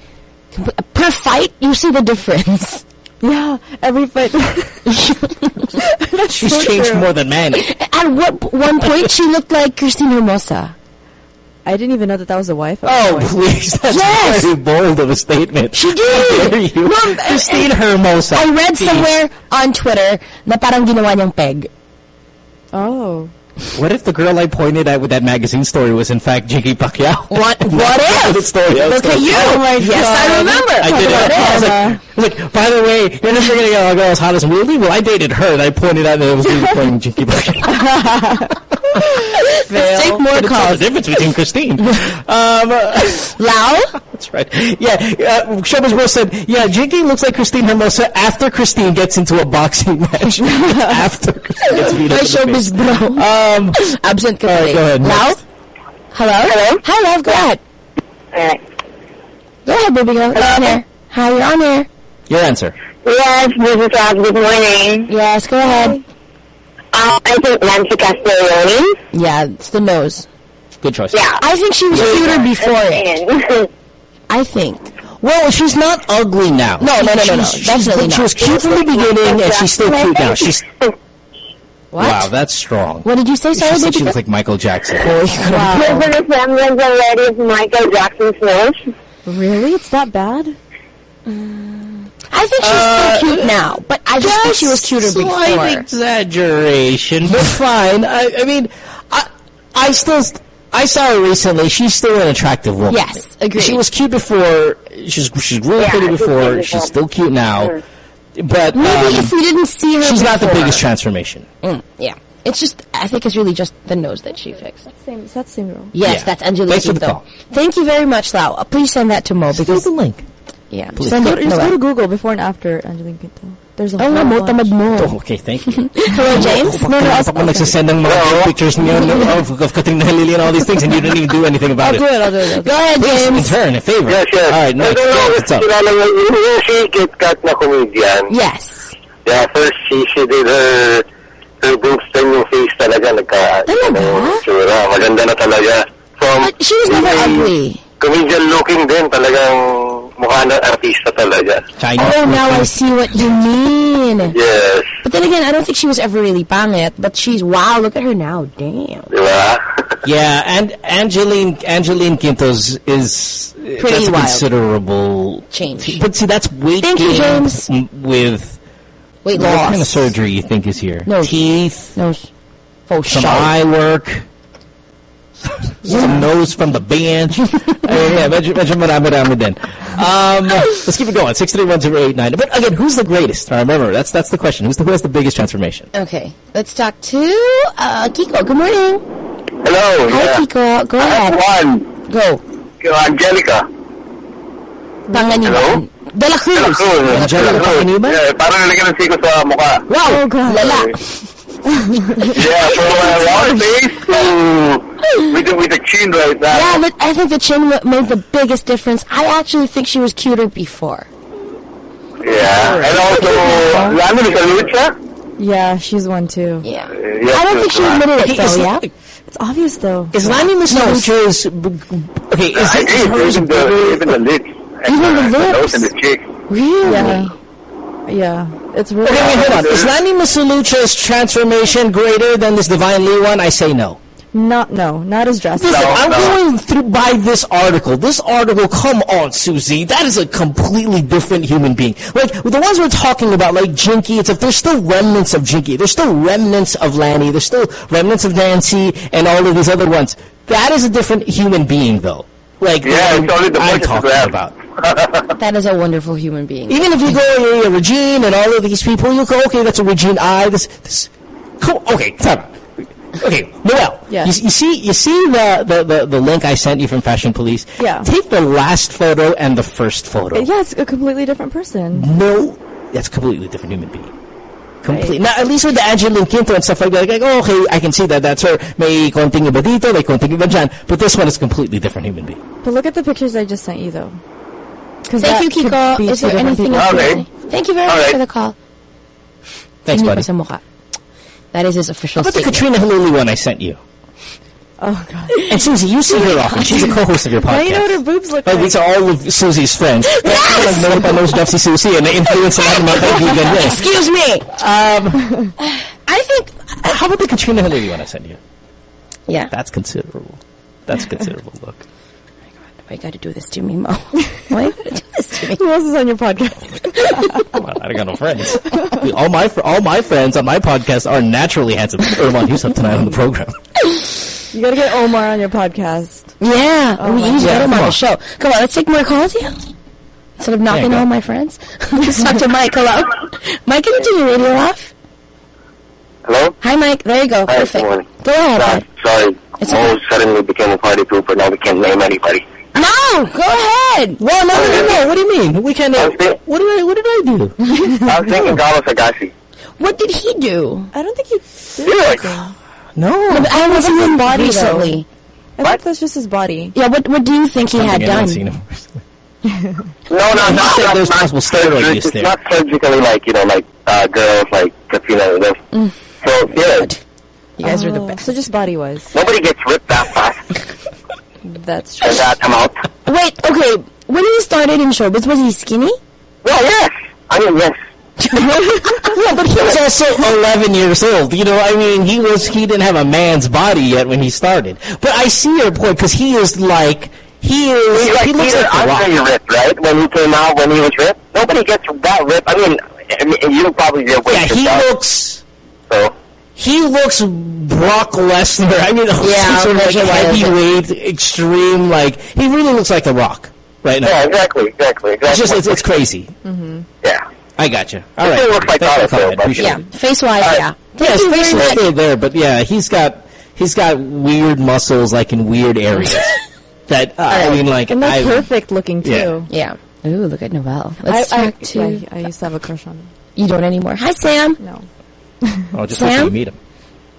Speaker 3: Comple- per fight, you see the difference.
Speaker 4: Yeah, every fight.
Speaker 5: She's
Speaker 4: so
Speaker 5: changed
Speaker 4: true.
Speaker 5: more than Manny.
Speaker 3: At what one point she looked like Christine Hermosa.
Speaker 4: I didn't even know that that was a wife. at
Speaker 5: Oh,
Speaker 4: one oh, point.
Speaker 5: please. That's
Speaker 3: Yes!
Speaker 5: very bold of a statement.
Speaker 3: She
Speaker 5: How
Speaker 3: did.
Speaker 5: dare you?
Speaker 3: No, uh,
Speaker 5: Christine Hermosa.
Speaker 3: I read
Speaker 5: Please.
Speaker 3: somewhere on Twitter na parang ginawa niyang peg.
Speaker 4: Oh.
Speaker 5: What if the girl I pointed at with that magazine story was in fact Jinky Pacquiao?
Speaker 3: What? What if?
Speaker 5: the story
Speaker 3: Look at you.
Speaker 5: Oh my
Speaker 3: Yes, I remember.
Speaker 5: I did it.
Speaker 3: What
Speaker 5: I was
Speaker 3: if?
Speaker 5: like, I was like, by the way, you're never gonna get a girl as hot as Really? Well, I dated her, and I pointed out that it was me pointing Jinky Pacquiao.
Speaker 3: Let's take more
Speaker 5: Couldn't
Speaker 3: calls.
Speaker 5: the difference between Christine. um,
Speaker 3: Lau?
Speaker 5: That's right. Yeah, uh, Showbiz Bro said, yeah, Jinky looks like Christine Hermosa after Christine gets into a boxing match. after Christine gets beat up
Speaker 3: Hi,
Speaker 5: in the
Speaker 3: showbiz
Speaker 5: face.
Speaker 3: bro.
Speaker 5: Um,
Speaker 3: Absent
Speaker 5: all right,
Speaker 3: completely.
Speaker 5: go ahead.
Speaker 3: Lau?
Speaker 5: next.
Speaker 3: Hello?
Speaker 16: Hello?
Speaker 3: Hi, love. Go ahead.
Speaker 16: Alright.
Speaker 3: Go ahead, baby girl. You're on air. Hi, you're on air.
Speaker 5: Your answer.
Speaker 16: Yes, this is Rob. Good morning.
Speaker 3: Yes, go ahead.
Speaker 16: Uh, I think Nancy Castiglione.
Speaker 3: Yeah, it's the nose.
Speaker 5: Good choice.
Speaker 16: Yeah.
Speaker 3: I think she was cuter before it.
Speaker 16: it.
Speaker 3: I think.
Speaker 5: Well, she's not ugly now.
Speaker 3: No, no, no, no, no.
Speaker 5: She's- she's-
Speaker 3: Definitely
Speaker 5: She was cute from the beginning, and she's still cute now. She's Wow, that's strong.
Speaker 3: What did you say? Sorry,
Speaker 5: she said
Speaker 3: baby
Speaker 5: she
Speaker 3: girl?
Speaker 5: like Michael Jackson.
Speaker 41: There's a resemblance already of Michael Jackson's nose.
Speaker 4: Really? It's that bad?
Speaker 3: I think she's
Speaker 5: Uh,
Speaker 3: still cute now, but I just think she was cuter
Speaker 5: Slight
Speaker 3: before.
Speaker 5: exaggeration, but fine. I, I mean, I, I still, I saw her recently. She's still an attractive woman.
Speaker 3: Yes, agreed.
Speaker 5: She was cute before. She's she's really
Speaker 3: Yeah,
Speaker 5: pretty before.
Speaker 3: beautiful.
Speaker 5: She's still cute now. But
Speaker 3: Maybe
Speaker 5: um,
Speaker 3: if we didn't see her
Speaker 5: she's not the biggest transformation.
Speaker 3: Mm, yeah. It's just, I think it's really just the nose that she fixed.
Speaker 4: Same, it's that same girl.
Speaker 3: Yes,
Speaker 5: Yeah.
Speaker 3: that's Angelique
Speaker 5: Thanks for the
Speaker 3: Quinto.
Speaker 5: call.
Speaker 3: Thank you very much, Lau. Uh, please send that to Mo because
Speaker 5: the link.
Speaker 3: Yeah,
Speaker 4: Just
Speaker 3: send
Speaker 4: go,
Speaker 3: it.
Speaker 4: to, just go
Speaker 3: Noel.
Speaker 4: to Google before and after Angeline Quinto. There's a
Speaker 3: Oh,
Speaker 4: whole
Speaker 3: mo,
Speaker 4: bunch.
Speaker 3: tamad mo.
Speaker 5: Oh, okay, thank you.
Speaker 3: Hello, James. No, no,
Speaker 5: Ako nagsasend ng mga pictures niyo no, of, of Katrina Halili and all these things, and you didn't even do anything about
Speaker 4: I'll do it, I'll do it. I'll do
Speaker 3: Go ahead,
Speaker 5: Please, in
Speaker 3: James.
Speaker 5: turn, a favor.
Speaker 42: Yes, yes.
Speaker 5: All right,
Speaker 42: I
Speaker 5: next.
Speaker 42: don't know
Speaker 5: What's up?
Speaker 42: kilala mo yung yung si Kit Kat na comedian.
Speaker 3: Yes.
Speaker 42: Yeah, first she, she did her her boobs then yung face talaga nagka
Speaker 3: Talaga?
Speaker 42: ano, tsura. Maganda na talaga. From
Speaker 3: But she was never ugly.
Speaker 42: Comedian looking din talagang mukha ng artista talaga.
Speaker 3: Oh, now I see what you mean.
Speaker 42: Yes.
Speaker 3: But then again, I don't think she was ever really pangit, but she's, wow, look at her now. Damn.
Speaker 42: Diba?
Speaker 5: Yeah, and Angeline Angeline Quintos is
Speaker 3: Pretty
Speaker 5: that's a
Speaker 3: wild.
Speaker 5: considerable
Speaker 3: Change.
Speaker 5: But see, that's weight
Speaker 3: Thank you,
Speaker 5: gain
Speaker 3: James.
Speaker 5: m- with
Speaker 3: Weight loss.
Speaker 5: what
Speaker 3: loss.
Speaker 5: kind of surgery you think is here?
Speaker 3: Nose.
Speaker 5: Teeth,
Speaker 3: Nose. Oh,
Speaker 5: some
Speaker 3: shut.
Speaker 5: eye work, some nose from the bench. Ayun, yeah, medyo, medyo marami-rami din. Um, let's keep it going. Six three one zero eight nine. But again, who's the greatest? I remember, that's that's the question. Who's the, who has the biggest transformation?
Speaker 3: Okay, let's talk to uh, Kiko. Good morning.
Speaker 42: Hello.
Speaker 3: Hi,
Speaker 42: yeah.
Speaker 3: Kiko. Go
Speaker 42: I
Speaker 3: ahead.
Speaker 42: have one.
Speaker 3: Go.
Speaker 42: Angelica.
Speaker 3: Panganiban. De La Cruz.
Speaker 42: Cruz.
Speaker 5: Angelica Panganiban?
Speaker 42: Yeah, parang nalagyan ng siko sa mukha.
Speaker 3: Wow. Oh, God. Lala.
Speaker 42: Yeah, from uh, round face to with the, with the chin right now.
Speaker 3: Yeah, but I think the chin wa- made the biggest difference. I actually think she was cuter before.
Speaker 42: Yeah, and also Lani Lucha.
Speaker 4: Yeah, she's one too.
Speaker 3: Yeah.
Speaker 42: Yes,
Speaker 3: I don't think she admitted it,
Speaker 5: Okay, is-
Speaker 3: though, yeah?
Speaker 4: It's obvious though.
Speaker 5: Is Lani Miss Lucha's okay? Is
Speaker 42: I
Speaker 5: it
Speaker 42: agree,
Speaker 5: hers
Speaker 42: even
Speaker 5: bigger?
Speaker 42: the even the lips,
Speaker 3: Even the
Speaker 42: the
Speaker 3: lips?
Speaker 42: nose and the cheek.
Speaker 3: Really?
Speaker 4: Yeah. Yeah. It's really
Speaker 5: Okay, wait, hold on. Is Lani Misalucha's transformation greater than this Divine Lee one? I say no.
Speaker 4: not no, not as drastic.
Speaker 5: Listen, I'm going through by this article. This article, come on, Susie. That is a completely different human being. Like, the ones we're talking about, like Jinky, it's like there's still remnants of Jinky. There's still remnants of Lanny. There's still remnants of Nancy and all of these other ones. That is a different human being, though. Like,
Speaker 42: Yeah,
Speaker 5: the
Speaker 42: it's only the
Speaker 5: I'm talking about.
Speaker 3: That is a wonderful human being.
Speaker 5: Even if you go, yeah, Regine and all of these people, you go, okay, that's a Regine I. This, this, cool. Okay, time. out. Okay, Noel.
Speaker 4: Yes.
Speaker 5: You, you see, you see the, the, the, the link I sent you from Fashion Police.
Speaker 4: Yeah.
Speaker 5: Take the last photo and the first photo.
Speaker 4: Uh, yeah, it's a completely different person.
Speaker 5: No, that's a completely different human being. Complete. Now, at least with the Angeline Quinto and stuff like that, like, oh, okay, I can see that. That's her. May konting iba dito, may konting iba dyan. But this one is a completely different human being.
Speaker 4: But look at the pictures I just sent you though. 'Cause
Speaker 3: Thank you, Kiko. Is there anything else? you
Speaker 42: Okay.
Speaker 3: want to say? Thank you very
Speaker 42: All
Speaker 3: much
Speaker 42: right.
Speaker 3: for the call.
Speaker 5: Thanks, buddy.
Speaker 3: pa sa mukha. That is his official
Speaker 5: How about the. Katrina Halili one I sent you?
Speaker 4: Oh god.
Speaker 5: And Susie, you see her often. She's a co-host of your
Speaker 4: Now
Speaker 5: podcast.
Speaker 4: you know what her boobs look
Speaker 5: Like,
Speaker 4: like.
Speaker 5: these are all of Susie's friends. Yes! Like, pa knows Jeff si Susie and na-influence sa lahat ng mga kaibigan niya.
Speaker 3: Excuse me.
Speaker 5: Um,
Speaker 3: I think.
Speaker 5: how about the Katrina Halili one I sent you?
Speaker 3: Yeah.
Speaker 5: That's considerable. That's considerable. Look.
Speaker 3: Why you got to do this to me, Mo? Why you got to do this to me?
Speaker 4: Who else is on your podcast?
Speaker 5: Come on, I don't got no friends. all my fr- all my friends on my podcast are naturally handsome. Irwan, who's up tonight on the program?
Speaker 4: You gotta get Omar on your podcast.
Speaker 3: Yeah,
Speaker 4: Oh
Speaker 3: we
Speaker 4: my
Speaker 3: need to get him on
Speaker 5: on.
Speaker 3: the show. Come on, let's take more calls, yeah? Instead of knocking
Speaker 5: go.
Speaker 3: all my friends. let's talk to Mike. Hello. Mike, can you turn your radio off?
Speaker 42: Hello.
Speaker 3: Hi, Mike. There you go.
Speaker 42: Hi,
Speaker 3: Perfect.
Speaker 42: good morning.
Speaker 3: Go ahead.
Speaker 42: Uh, sorry,
Speaker 3: It's
Speaker 42: Mo
Speaker 3: okay.
Speaker 42: suddenly became a party pooper. Now we can't name anybody.
Speaker 3: No, go ahead.
Speaker 5: Well, no, no, no, no. What do you mean? We can't.
Speaker 42: I was, think-
Speaker 5: What did I? What did I do?
Speaker 42: I was thinking Carlos Agassi.
Speaker 3: What did he do?
Speaker 4: I don't think he did
Speaker 42: Really?
Speaker 4: anything.
Speaker 5: No.
Speaker 3: No, but I haven't seen him
Speaker 4: body,
Speaker 3: recently.
Speaker 4: I think that's just his body.
Speaker 3: Yeah, what what do you think he had
Speaker 5: Something I haven't
Speaker 3: done?
Speaker 5: seen him.
Speaker 42: No, no,
Speaker 5: You
Speaker 42: not, not,
Speaker 5: there's possible steroid use
Speaker 42: it's
Speaker 5: there.
Speaker 42: not surgically like, you know, like uh, girls like Katrina and this.
Speaker 3: Mm.
Speaker 42: So, yeah,
Speaker 3: You guys are the
Speaker 4: Oh,
Speaker 3: best.
Speaker 4: So just body wise.
Speaker 42: nobody gets ripped that fast
Speaker 4: That's true.
Speaker 42: and that come out.
Speaker 3: Wait, okay. When he started in showbiz, was he skinny?
Speaker 42: Well, yes. I mean, yes.
Speaker 5: yeah, but he was also 11 years old. You know, I mean, he was he didn't have a man's body yet when he started. But I see your point because he is like he is.
Speaker 43: He's like
Speaker 5: he looks
Speaker 43: Peter
Speaker 5: like
Speaker 43: Andre ripped, right? When he came out, when he was ripped, nobody gets that ripped. I mean, you probably did.
Speaker 5: Yeah, he looks.
Speaker 43: So
Speaker 5: he looks Brock Lesnar. I mean,
Speaker 43: Yeah,
Speaker 5: sort of like heavyweight, extreme. Like he really looks like the Rock right now.
Speaker 43: Yeah, exactly, exactly, exactly.
Speaker 5: It's just it's, it's crazy.
Speaker 3: Mm-hmm.
Speaker 43: Yeah.
Speaker 5: I got you. All
Speaker 43: He
Speaker 5: right.
Speaker 43: looks like
Speaker 5: Thanks for calling.
Speaker 43: though, but-
Speaker 3: Yeah, face wise, yeah.
Speaker 5: Yeah,
Speaker 3: Thank
Speaker 5: his face
Speaker 3: very
Speaker 5: is still there, but yeah, he's got he's got weird muscles like in weird areas. that uh, I mean, like
Speaker 4: and they're
Speaker 5: I,
Speaker 4: perfect looking too.
Speaker 5: Yeah.
Speaker 3: Yeah. Ooh, look at Noel. Let's
Speaker 4: I, I,
Speaker 3: talk to.
Speaker 4: yeah, I used to have a crush on him.
Speaker 3: You don't anymore. Hi, Sam.
Speaker 4: No.
Speaker 5: Oh, just
Speaker 3: Sam?
Speaker 5: you meet him.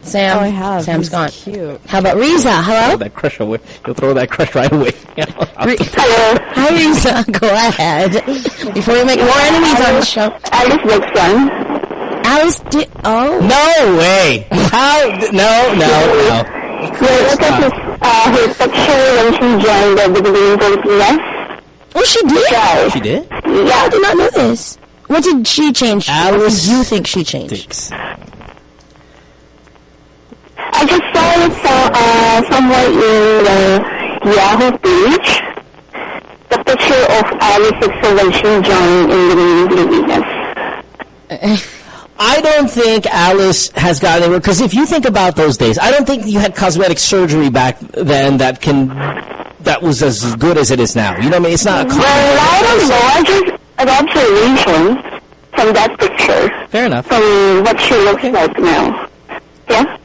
Speaker 3: Sam.
Speaker 4: Oh, I have.
Speaker 3: Sam's
Speaker 4: He's
Speaker 3: gone.
Speaker 4: cute.
Speaker 3: How about Riza?
Speaker 5: Throw that crush away. You'll throw that crush right away.
Speaker 3: Re- Hi, Riza. Go ahead. Before we make more enemies on the show.
Speaker 44: Alice Dixon.
Speaker 3: Alice did. Oh.
Speaker 5: no way! How? No, no, no.
Speaker 44: Yeah, look at his, uh, his picture when she joined the WWE Filipinas.
Speaker 3: Oh, she did.
Speaker 44: Yeah.
Speaker 5: She did.
Speaker 3: Yeah, I did not know this. What did she change? Alice, what did you think she changed?
Speaker 44: I just saw it so, uh, somewhere in the Yahoo page. The picture of Alice Dixon when she joined in the Filipinas.
Speaker 5: I don't think Alice has gotten anywhere because if you think about those days, I don't think you had cosmetic surgery back then that can that was as good as it is now. You know what I mean? It's not a
Speaker 44: Well, I don't know. I just an observation from that picture.
Speaker 5: Fair enough.
Speaker 44: From what she looks like now. Yeah.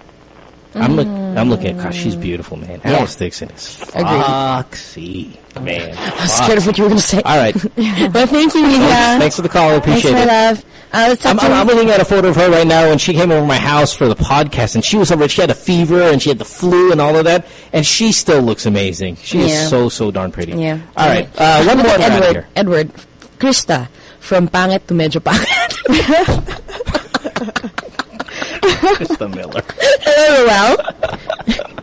Speaker 5: I'm look, I'm looking at gosh, she's beautiful, man.
Speaker 3: Yeah.
Speaker 5: Alice Dixon is
Speaker 3: Agreed.
Speaker 5: foxy, man.
Speaker 3: I was scared of what you were going to say.
Speaker 5: All right.
Speaker 3: well, thank you, Riza.
Speaker 5: Thanks for the call. I appreciate
Speaker 3: Thanks,
Speaker 5: it.
Speaker 3: my love. Uh, let's
Speaker 5: I'm,
Speaker 3: to
Speaker 5: I'm, I'm looking at a photo of her right now, and she came over to my house for the podcast, and she was over. She had a fever, and she had the flu, and all of that, and she still looks amazing. She
Speaker 3: Yeah.
Speaker 5: is so so darn pretty.
Speaker 3: Yeah.
Speaker 5: All right. Uh, one more
Speaker 3: Edward.
Speaker 5: here.
Speaker 3: Edward. Krista. From pangit to medyo pangit.
Speaker 5: Krista Miller.
Speaker 3: Hello, Roel.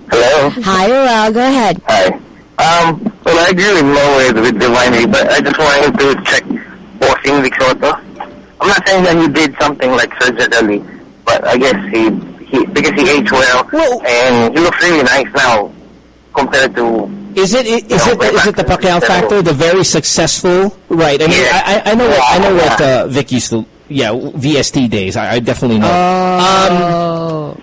Speaker 43: Hello.
Speaker 3: Hi, Roel. Go ahead.
Speaker 43: Hi. Um, well, I agree with Mo with, with Divine, but I just wanted to check Bossing Vic Sotto. I'm not saying that he did something like surgically, but I guess he, he because he aged well, and he looks really nice now compared to
Speaker 5: Is it is it is it the Pacquiao factor? The very successful, right? I mean, I, I I know what I know what uh, Vic used to. Yeah, VST days. I, I definitely know.
Speaker 3: Oh.
Speaker 5: Um,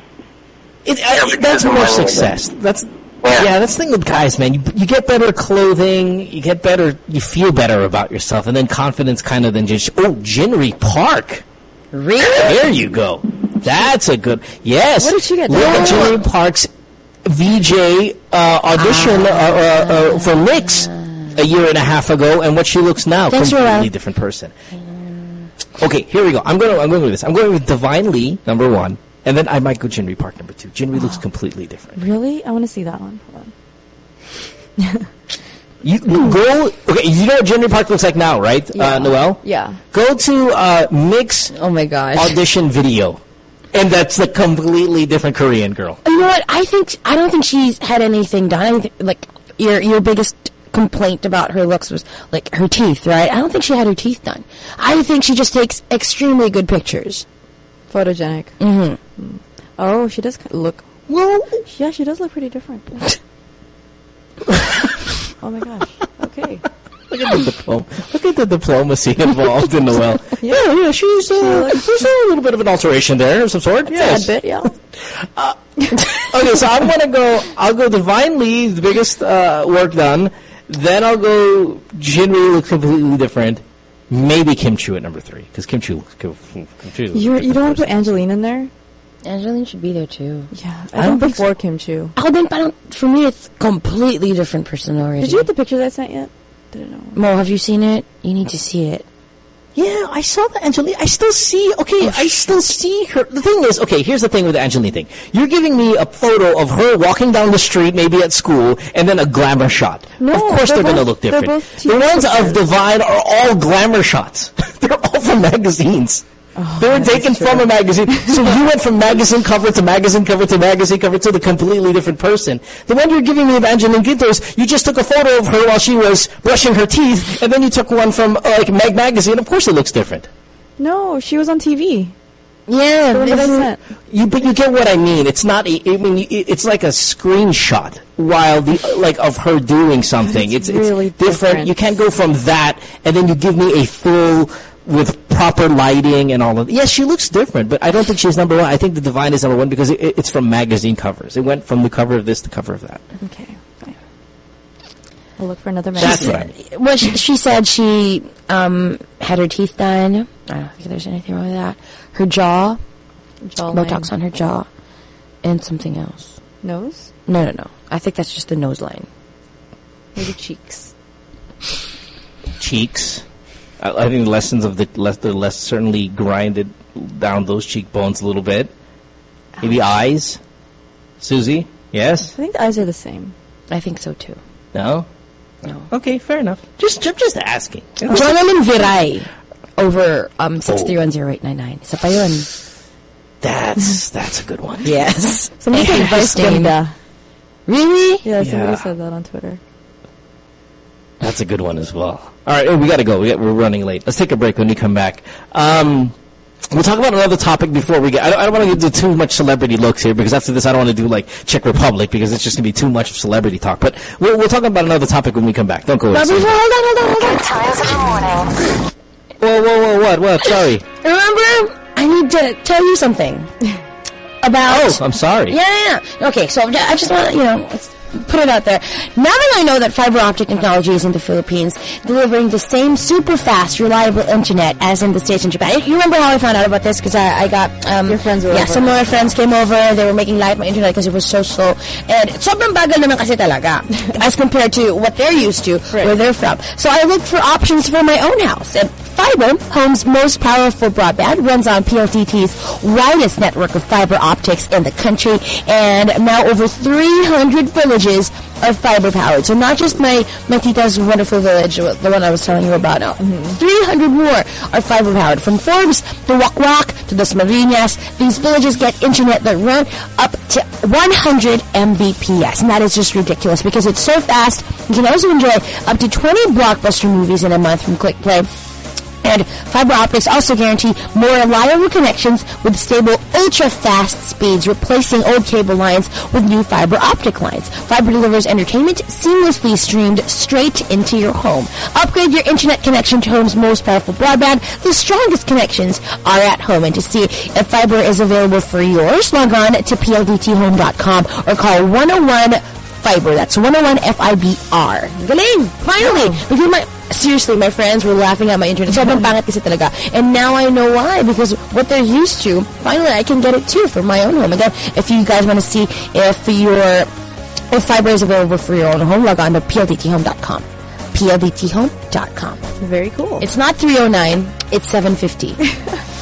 Speaker 5: it, I, that's more success. That's yeah. That's the thing with guys, man. You you get better clothing, you get better, you feel better about yourself, and then confidence kind of then just oh, Jinri Park.
Speaker 3: Really?
Speaker 5: There you go. That's a good. Yes.
Speaker 4: What did she get?
Speaker 5: Look at. Jinri Park's VJ uh, audition uh, uh, uh, for Myx a year and a half ago, and what she looks now,
Speaker 3: Thanks,
Speaker 5: completely
Speaker 3: Roel.
Speaker 5: different person. Okay, here we go. I'm going. To, I'm going with this. I'm going with Divine Lee number one, and then I might go Jinri Park number two. Jinri looks completely different.
Speaker 4: Really? I want to see that one. Hold on.
Speaker 5: You go. Okay, you know what Jinri Park looks like now, right, uh, Noel?
Speaker 4: Yeah.
Speaker 5: Go to uh, Myx.
Speaker 3: Oh my gosh.
Speaker 5: Audition video, and that's a completely different Korean girl.
Speaker 3: You know what? I think I don't think she's had anything done. Anything, like your your biggest complaint about her looks was like her teeth, right? I don't think she had her teeth done. I think she just takes extremely good pictures.
Speaker 4: Photogenic.
Speaker 3: Mm-hmm.
Speaker 4: Oh, she does look.
Speaker 5: Well,
Speaker 4: yeah, she does look pretty different. oh my gosh. Okay.
Speaker 5: Look at the diploma. Look at the diplomacy involved in the
Speaker 4: well.
Speaker 5: Yeah, yeah, she's uh, there's a little bit of an alteration there of some sort. Yes.
Speaker 4: Tad bit, yeah.
Speaker 5: okay, so I'm gonna go. I'll go Divine Lee, the biggest uh, work done. Then I'll go Jinri looks completely different. Maybe Kim Chiu at number three because Kim Chiu looks Kim, Kim Chiu. looks
Speaker 4: You you don't want to
Speaker 5: person.
Speaker 4: put Angeline in there?
Speaker 3: Angeline should be there too.
Speaker 4: Yeah,
Speaker 5: I
Speaker 4: I,
Speaker 5: don't
Speaker 4: don't
Speaker 5: think
Speaker 4: before Kim Chiu.
Speaker 3: Oh, then I don't. For me, it's completely different personality.
Speaker 4: Did you get the picture that I sent yet? Didn't know.
Speaker 3: Mo, have you seen it? You need to see it.
Speaker 5: Yeah, I saw the Angeline. I still see. Okay, oh, I still see her. The thing is, okay, here's the thing with the Angeline thing. You're giving me a photo of her walking down the street, maybe at school, and then a glamour shot.
Speaker 4: No,
Speaker 5: of course
Speaker 4: they're
Speaker 5: they're, going to look different. The
Speaker 4: TV
Speaker 5: ones of
Speaker 4: pictures.
Speaker 5: Divine are all glamour shots. they're all from magazines.
Speaker 4: Oh,
Speaker 5: they were taken from a magazine. So you went from magazine cover to magazine cover to magazine cover to the completely different person. The one you're giving me of Angeline Quintos, you just took a photo of her while she was brushing her teeth, and then you took one from uh, like Mag Magazine. Of course it looks different.
Speaker 4: No, she was on TV.
Speaker 3: Yeah,
Speaker 4: The one that I
Speaker 3: isn't-
Speaker 4: sent.
Speaker 5: You, but you get what I mean. It's not. a- I mean, it's like a screenshot while the like of her doing something. It's, it's
Speaker 4: really
Speaker 5: different.
Speaker 4: different.
Speaker 5: You can't go from that and then you give me a full with proper lighting and all of. Yes, she looks different, but I don't think she's number one. I think the Divine is number one because it, it's from magazine covers. It went from the cover of this to cover of that.
Speaker 4: Okay, fine. I'll look for another
Speaker 5: That's
Speaker 4: magazine.
Speaker 5: right.
Speaker 3: Well, she, she said she um, had her teeth done. I don't think there's anything wrong with that. Her jaw,
Speaker 4: Jawline.
Speaker 3: Botox on her jaw, and something else.
Speaker 4: Nose?
Speaker 3: No, no, no. I think that's just the nose line.
Speaker 4: Maybe cheeks.
Speaker 5: Cheeks. I, I think the lessons of the less the less certainly grinded down those cheekbones a little bit. Maybe eyes. Susie. Yes.
Speaker 4: I think the eyes are the same.
Speaker 3: I think so too.
Speaker 5: No.
Speaker 3: No.
Speaker 5: Okay, fair enough. Just, I'm just asking.
Speaker 3: Jonalyn Viray over um, 6310899. Isa pa yun.
Speaker 5: That's that's a good one.
Speaker 3: Yes.
Speaker 4: Somebody said Vice
Speaker 3: Interesting.
Speaker 4: Ganda.
Speaker 3: Really?
Speaker 4: Yeah, somebody
Speaker 5: Yeah.
Speaker 4: said that on Twitter.
Speaker 5: That's a good one as well. All right, we got to go. We got, we're running late. Let's take a break when we come back. Um, we'll talk about another topic before we get. I don't, don't want to do too much celebrity looks here because after this, I don't want to do like Czech Republic because it's just going to be too much of celebrity talk. But we'll, we'll talk about another topic when we come back. Don't go away.
Speaker 3: But before, hold on, hold on, hold on.
Speaker 7: Good times in the morning.
Speaker 5: Whoa, whoa, whoa, what, what? Sorry.
Speaker 3: Remember, I need to tell you something about.
Speaker 5: Oh, I'm sorry.
Speaker 3: Yeah, yeah, yeah. Okay, so I just want to, you know, let's put it out there. Now that I know that fiber optic technology is in the Philippines, delivering the same super fast, reliable internet as in the States and Japan. You remember how I found out about this? Because I, I got... Um, Your
Speaker 4: friends were
Speaker 3: Yeah,
Speaker 4: over.
Speaker 3: some of my friends came over. They were making light my internet because it was so slow. And sobrang bagal naman kasi talaga as compared to what they're used to, where they're from. So I looked for options for my own house. And Fiber, home's most powerful broadband, runs on PLDT's widest network of fiber optics in the country, and now over 300 villages are fiber powered. So not just my my tita's wonderful village, the one I was telling you about. No, 300 more are fiber powered. From Forbes to Wack Wack to the Marinas, these villages get internet that run up to 100 Mbps, and that is just ridiculous because it's so fast. You can also enjoy up to 20 blockbuster movies in a month from QuickPlay. And fiber optics also guarantee more reliable connections with stable, ultra-fast speeds, replacing old cable lines with new fiber optic lines. Fiber delivers entertainment seamlessly streamed straight into your home. Upgrade your internet connection to home's most powerful broadband. The strongest connections are at home. And to see if fiber is available for yours, log on to pldthome.com or call 101 Fiber. That's 101 F-I-B-R. Galing! Finally! Because my, seriously, my friends were laughing at my internet. Sobrang pangit kasi talaga. And now I know why. Because what they're used to, finally I can get it too for my own home. Again, if you guys want to see if your, if fiber is available for your own home, log on to pldthome.com. pldthome.com.
Speaker 4: Very cool.
Speaker 3: It's not 309, it's 750.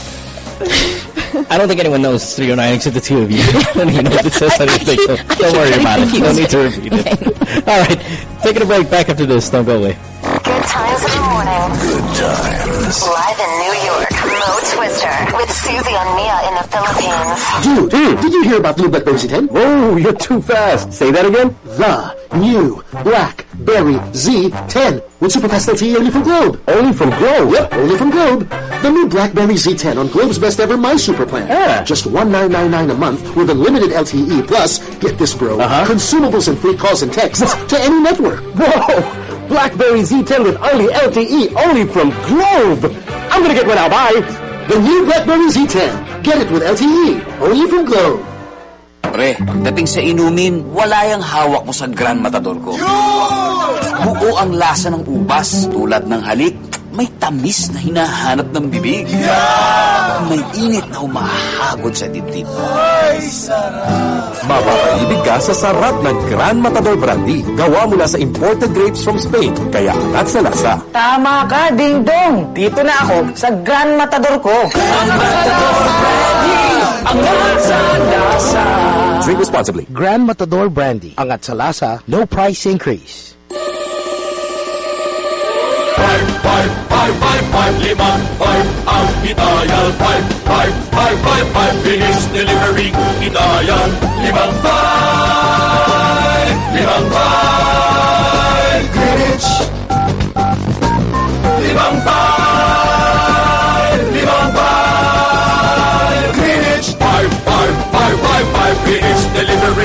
Speaker 5: I don't think anyone knows 309 except the two of you. I don't even know it says anything. So don't worry about it. No need to repeat it. All right. Taking a break. Back after this. Don't go away.
Speaker 7: Good times in the morning.
Speaker 1: Good times.
Speaker 7: Live in New York, Mo Twister with Susie and Mia in the Philippines.
Speaker 25: Dude, did you hear about Blue Blackberry Z10?
Speaker 15: Oh, you're too fast. Say that again.
Speaker 25: The new Blackberry Z10 with superfast LTE only from Globe.
Speaker 15: Only from Globe?
Speaker 25: Yep, only from Globe. The new Blackberry Z10 on Globe's best ever My Super plan.
Speaker 15: Yeah.
Speaker 25: Just 1999 a month with unlimited LTE plus, get this bro,
Speaker 15: Uh-huh.
Speaker 25: consumables and free calls and texts to any network.
Speaker 15: Whoa! BlackBerry Z10 with only LTE, only from Globe. I'm gonna get one now. Bye.
Speaker 25: The new Blackberry Z10. Get it with LTE only from Globe.
Speaker 45: Pre, pagdating sa inumin, wala yung hawak mo sa Grand Matador ko. Buo ang lasa ng ubas, tulad ng halik, may tamis na hinahanap ng bibig. May init na humahagod sa dibdib.
Speaker 46: Mapapaibig ka sa sarap ng Gran Matador Brandy. Gawa mula sa imported grapes from Spain, kaya angat sa lasa.
Speaker 29: Tama ka, Ding Dong. Dito na ako sa Grand Matador ko.
Speaker 46: Drink responsibly.
Speaker 39: Gran Matador Brandy. Angat sa lasa, no price increase.
Speaker 47: Five, five, five, five, five, limang, five, ang itayan. Five, five, five, five, five, bilis delivery, itayan. Limang five, limang five, Greenwich. Limang five,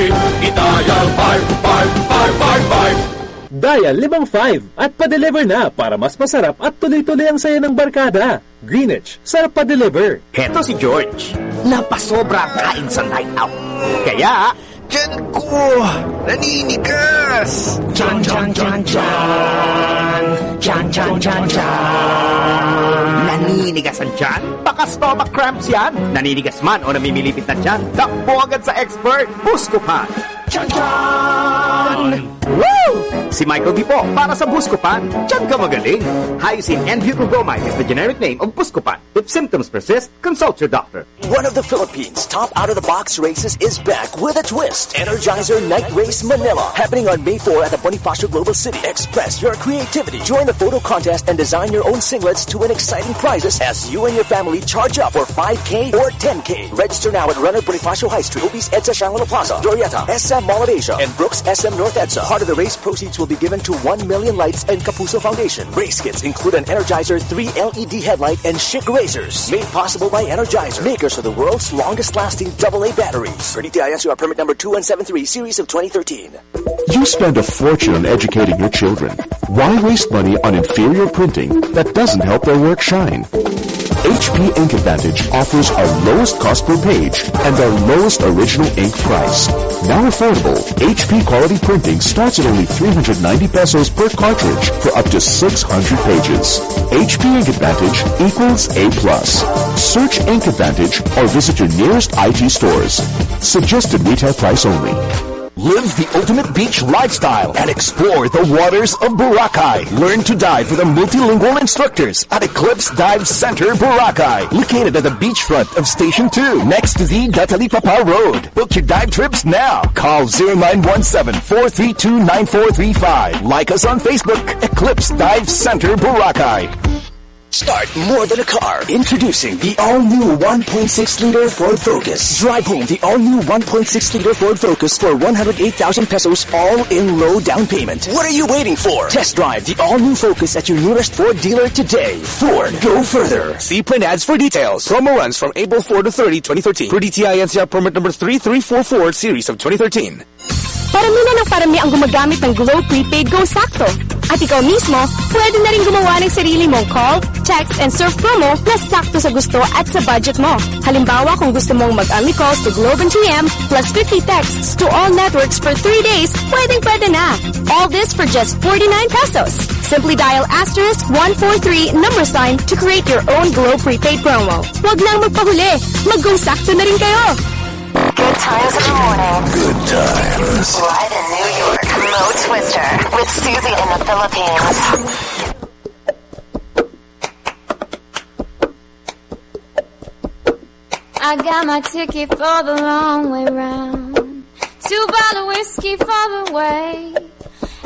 Speaker 48: Dial 5555.
Speaker 49: Dial 55 at pa-deliver na para mas masarap at tuloy-tuloy ang saya ng barkada. Greenwich, sarap pa-deliver.
Speaker 50: Heto si George. Napasobra kain sa night out. Kaya,
Speaker 51: Diyan ko! Naninigas!
Speaker 50: Jan, jan, jan, jan! Jan, jan, jan, jan! Naninigas ang tiyan? Baka stomach cramps yan! Naninigas man o namimilipit na tiyan, takbo agad sa expert! Buscopan! Jan! Woo! Si Michael Di po para sa Buscopan. Diyan ka magaling. Hyoscine and Bucromide is the generic name of Buscopan. If symptoms persist, consult your doctor.
Speaker 52: One of the Philippines' top out-of-the-box races is back with a twist. Energizer Night Race Manila. Happening on May 4 at the Bonifacio Global City. Express your creativity. Join the photo contest and design your own singlets to win exciting prizes as you and your family charge up for 5K or 10K. Register now at Runner Bonifacio High Street, Obis EDSA Shangri-La Plaza, Glorieta, SM Mall Asia, and Brooks SM North EDSA. Part of the race proceeds will be given to 1 Million Lights and Kapuso Foundation. Race kits include an Energizer 3 LED headlight and Chic Razors. Made possible by Energizer, makers of the world's longest lasting AA batteries. For DTI NCR permit number 2173, series of 2013.
Speaker 9: You spend a fortune on educating your children. Why waste money on inferior printing that doesn't help their work shine? HP Ink Advantage offers our lowest cost per page and our lowest original ink price. Now affordable, HP quality printing starts at only 390 pesos per cartridge for up to 600 pages. HP Ink Advantage equals A+. plus. Search Ink Advantage or visit your nearest IT stores. Suggested retail price only.
Speaker 53: Live the ultimate beach lifestyle and explore the waters of Boracay. Learn to dive with our multilingual instructors at Eclipse Dive Center, Boracay. Located at the beachfront of Station 2, next to the D'Talipapa Road. Book your dive trips now. Call 0917-432-9435. Like us on Facebook, Eclipse Dive Center, Boracay.
Speaker 52: Start more than a car. Introducing the all-new 1.6-liter Ford Focus. Drive home the all-new 1.6-liter Ford Focus for 108,000 pesos all in low down payment. What are you waiting for? Test drive the all-new Focus at your nearest Ford dealer today. Ford, go further.
Speaker 51: See print ads for details. Promo runs from April 4 to 30, 2013. Per DTI NCR permit number 3344 series of 2013.
Speaker 31: Parami na ng parami ang gumagamit ng Glow Prepaid Go Sakto. At ikaw mismo, pwede na rin gumawa ng sarili mong call, text, and surf promo na sakto sa gusto at sa budget mo. Halimbawa, kung gusto mong mag-only calls to Globe and TM plus 50 texts to all networks for 3 days, pwedeng pwede na. All this for just 49 pesos. Simply dial asterisk 143 number sign to create your own Glow Prepaid promo. Huwag nang magpahuli. Mag-go sakto na rin kayo.
Speaker 7: Good times in the morning.
Speaker 1: Good times.
Speaker 7: Live in New York, Mo Twister with Susie in the Philippines.
Speaker 8: I got my ticket for the long way round. Two bottle whiskey for the way.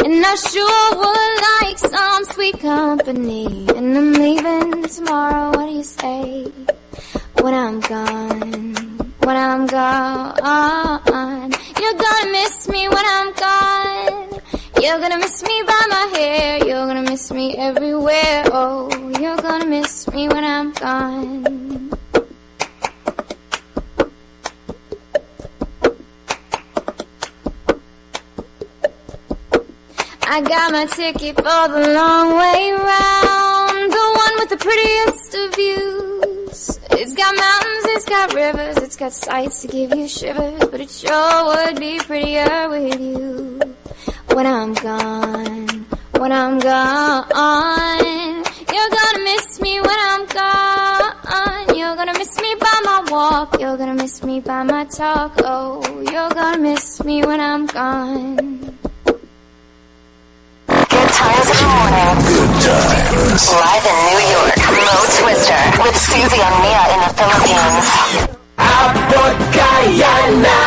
Speaker 8: And I sure would like some sweet company. And I'm leaving tomorrow, what do you say? When I'm gone, when I'm gone. You're gonna miss me when I'm gone. You're gonna miss me by my hair. You're gonna miss me everywhere. Oh, you're gonna miss me when I'm gone. I got my ticket for the long way round, with the prettiest of views. It's got mountains, it's got rivers, it's got sights to give you shivers, but it sure would be prettier with you. When I'm gone, when I'm gone, you're gonna miss me when I'm gone. You're gonna miss me by my walk, you're gonna miss me by my talk. Oh, you're gonna miss me when I'm gone.
Speaker 7: Good times. Live in New York, Mo Twister with Susie and Mia in the Philippines.
Speaker 50: Abot kaya na,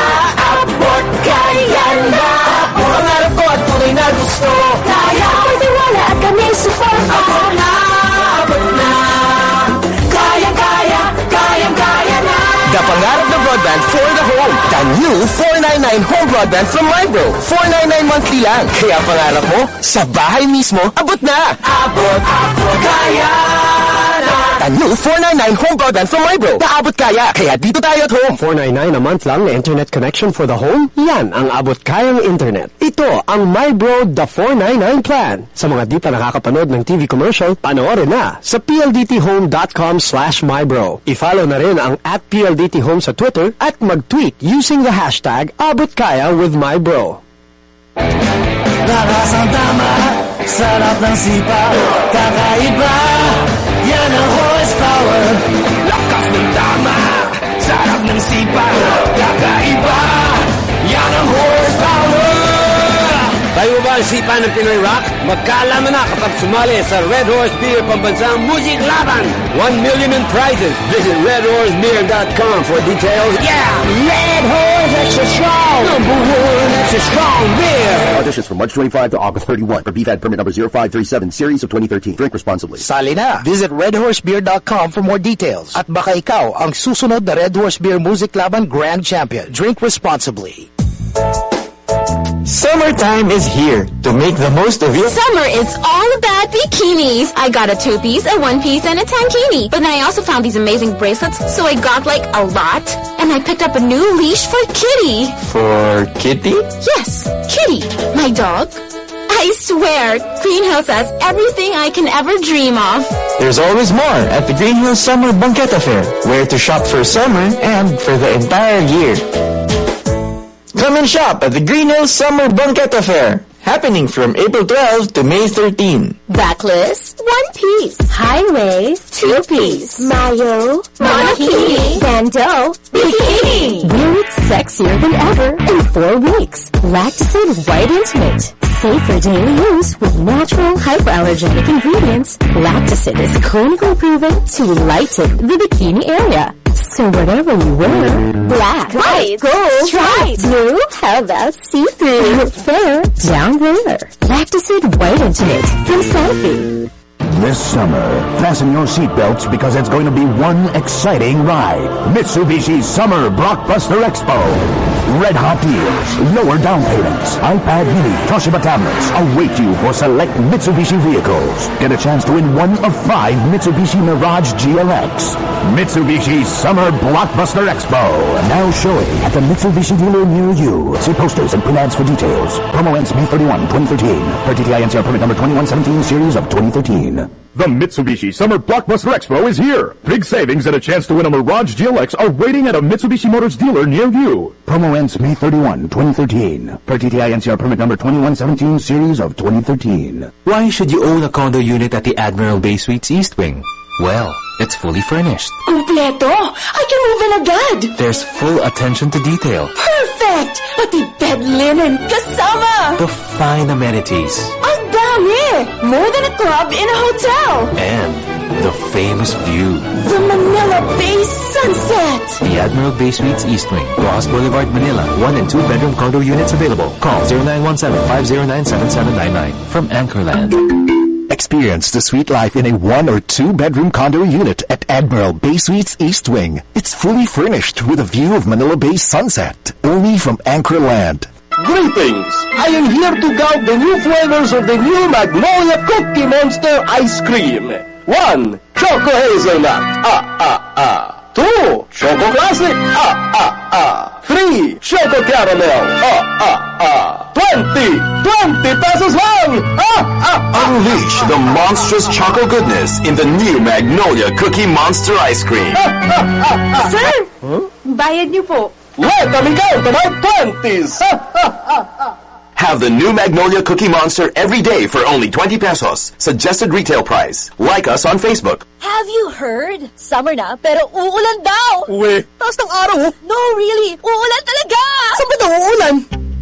Speaker 50: abot kaya na Pangarap ko at tunay na gusto Kaya pwede wala at kami support Abot na, abot na Kaya, kaya, kaya, kaya na
Speaker 15: The pangarap na broadband for the home. The new 499 home broadband from Mybro. 499 monthly lang. Kaya pangarap mo, sa bahay mismo, abot na!
Speaker 50: Abot, abot, kaya na
Speaker 39: a new 499 home broadband from MyBro. Naabot kaya, kaya dito tayo at home.
Speaker 15: 499 a month lang na internet connection for the home? Yan ang abot kayang internet. Ito ang MyBro The 499 Plan. Sa mga di pa nakakapanood ng TV commercial, panoorin na sa pldthome.com slash mybro. I-follow na rin ang at pldthome sa Twitter at mag-tweet using the hashtag abot kaya with MyBro.
Speaker 2: Lakas ang tama, sarap ng sipa, kakaiba, yan ang horsepower. Lakas ng tama, sarap ng sipa, kakaiba, yan ang horsepower.
Speaker 38: Tayo ba ang sipa ng Pinoy Rock? Magkaalaman na kapag sumali sa Red Horse Beer Pambansang Music Laban. 1 million in prizes. Visit redhorsebeer.com for details. Yeah! Red Horse Extra Strong! Number one extra strong beer!
Speaker 25: Auditions from March 25 to August 31 for BFAD permit number 0537 series of 2013. Drink responsibly.
Speaker 39: Sali na! Visit redhorsebeer.com for more details. At baka ikaw ang susunod na Red Horse Beer Music Laban Grand Champion. Drink responsibly.
Speaker 19: Summertime is here to make the most of your
Speaker 16: Summer is all about bikinis. I got a two-piece, a one-piece, and a tankini. But then I also found these amazing bracelets, so I got like a lot. And I picked up a new leash for Kitty.
Speaker 19: for Kitty.
Speaker 16: Yes, Kitty, my dog. I swear, Greenhills has everything I can ever dream of.
Speaker 19: There's always more at the Greenhills Summer Banquet Fair, where to shop for summer and for the entire year. Come and shop at the Greenhills Summer Banquet Fair, happening from April 12 to May 13.
Speaker 16: Backlist, one piece. High waist, two piece. Mayo, monokini. Bandeau, bikini. Wear it sexier than ever in four weeks. Lactacid White Intimate. Safe for daily use with natural hypoallergenic ingredients. Lactacid is clinically proven to lighten the bikini area. So whatever you wear, black, white, gold, striped, blue, how about see-through, fair, down there. Lactacid White Intimate from Sanofi.
Speaker 9: This summer, fasten your seatbelts because it's going to be one exciting ride. Mitsubishi's Summer Blockbuster Expo. Red hot deals, lower down payments, iPad mini, Toshiba tablets await you for select Mitsubishi vehicles. Get a chance to win one of five Mitsubishi Mirage GLX. Mitsubishi Summer Blockbuster Expo. Now showing at the Mitsubishi dealer near you. See posters and print ads for details. Promo ends May 31, 2013. Per DTI NCR permit number 2117 series of 2013.
Speaker 54: The Mitsubishi Summer Blockbuster Expo is here. Big savings and a chance to win a Mirage GLX are waiting at a Mitsubishi Motors dealer near you.
Speaker 9: Promo ends May 31, 2013. Per DTI NCR permit number 2117 series of 2013.
Speaker 10: Why should you own a condo unit at the Admiral Bay Suites East Wing? Well, it's fully furnished.
Speaker 2: Kumpleto! I can move in agad!
Speaker 10: There's full attention to detail.
Speaker 2: Perfect! Pati bed linen, kasama!
Speaker 10: The fine amenities.
Speaker 2: Ang dami! More than a club in a hotel!
Speaker 10: And the famous view.
Speaker 2: The Manila Bay Sunset!
Speaker 10: The Admiral Bay Suites East Wing, Roxas Boulevard, Manila. One and two bedroom condo units available. Call 0917-509-7799 from Anchorland.
Speaker 55: Experience the sweet life in a one or two bedroom condo unit at Admiral Bay Suites East Wing. It's fully furnished with a view of Manila Bay sunset. Only from Anchorland.
Speaker 11: Greetings! I am here to gouge the new flavors of the new Magnolia Cookie Monster Ice Cream. One, Choco Hazelnut. Ah, ah, ah. Two, Choco Classic. Ah, ah, ah. Three, Choco Caramel. Ah, ah, ah. Twenty, twenty pesos lang. Ah, ah, ah.
Speaker 1: Unleash the monstrous choco goodness in the new Magnolia Cookie Monster Ice Cream. Ah ah ah.
Speaker 2: Sir, bayad niyo po.
Speaker 11: Let them count to my twenties.
Speaker 1: Have the new Magnolia Cookie Monster every day for only 20 pesos. Suggested retail price. Like us on Facebook.
Speaker 21: Have you heard? Summer na, pero uulan daw!
Speaker 11: Uwe, taas ng araw.
Speaker 21: No, really! Uulan talaga!
Speaker 11: Saan ba daw uulan?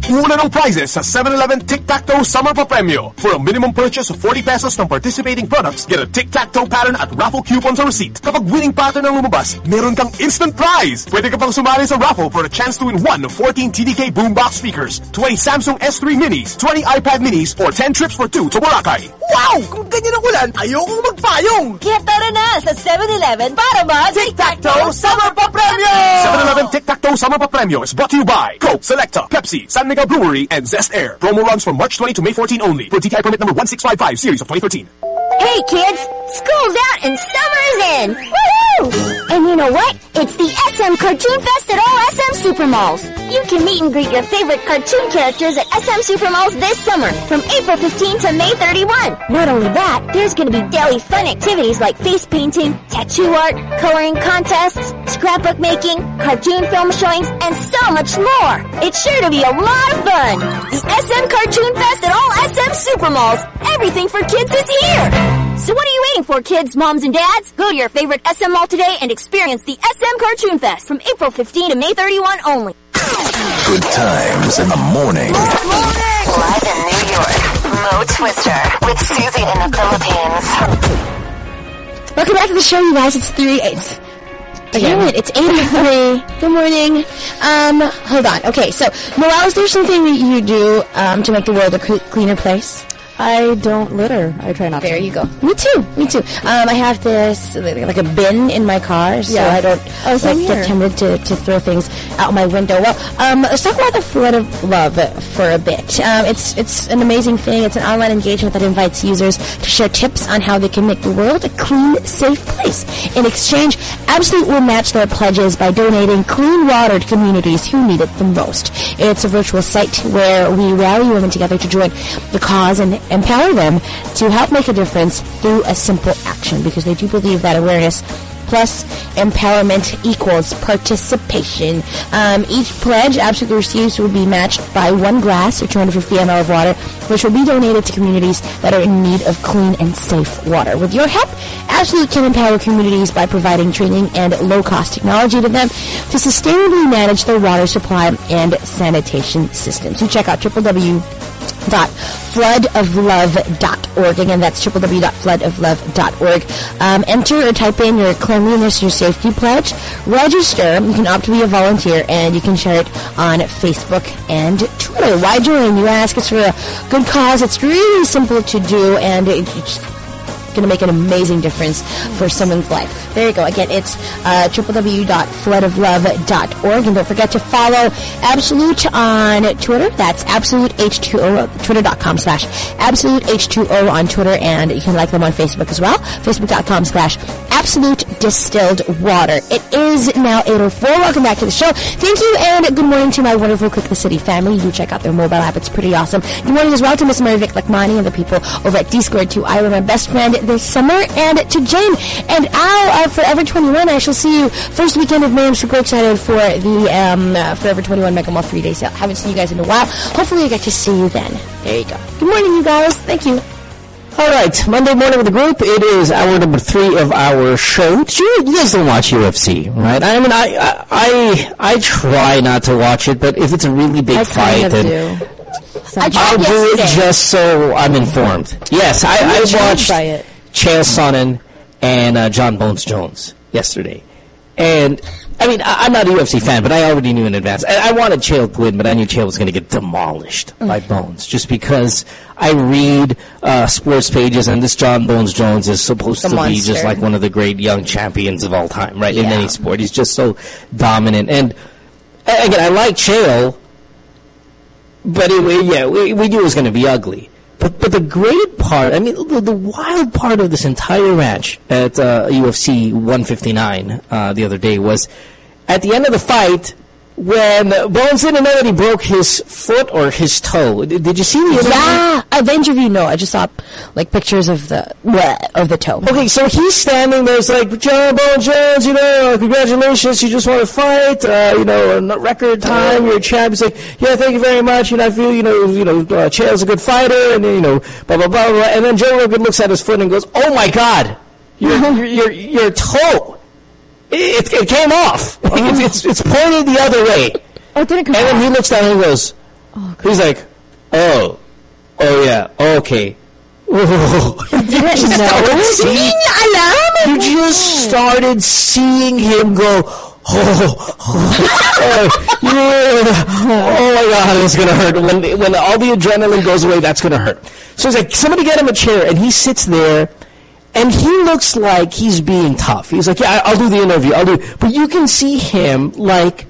Speaker 22: Una ng prizes sa 7-Eleven Tic-Tac-Toe Summer Pa-Premyo. For a minimum purchase of 40 pesos ng participating products, get a Tic-Tac-Toe pattern at raffle coupon sa receipt. Kapag winning pattern ang lumabas, meron kang instant prize! Pwede ka pang sumali sa raffle for a chance to win one of 14 TDK boombox speakers, 20 Samsung S3 minis, 20 iPad minis, or 10 trips for two to Boracay.
Speaker 11: Wow! Kung ganyan ang ulan, ayokong magpayong!
Speaker 21: Kaya tara na sa 7-Eleven para mag
Speaker 11: Tic-Tac-Toe Summer Pa-Premyo!
Speaker 22: 7-Eleven Tic-Tac-Toe Summer Pa-Premyo is brought to you by Coke, Selecta, Pepsi, San Miguel Brewery, and Zest Air. Promo runs from March 20 to May 14 only. For DTI permit number 1655, series of 2013.
Speaker 21: Hey kids, school's out and summer's in! Woohoo! And you know what? It's the SM Cartoon Fest at all SM Supermalls. You can meet and greet your favorite cartoon characters at SM Supermalls this summer from April 15 to May 31. Not only that, there's gonna be daily fun activities like face painting, tattoo art, coloring contests, scrapbook making, cartoon film showings, and so much more. It's sure to be a lot of fun. The SM Cartoon Fest at all SM Supermalls. Everything for kids is here. So what are you waiting for, kids, moms, and dads? Go to your favorite SM mall today and experience the SM Cartoon Fest from April 15 to May 31 only.
Speaker 1: Good times in the morning.
Speaker 7: Live in New York, Mo Twister with Susie in the Philippines.
Speaker 3: Welcome back to the show, you guys. It's 3 8. Damn it, it's 8.03. Good morning. Um, hold on. Okay, so, Noelle, is there something that you do um, to make the world a cleaner place?
Speaker 4: I don't litter. I try not to
Speaker 3: there
Speaker 4: to.
Speaker 3: you go. Me too. Me too. Um, I have this like a bin in my car, so
Speaker 4: Yeah.
Speaker 3: I don't
Speaker 4: Oh,
Speaker 3: like,
Speaker 4: same
Speaker 3: get tempted to, to throw things out my window. Well, um, let's talk about the Flood of Love for a bit. Um, it's it's an amazing thing. It's an online engagement that invites users to share tips on how they can make the world a clean, safe place. In exchange, Absolute will match their pledges by donating clean water to communities who need it the most. It's a virtual site where we rally women together to join the cause and empower them to help make a difference through a simple action because they do believe that awareness plus empowerment equals participation. Um, each pledge Absolute receives will be matched by one glass or 250 ml of water, which will be donated to communities that are in need of clean and safe water. With your help, Absolute can empower communities by providing training and low-cost technology to them to sustainably manage their water supply and sanitation systems. So check out www floodoflove.org. Again, that's www.floodoflove.org. Um, enter or type in your cleanliness, your safety pledge. Register. You can opt to be a volunteer, and you can share it on Facebook and Twitter. Why join? You ask. It's for a good cause. It's really simple to do, and it, it's going to make an amazing difference for someone's life. There you go. Again, it's uh, www.floodoflove.org. And don't forget to follow Absolute on Twitter. That's AbsoluteH2O, twitter.com slash AbsoluteH2O on Twitter. And you can like them on Facebook as well. Facebook.com slash Absolute Distilled Water. It is now 8.04. Welcome back to the show. Thank you and good morning to my wonderful Click the City family. Do check out their mobile app. It's pretty awesome. Good morning as well to Miss Mary Vic Lakmani and the people over at D Squared 2 Ira, my best friend this summer, and to Jane and Al of Forever 21. I shall see you first weekend of May. I'm super excited for the um, uh, Forever 21 Mega Mall 3 day sale. Haven't seen you guys in a while. Hopefully I get to see you then. There you go. Good morning, you guys. Thank you.
Speaker 5: All right, Monday morning with the group. It is hour number three of our show. You, guys don't watch UFC, right? I mean, I, I I I try not to watch it, but if it's a really big
Speaker 4: I
Speaker 5: fight, then
Speaker 4: do.
Speaker 5: I'll do it just so I'm informed. Yes, I,
Speaker 4: I'm
Speaker 5: watched. Chael Sonnen and uh, Jon Bones Jones yesterday, and I mean, I, I'm not a UFC fan, but I already knew in advance. I, I wanted Chael to win, but I knew Chael was going to get demolished by Bones, just because I read uh, sports pages, and this Jon Bones Jones is supposed
Speaker 4: The
Speaker 5: to be just like one of the great young champions of all time, right? In any sport, he's just so dominant. And again, I like Chael, but it, yeah, we, we knew it was going to be ugly. But but the great part, I mean, the, the wild part of this entire match at uh, UFC 159 uh, the other day was at the end of the fight when Bones didn't know that he broke his foot or his toe. Did, did you see the interview?
Speaker 3: Yeah, uh, the interview. No, I just saw like pictures of the bleh, of the toe.
Speaker 5: Okay, so he's standing there. It's like Jon Bone Jones, you know, congratulations, you just want to fight, uh, you know, a record time, you're a champ. He's like, yeah, thank you very much, and I feel, you know, you know, uh, Chael's a good fighter, and you know, blah blah blah blah. And then Joe Rogan looks at his foot and goes, oh my god, your your your, your toe, it, it came off. It's, it's it's pointed the other way.
Speaker 4: Oh, it didn't come
Speaker 5: And then he looks down and he goes, he's like, oh, oh yeah, okay. you just started seeing, you just started seeing him go, oh, oh, oh yeah, oh my god, it's gonna hurt. When, when all the adrenaline goes away, that's gonna hurt. So he's like, somebody get him a chair, and he sits there, and he looks like he's being tough. He's like, yeah, I- I'll do the interview, I'll do, but you can see him, like,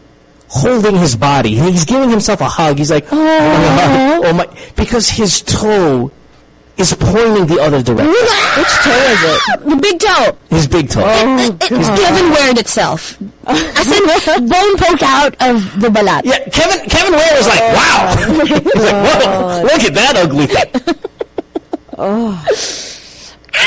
Speaker 5: holding his body. He's giving himself a hug. He's like, oh my, oh my, because his toe is pointing the other direction.
Speaker 3: Which toe is it? The big toe.
Speaker 5: His big toe.
Speaker 3: It- it- it's Kevin Ware itself. As in, bone poke out of the balat.
Speaker 5: Yeah, Kevin Kevin Ware was like, wow. He's like, whoa, look at that ugly thing.
Speaker 3: Oh.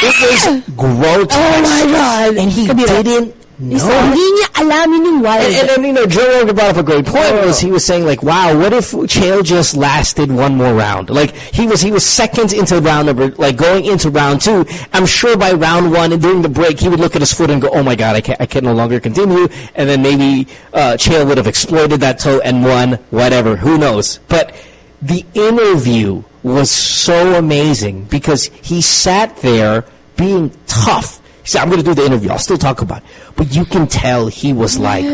Speaker 5: It was grotesque.
Speaker 3: Oh my God.
Speaker 5: And he
Speaker 3: Kabira.
Speaker 5: didn't
Speaker 3: He
Speaker 5: know.
Speaker 3: Hindi niya alam yung wild.
Speaker 5: And, and, and, you know, Joe Rogan brought up a great point. Was he was saying like, "Wow, what if Chael just lasted one more round? Like he was he was seconds into round number, like going into round two. I'm sure by round one and during the break, he would look at his foot and go, "Oh my God, I can I can no longer continue." And then maybe uh, Chael would have exploited that toe and won. Whatever, who knows? But the interview was so amazing because he sat there being tough. He said, I'm going to do the interview. I'll still talk about it. But you can tell he was like,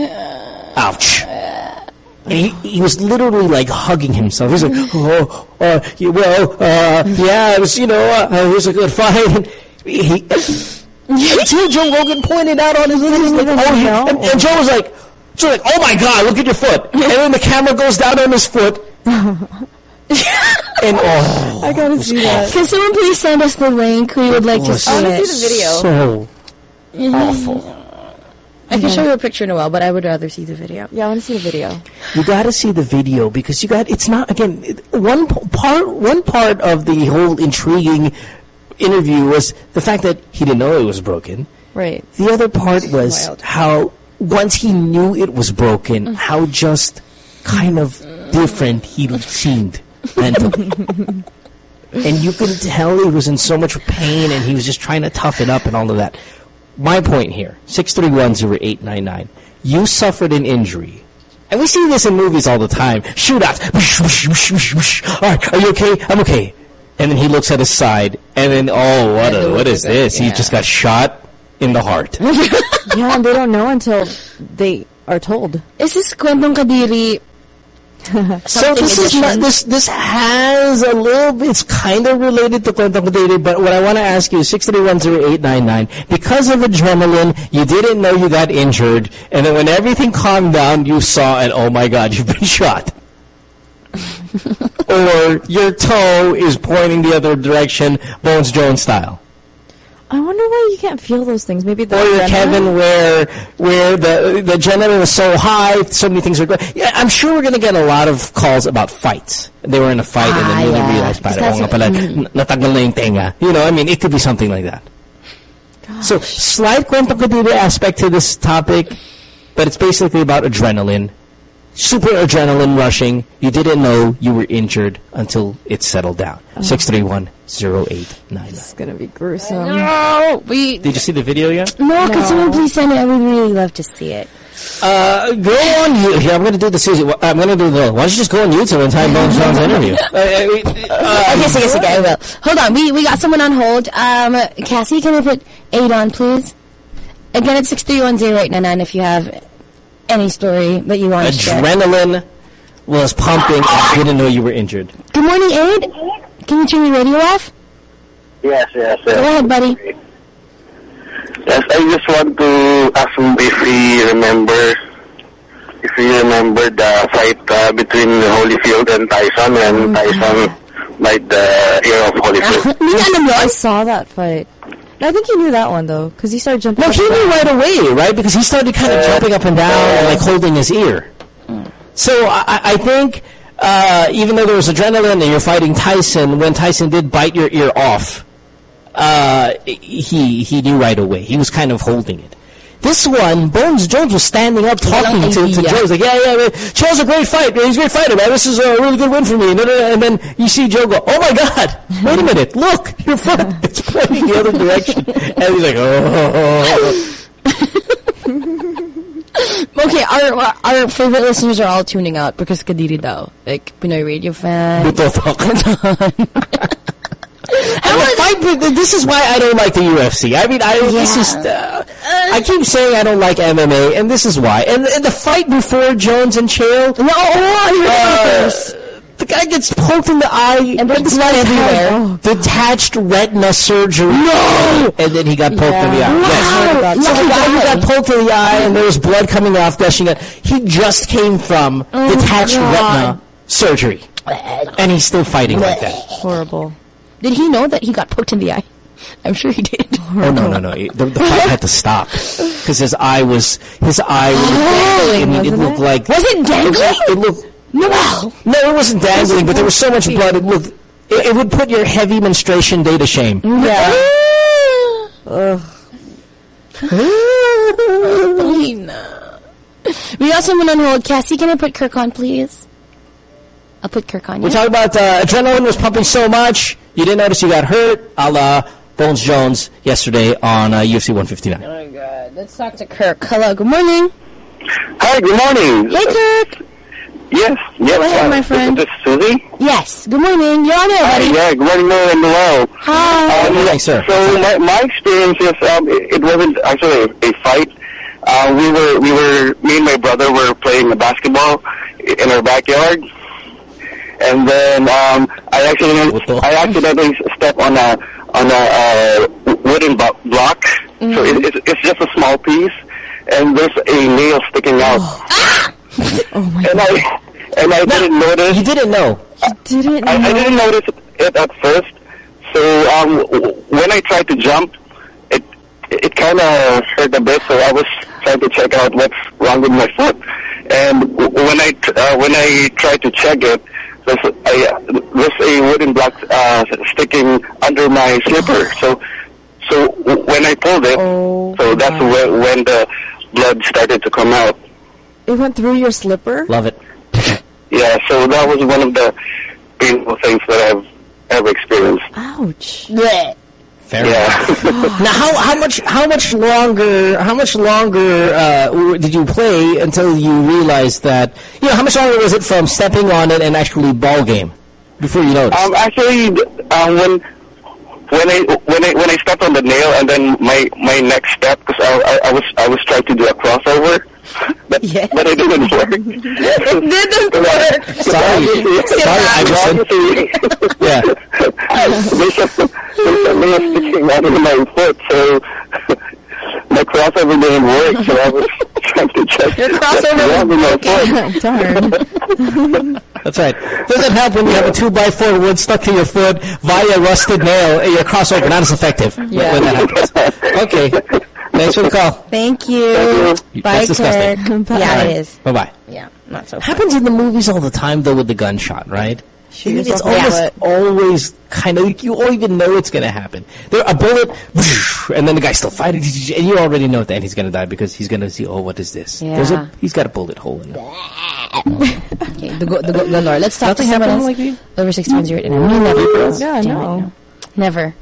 Speaker 5: ouch. And he, he was literally like hugging himself. He's like, oh, uh, well, uh, yeah, it was, you know, uh, it was a good fight. And he, until Joe Rogan pointed out on his he's like, oh, he, and, and Joe was like, Joe was like, oh my God, look at your foot. And then the camera goes down on his foot. And oh,
Speaker 3: I gotta
Speaker 5: see that.
Speaker 3: Can someone please send us the link? We would like to see
Speaker 5: It
Speaker 3: to
Speaker 5: was
Speaker 3: see it.
Speaker 5: So
Speaker 3: Mhm.
Speaker 5: awful.
Speaker 3: I can show you a picture, Noel, but I would rather see the video.
Speaker 4: Yeah, I want to see the video.
Speaker 5: You got to see the video because you got. It's not again. One part. One part of the whole intriguing interview was the fact that he didn't know it was broken.
Speaker 4: Right.
Speaker 5: The other part was how once he knew it was broken, how just kind of different he seemed mentally. and you could tell he was in so much pain and he was just trying to tough it up and all of that. My point here, 6310899. You suffered an injury. And we see this in movies all the time. Shootouts. All right, are you okay? I'm okay. And then he looks at his side, and then, oh, what, a, what is this? He just got shot in the heart.
Speaker 4: yeah, and they don't know until they are told.
Speaker 3: Is this Kwentong Kadiri
Speaker 5: So this is not, this this has a little bit, it's kind of related to Kwentong Kadiri, but what I want to ask you is 6310899, because of adrenaline, you didn't know you got injured, and then when everything calmed down, you saw, and oh my god, you've been shot. or your toe is pointing the other direction, Bones Jones style.
Speaker 4: I wonder why you can't feel those things. Maybe the
Speaker 5: Or
Speaker 4: adrenaline?
Speaker 5: Kevin, where where the the adrenaline is so high, so many things are going. Yeah, I'm sure we're gonna get a lot of calls about fights. They were in a fight and then
Speaker 3: Ah,
Speaker 5: really
Speaker 3: yeah.
Speaker 5: realized, pare, oo nga pala, natanggal na yung tenga. You know, I mean, it could be something like that. So, slight kwento aspect to this topic, but it's basically about adrenaline. Super adrenaline rushing. You didn't know you were injured until it settled down.
Speaker 3: Oh.
Speaker 5: 631-0899.
Speaker 4: It's gonna be gruesome.
Speaker 3: No, we.
Speaker 5: Did you see the video yet?
Speaker 3: No, could someone please send it? I would really love to see it.
Speaker 5: Uh, go on YouTube. Here, I'm going to do the Susie. I'm going to do the. Why don't you just go on YouTube and type Bones Jones interview? Uh, uh,
Speaker 3: okay, sige, sige, I will. Hold on, we we got someone on hold. Um, Cassie, can I put eight on, please? Again, it's six three one zero eight nine nine. If you have any story that you want to share.
Speaker 5: Adrenaline was pumping. I didn't know you were injured.
Speaker 3: Good morning, Aid. Can you turn your radio off?
Speaker 42: Yes, yes, yes.
Speaker 3: Go ahead, buddy.
Speaker 42: Yes, I just want to ask him if he remember, if he remember the fight uh, between Holyfield and Tyson when oh, Tyson bite the ear of Holyfield.
Speaker 4: Uh, I saw that fight. I think he knew that one though, because he started jumping.
Speaker 5: No,
Speaker 4: up
Speaker 5: he knew right away, right? Because he started kind of uh, jumping up and down and like holding his ear. Mm. So I, I- I think uh, even though there was adrenaline and you're fighting Tyson, when Tyson did bite your ear off, uh, he he knew right away. He was kind of holding it. This one, Bones Jones was standing up talking to, to
Speaker 3: idea.
Speaker 5: Joe. He's like, yeah, yeah, man. Joe's a great fight. He's a great fighter, man. This is a really good win for me. And then you see Joe go, oh my God, wait a minute. Look, your foot, it's pointing the other direction. And he's like, oh.
Speaker 3: Okay, our our favorite listeners are all tuning out because Kadiri daw. Like, Pinoy radio fan.
Speaker 5: Fight—this is why I don't like the UFC. I mean, I this is uh, I keep saying I don't like MMA, and this is why. And, and the fight before Jones and Chael, no, oh, uh, the guy gets poked in the eye, and
Speaker 3: there's blood everywhere.
Speaker 5: Detached retina surgery. No, and then he got poked in the eye.
Speaker 3: Wow.
Speaker 5: Yes, so the guy who got poked in the eye, and there was blood coming off, gushing out. He just came from
Speaker 3: Oh,
Speaker 5: detached
Speaker 3: God.
Speaker 5: retina surgery, and he's still fighting like that.
Speaker 4: Horrible.
Speaker 3: Did he know that he got poked in the eye? I'm sure he did.
Speaker 5: Oh no no no! The, the fight had to stop because his eye was his eye was dangling. I mean, it
Speaker 3: wasn't
Speaker 5: looked
Speaker 3: it?
Speaker 5: like
Speaker 3: Was it dangling?
Speaker 5: It looked
Speaker 3: no,
Speaker 5: no, it wasn't dangling, but there was so much blood. It looked it, it would put your heavy menstruation day to shame.
Speaker 3: Yeah.
Speaker 4: Ugh.
Speaker 3: Lena. We got someone on hold. Cassie, can I put Kirk on, please? I'll put Kirk on.
Speaker 5: We
Speaker 3: yeah?
Speaker 5: talked about uh, adrenaline was pumping so much you didn't notice you got hurt, a la Bones Jones yesterday on uh, UFC 159.
Speaker 3: Oh my god. Let's talk to Kirk. Hello, good morning.
Speaker 42: Hi, good morning.
Speaker 3: Hey, Kirk.
Speaker 42: Yes, yes.
Speaker 3: Go ahead,
Speaker 42: uh,
Speaker 3: my friend.
Speaker 42: This is Susie.
Speaker 3: Yes, good morning. You're on air,
Speaker 42: Hi,
Speaker 3: buddy.
Speaker 42: yeah, good morning, Mo, and hello.
Speaker 3: Hi.
Speaker 42: Um,
Speaker 5: morning, sir.
Speaker 42: So my, my experience is um, it, it wasn't actually a, a fight. Uh, we were we were me and my brother were playing the basketball in our backyard, and then um, I actually I accidentally stepped on a on a uh, wooden bo- block. So it, it's, it's just a small piece, and there's a nail sticking out.
Speaker 3: oh my
Speaker 42: and I and I didn't notice.
Speaker 5: You didn't know.
Speaker 4: You didn't
Speaker 42: I, I didn't notice it at first. So um, when I tried to jump, it it kind of hurt a bit. So I was trying to check out what's wrong with my foot. And when I uh, when I tried to check it, there's a, there's a wooden block uh, sticking under my slipper. So so when I pulled it, so that's when, when the blood started to come out.
Speaker 4: It went through your slipper?
Speaker 5: Love it.
Speaker 42: Yeah, so that was one of the painful things that I've ever experienced.
Speaker 4: Ouch.
Speaker 5: Fair enough. now, how how much how much longer how much longer uh, did you play until you realized that you know how much longer was it from stepping on it and actually ball game before you noticed?
Speaker 42: Um, actually, um, when when I when I when I stepped on the nail and then my my next step because I, I I was I was trying to do a crossover, but but it didn't work.
Speaker 3: it didn't work.
Speaker 5: Sorry, sorry, Iverson. yeah.
Speaker 42: there's a there's a nail sticking out of my foot, so my crossover didn't work. So I was trying to check
Speaker 3: Your
Speaker 42: what's
Speaker 3: crossover
Speaker 42: wrong with my foot.
Speaker 5: That's right. Doesn't help when you have a two by four wood stuck to your foot via rusted nail. and Your crossover not as effective
Speaker 3: Yeah.
Speaker 5: when that happens. Okay. Thanks for the call.
Speaker 3: Thank you. Bye,
Speaker 5: That's disgusting.
Speaker 3: Kirk. Yeah, it is.
Speaker 5: Bye bye.
Speaker 3: Yeah, not so.
Speaker 5: Happens in the movies all the time though with the gunshot, right? I mean, it's
Speaker 3: yourself in the
Speaker 5: almost
Speaker 3: foot.
Speaker 5: always kind of you don't even know it's going to happen. There a bullet, and then the guy's still fighting, and you already know at the end he's going to die because he's going to see, oh, what is this? There's
Speaker 3: Yeah.
Speaker 5: a he's got a bullet hole in him.
Speaker 3: Okay, the go, the go, galore. Let's talk
Speaker 5: Nothing
Speaker 3: to someone
Speaker 5: happened
Speaker 3: else.
Speaker 5: like you?
Speaker 3: Over six one zero eight nine. Me never. girls.
Speaker 4: Yeah,
Speaker 3: Damn it,
Speaker 4: no.
Speaker 3: Never.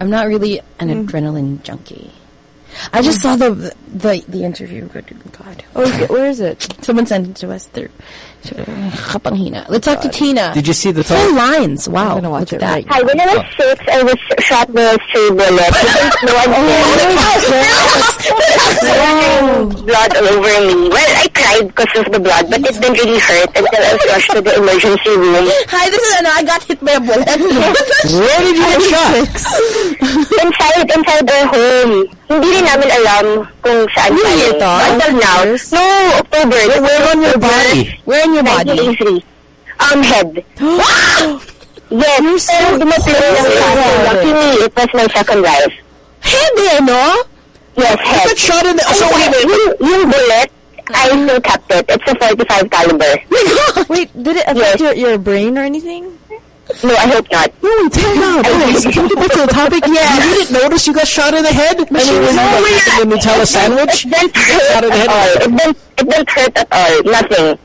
Speaker 3: I'm not really an adrenaline junkie. I just um, saw the the the interview. Good God.
Speaker 4: Oh, where is it?
Speaker 3: Someone sent it to us through. to Let's talk to Tina.
Speaker 5: Did you see the
Speaker 3: Full lines? Wow.
Speaker 4: I'm gonna watch it
Speaker 3: at
Speaker 4: right
Speaker 3: that.
Speaker 41: Hi, when I was six, I was shot by a stray bullet. No oh, one cared. blood all over me. Well, I cried because of the blood, but it didn't really hurt until I was rushed to the emergency room.
Speaker 3: Hi, this is Anna. I got hit by a bullet.
Speaker 5: Where did you get shot?
Speaker 41: inside, inside our home. Hindi rin namin alam kung saan
Speaker 3: Really,
Speaker 41: tayo.
Speaker 3: ito?
Speaker 41: Until now. No, October.
Speaker 3: Where on your body? Where on your body?
Speaker 41: 1983. Um, head. yes, pero dumating siya. So, luckily, it was my second life.
Speaker 3: Head eh, no?
Speaker 41: Yes, head.
Speaker 5: got shot in the-
Speaker 41: So, wait, yung, yung bullet, I still kept it. It's a 45 caliber.
Speaker 4: Wait, did it affect your, your brain or anything?
Speaker 41: No, I hope not.
Speaker 5: No, time out. Please, Can we get back to the topic?
Speaker 41: Yeah.
Speaker 5: You didn't notice you got shot in the head? I mean,
Speaker 41: No,
Speaker 5: were
Speaker 41: we-
Speaker 5: eating the Nutella sandwich?
Speaker 41: It didn't
Speaker 5: You shot
Speaker 41: hurt
Speaker 5: in the
Speaker 41: at
Speaker 5: head?
Speaker 41: all. It didn't, it didn't hurt at all. Nothing.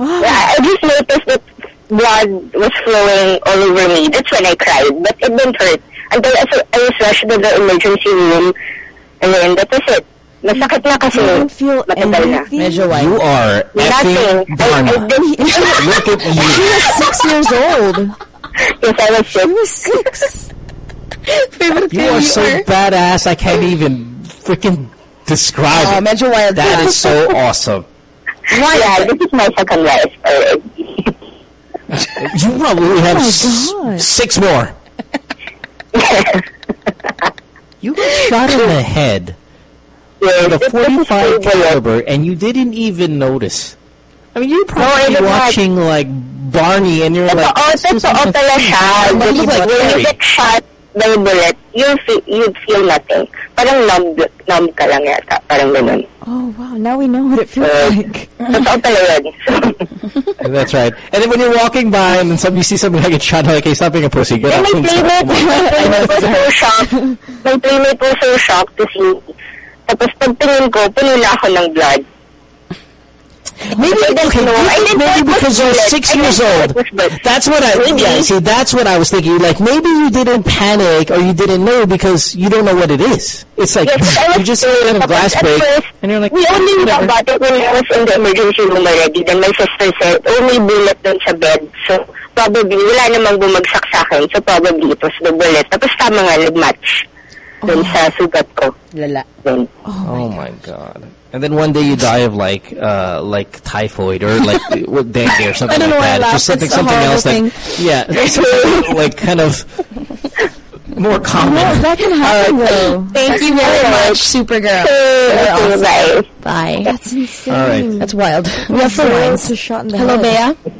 Speaker 41: Oh. Yeah, I just noticed that blood was flowing all over me. That's when I cried. But it didn't hurt. Until I, I was rushed to the emergency room. And then that was it. Masakit na kasi.
Speaker 4: You don't feel
Speaker 41: matagal na.
Speaker 4: anything?
Speaker 3: Medyo white.
Speaker 5: You are effing
Speaker 41: I, I
Speaker 5: Dharma. Look at
Speaker 4: She
Speaker 5: you.
Speaker 4: was six years old.
Speaker 41: yes, I was sick.
Speaker 4: She was six.
Speaker 3: Favorite
Speaker 5: You are so badass, I can't even freaking describe
Speaker 3: Oh,
Speaker 5: it.
Speaker 3: medyo wild.
Speaker 5: That is so awesome.
Speaker 41: Why? Yeah, this is my second life. Uh,
Speaker 5: You probably have
Speaker 4: Oh
Speaker 5: s- six more. You got shot in the head
Speaker 41: yes,
Speaker 5: with a
Speaker 41: it
Speaker 5: 45 caliber, and you didn't even notice. I mean, you're probably
Speaker 41: did not.
Speaker 5: watching like Barney, and you're like,
Speaker 41: Totoo, totoo pala siya.
Speaker 5: But you look like
Speaker 41: when you get shot by a bullet, you feel, you feel nothing. Parang numb, numb ka lang yata. Parang ganun.
Speaker 4: Oh, wow. Now we know what it feels
Speaker 41: Uh,
Speaker 4: like.
Speaker 41: Totoo pala yun.
Speaker 5: That's right. And then when you're walking by and then some, you see somebody like get shot, like, hey, stop being a pussy. Get
Speaker 41: And
Speaker 5: up
Speaker 41: my
Speaker 5: and
Speaker 41: playmate, my playmate was so shocked. My playmate was so shocked to see me. Tapos pagtingin ko, punula ako ng blood.
Speaker 5: Maybe, okay, maybe, maybe because you're six years old. That's what I, yeah, see, that's what I was thinking. Like, maybe you didn't panic or you didn't know because you don't know what it is. It's like,
Speaker 41: Yes,
Speaker 5: you just get a glass break
Speaker 41: first,
Speaker 5: and you're like,
Speaker 41: we only knew about it when I was in the emergency room already. Then my sister said, only bullet dun sa bed. So, probably, wala namang bumagsak sa akin. So, probably it was the bullet. Tapos tama nga, nag-match dun sa sugat ko.
Speaker 3: Lala.
Speaker 41: Then,
Speaker 5: Oh my god. And then one day you die of like uh like typhoid or like what dengue or something
Speaker 3: I don't know
Speaker 5: like
Speaker 3: why I
Speaker 5: that. Just something
Speaker 3: It's
Speaker 5: something else
Speaker 3: horrible
Speaker 5: that yeah, like kind of more common.
Speaker 4: No, that can happen though.
Speaker 3: Thank you very much, Supergirl.
Speaker 41: Okay,
Speaker 3: You're awesome.
Speaker 41: bye.
Speaker 3: Bye.
Speaker 4: That's insane.
Speaker 5: All right.
Speaker 3: That's wild. We have
Speaker 4: Zero
Speaker 3: phone lines.
Speaker 4: to shot in the
Speaker 3: Hello,
Speaker 4: head.
Speaker 3: Bea.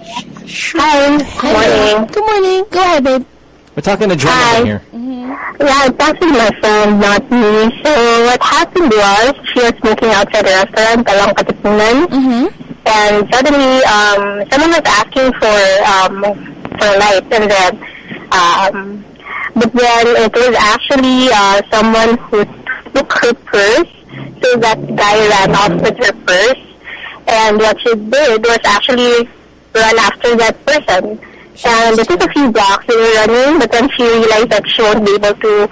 Speaker 41: Hi. Good morning.
Speaker 3: Good morning. Go ahead, babe.
Speaker 5: We're talking adrenaline here.
Speaker 41: Yeah, it's actually my friend, not me. So what happened was she was smoking outside the restaurant, Talang Katipunan.
Speaker 3: Mm-hmm.
Speaker 41: And suddenly, um, someone was asking for um, for a light, and then, um, but then it was actually uh, someone who took her purse. So that guy ran off with her purse, and what she did was actually run after that person. And it took a few blocks they were running, but then she realized that she won't be able to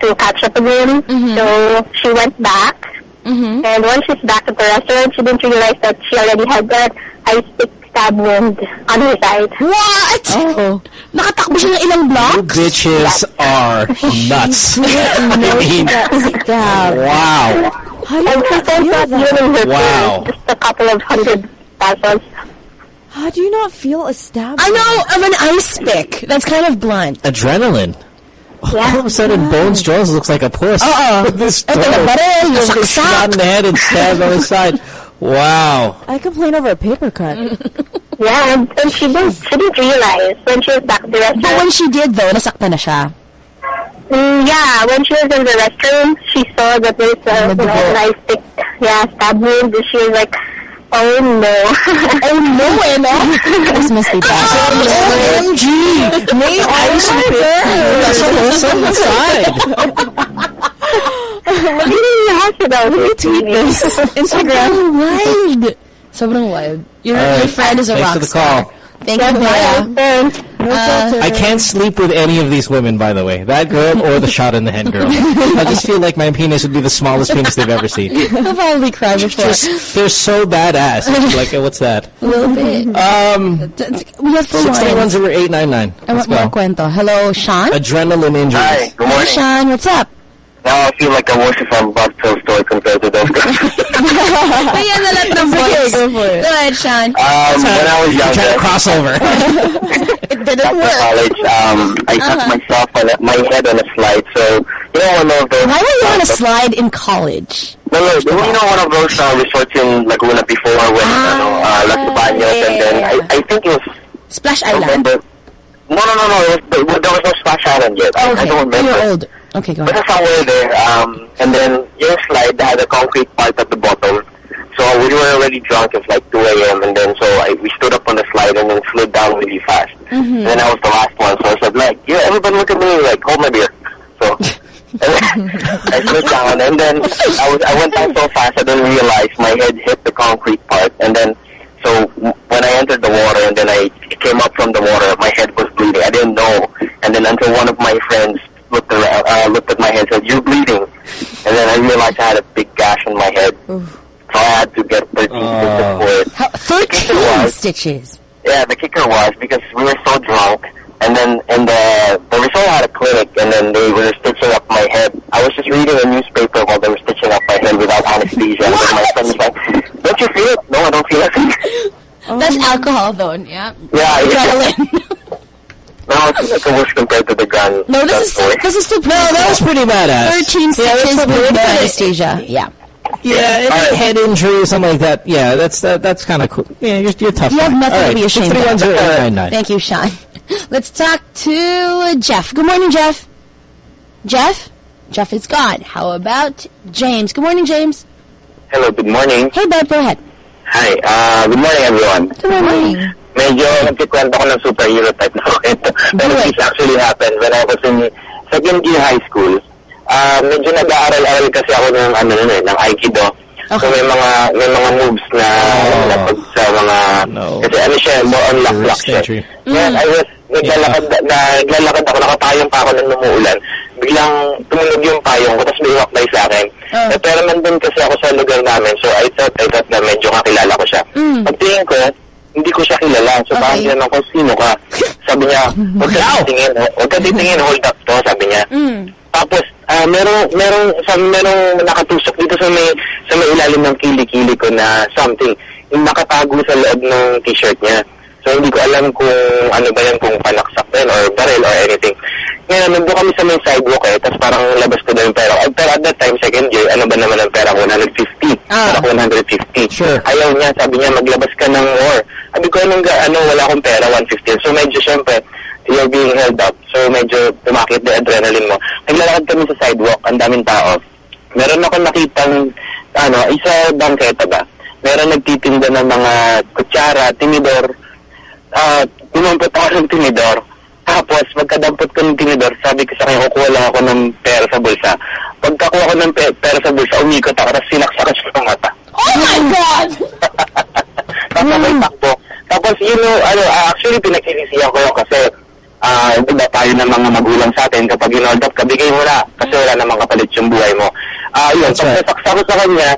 Speaker 41: to catch up with him. Mm-hmm. So she went back. Mm-hmm. And once she's back at the restaurant, she didn't realize that she already had that ice pick stab wound on her side.
Speaker 3: What?
Speaker 4: Oh.
Speaker 3: Nakatakbo siya ng ilang
Speaker 5: You
Speaker 3: blocks?
Speaker 5: bitches are nuts. I mean, wow.
Speaker 4: How
Speaker 41: And she
Speaker 4: feel
Speaker 41: ended up
Speaker 4: that?
Speaker 41: giving her
Speaker 5: Wow.
Speaker 41: just a couple of hundred pesos.
Speaker 4: How do you not feel a stab?
Speaker 3: I know of an ice pick. That's kind of blunt.
Speaker 5: Adrenaline.
Speaker 41: Yeah.
Speaker 5: All of a sudden, Bones Jones looks like a puss.
Speaker 3: Uh-uh.
Speaker 5: With this
Speaker 3: Ito
Speaker 5: toe.
Speaker 3: na ba rin? Yung
Speaker 5: Just shot in the head and stabbed on the side. Wow.
Speaker 4: I complain over a paper cut.
Speaker 41: Yeah, and, and she didn't she didn't realize when she was back at the restaurant.
Speaker 3: But when she did, though, nasaktan na siya.
Speaker 41: Mm, yeah, when she was in the restroom, she saw that there's a you know, an ice pick, yeah, stab wound, and she was like, oh no. oh no, no?
Speaker 3: This must be bad.
Speaker 5: Oh, OMG! May ice pick. That's what's inside.
Speaker 41: Look at the hospital. Retweet this.
Speaker 3: Instagram. wild. Sobrang wild. Your,
Speaker 5: All right.
Speaker 3: your friend is a
Speaker 5: Thanks
Speaker 3: rock
Speaker 5: for the
Speaker 3: star.
Speaker 5: call.
Speaker 3: Thank you, Bea. Uh,
Speaker 5: I can't sleep with any of these women, by the way. That girl or the shot in the head girl. I just feel like my penis would be the smallest penis they've ever seen.
Speaker 3: I'll probably cry before.
Speaker 5: Just, they're so badass. Like, uh, what's that?
Speaker 3: a little bit.
Speaker 5: Um,
Speaker 3: We have phone
Speaker 5: six nine one
Speaker 3: lines.
Speaker 5: zero eight nine nine.
Speaker 3: I
Speaker 5: Let's
Speaker 3: want more
Speaker 5: go.
Speaker 3: kwento. Hello, Sean?
Speaker 5: Adrenaline injuries.
Speaker 42: Hi, good
Speaker 3: Hey,
Speaker 42: morning.
Speaker 3: Sean. What's up?
Speaker 42: Now I feel like I'm worse if I'm about to tell a story compared to those guys.
Speaker 3: Bigyan na lang ng voice.
Speaker 4: go for it.
Speaker 3: Go ahead, Sean.
Speaker 42: Um, when I was
Speaker 5: Trying to
Speaker 42: younger,
Speaker 5: cross over.
Speaker 3: It didn't
Speaker 42: after
Speaker 3: work.
Speaker 42: college, um, I cut
Speaker 3: Uh-huh.
Speaker 42: myself on a, my head on a slide. So, you know, one of those.
Speaker 3: Why were you on a slide in college?
Speaker 42: No, no, you know one of those uh, resorts in Laguna before when, ano, uh, Los Baños, and then I, I think it was
Speaker 3: Splash Island.
Speaker 42: remember. No, no, no, no. It was, there was no splash island yet. I, I don't remember.
Speaker 3: You're old. Okay, go
Speaker 42: But
Speaker 3: ahead.
Speaker 42: somewhere there, um, and then your slide had a concrete part at the bottom. So we were already drunk. It was like 2 a.m. And then so I, we stood up on the slide and then slid down really fast.
Speaker 3: Mm-hmm.
Speaker 42: And then I was the last one. So I said, like, yeah, everybody look at me, like, hold my beer. So I slid down, and then I was I went down so fast I didn't realize my head hit the concrete part, and then so when I entered the water and then I came up from the water, my head was bleeding. I didn't know, and then until one of my friends looked around, uh, looked at my head, and said, "You're bleeding," and then I realized I had a big gash on my head. So I had to get 13 stitches for it.
Speaker 3: How, 13
Speaker 42: was-
Speaker 3: stitches.
Speaker 42: Yeah, the kicker was because we were so drunk, and then and the the resort had a clinic, and then they were stitching up my head. I was just reading a newspaper while they were stitching up my head without anesthesia, and then my friend was like, "Don't you feel it?" No, I don't feel it.
Speaker 3: That's alcohol, though. Yeah.
Speaker 42: yeah,
Speaker 3: Adrenaline.
Speaker 42: no, it's like a worse compared to the gun.
Speaker 3: No, this is still, this is still
Speaker 5: No, that was pretty badass.
Speaker 3: 13
Speaker 5: Yeah,
Speaker 3: stitches with
Speaker 5: bad.
Speaker 3: anesthesia. Yeah.
Speaker 5: Yeah, any head injury or something like that. Yeah, that's that, that's kind of cool. Yeah, you're, you're tough.
Speaker 3: You have nothing
Speaker 5: All
Speaker 3: to be
Speaker 5: right,
Speaker 3: ashamed of.
Speaker 5: 6310899.
Speaker 3: Thank you, Sean. Let's talk to Jeff. Good morning, Jeff. Jeff? Jeff is gone. How about James? Good morning, James.
Speaker 42: Hello, good morning.
Speaker 3: Hey, bud, go ahead.
Speaker 42: Hi, uh, good morning everyone.
Speaker 3: Good morning.
Speaker 42: Medyo nagkikwento ko ng superhero type na kwento. Pero this actually happened when I was in second year high school. Uh, medyo nag-aaral-aral kasi ako ng, ano, nun eh, ng Aikido. So may mga may mga moves na na pag sa mga kasi ano siya more on luck luck siya. Ngayon, I was naglalakad na naglalakad ako nakapayong pa ako nang umuulan. Biglang tumunog yung payong ko tapos may wakbay sa akin. Eh, pero nandun kasi ako sa lugar namin so I thought I thought na medyo kakilala ko siya. Pagtingin ko hindi ko siya kilala. So parang tinanong ko, sino ka? Sabi niya, huwag ka titingin, huwag ka titingin, hold up to, sabi niya. Tapos, ah merong, merong, sa, merong nakatusok dito sa may, sa may ilalim ng kili-kili ko na something, yung nakatago sa loob ng t-shirt niya. So, hindi ko alam kung ano ba yan, kung panaksak yan, or baril, or anything. Ngayon, nandun kami sa may sidewalk eh, tapos parang labas ko na yung pera. ko. Pero at that time, second year, ano ba naman ang pera ko? 150. Pera ko 150.
Speaker 5: Sure.
Speaker 42: Ayaw niya, sabi niya, maglabas ka ng more. Sabi ko, anong, ano, wala akong pera, 150. So, medyo syempre, you're being held up. So, medyo tumakit the adrenaline mo. Naglalakad kami sa sidewalk, ang daming tao. Meron ako nakitang, ano, isa bangketa ba? Meron nagtitinda ng mga kutsara, tinidor. Ah, pinumpot ako ng tinidor. Tapos, pagkadampot ko ng tinidor, sabi ko sa kanya, kukuha lang ako ng pera sa bulsa. Pagkakuha ko ng pe- pera sa bulsa, umikot ako, tapos sinaksak ko ng mata.
Speaker 3: Oh my God!
Speaker 42: Tapos may takbo. Tapos, you know, ano, ah, actually, pinagsinisiyan ko yun kasi, ah, di ba tayo ng mga magulang sa atin, kapag inold up ka, bigay mo na, kasi wala namang kapalit yung buhay mo. Ah, yun,
Speaker 5: That's
Speaker 42: pag
Speaker 5: right.
Speaker 42: nasaksa ko sa kanya,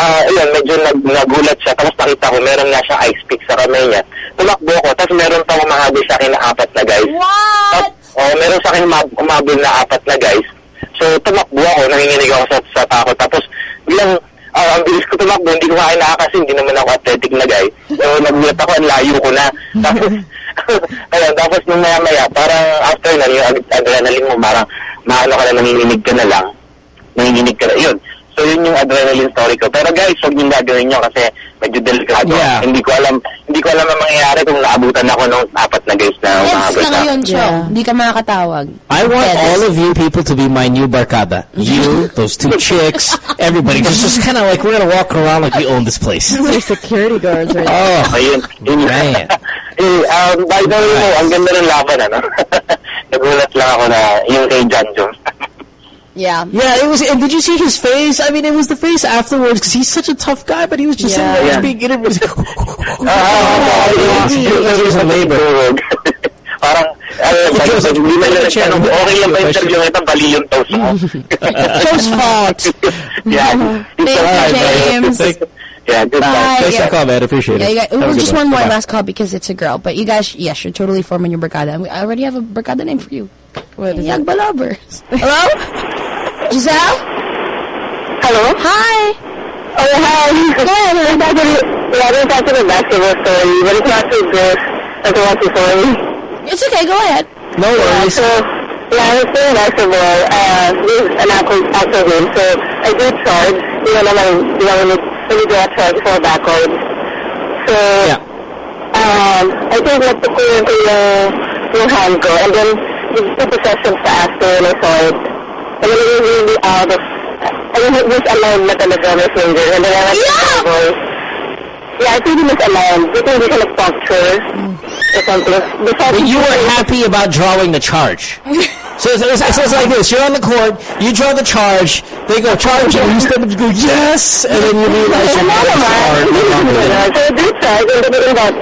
Speaker 42: ah, ayun, medyo nag, nagulat siya, tapos nakita ko, meron nga siyang ice pick sa kamay niya. Tumakbo ko, tapos meron pa umahabol sa akin na apat na guys.
Speaker 3: What?
Speaker 42: Oh, meron sa akin umabol na apat na guys. So, tumakbo ako, nanginginig ako sa, sa takot. Tapos, bilang, ah, ang bilis ko tumakbo, hindi ko kaya nakakasi, hindi naman ako athletic na guy. So, nagulat ako, ang layo ko na. Tapos, ayun, tapos nung maya-maya, parang after na, yung ad- adrenaline mo, parang, maano ka na, nanginginig ka na lang. Nanginginig ka na, yun. So, yun yung adrenaline story ko. Pero guys, huwag yung gagawin nyo kasi medyo delikado.
Speaker 5: Yeah.
Speaker 42: Hindi ko alam, hindi ko alam ang mangyayari kung naabutan ako ng apat na guys na umahabol
Speaker 3: na
Speaker 42: sa
Speaker 3: ngayon, Chong. Hindi ka makakatawag.
Speaker 5: I want
Speaker 3: Eds.
Speaker 5: all of you people to be my new barkada. You, those two chicks, everybody. Just, just kind of like we're gonna walk around like we own this place.
Speaker 4: They're security guards right
Speaker 5: Oh,
Speaker 42: Ayun. Yun.
Speaker 5: man.
Speaker 42: eh, um, by the way ang ganda ng laban, ano? Nagulat lang ako na yung kay John Jones.
Speaker 3: Yeah.
Speaker 5: Yeah, it was. And did you see his face? I mean, it was the face afterwards because he's such a tough guy, but he was just sitting there
Speaker 42: Yeah.
Speaker 5: just being interviewed.
Speaker 42: Ah,
Speaker 5: He was a labor.
Speaker 42: Parang, ano,
Speaker 5: Joseph,
Speaker 42: hindi man lang
Speaker 5: Chair,
Speaker 42: nagtanong, okay lang ba yung interview ito? Bali yung toast mo.
Speaker 5: Joe's fault.
Speaker 42: yeah.
Speaker 3: Thank you, James.
Speaker 42: Yeah, good
Speaker 3: Bye.
Speaker 42: luck.
Speaker 5: Thanks
Speaker 3: Yeah.
Speaker 5: for the call, man. I appreciate
Speaker 3: Yeah,
Speaker 5: it.
Speaker 3: you guys,
Speaker 5: Have a
Speaker 3: well,
Speaker 5: good
Speaker 3: just one more
Speaker 5: Bye-bye.
Speaker 3: last call because it's a girl. But you guys, yes, you're totally forming your barkada. And we- I already have a barkada name for you.
Speaker 4: What is
Speaker 3: Young Lovers. Hello? Giselle?
Speaker 41: Hello?
Speaker 3: Hi.
Speaker 41: Oh, hi. Go ahead. It's actually, yeah, it's actually a basketball story, but it's not too good as it was before.
Speaker 3: It's okay. Go ahead.
Speaker 5: No
Speaker 41: Yeah,
Speaker 5: worries.
Speaker 41: so, yeah, I was playing basketball. Uh, this is an actual, actual game, so I do charge. You know, naman, you know, when you, when you do a charge, it's all backwards. So,
Speaker 5: Yeah.
Speaker 41: um, I think napuk ko yung, yung, yung hand ko, and then, yung two possessions pa after, and I saw it. And then, it really out of, I mean, it was aligned na talaga my finger, and then I went to the voice. Yeah, I think it was aligned. I think we can like puncture or something. Besides,
Speaker 5: But you were happy about drawing the charge. So it's, it's, so it's like this: you're on the court, you draw the charge, they go charge, and you step up and go yes, and then you realize you're not as hard. no longer than-
Speaker 41: So I did try, and then inbound,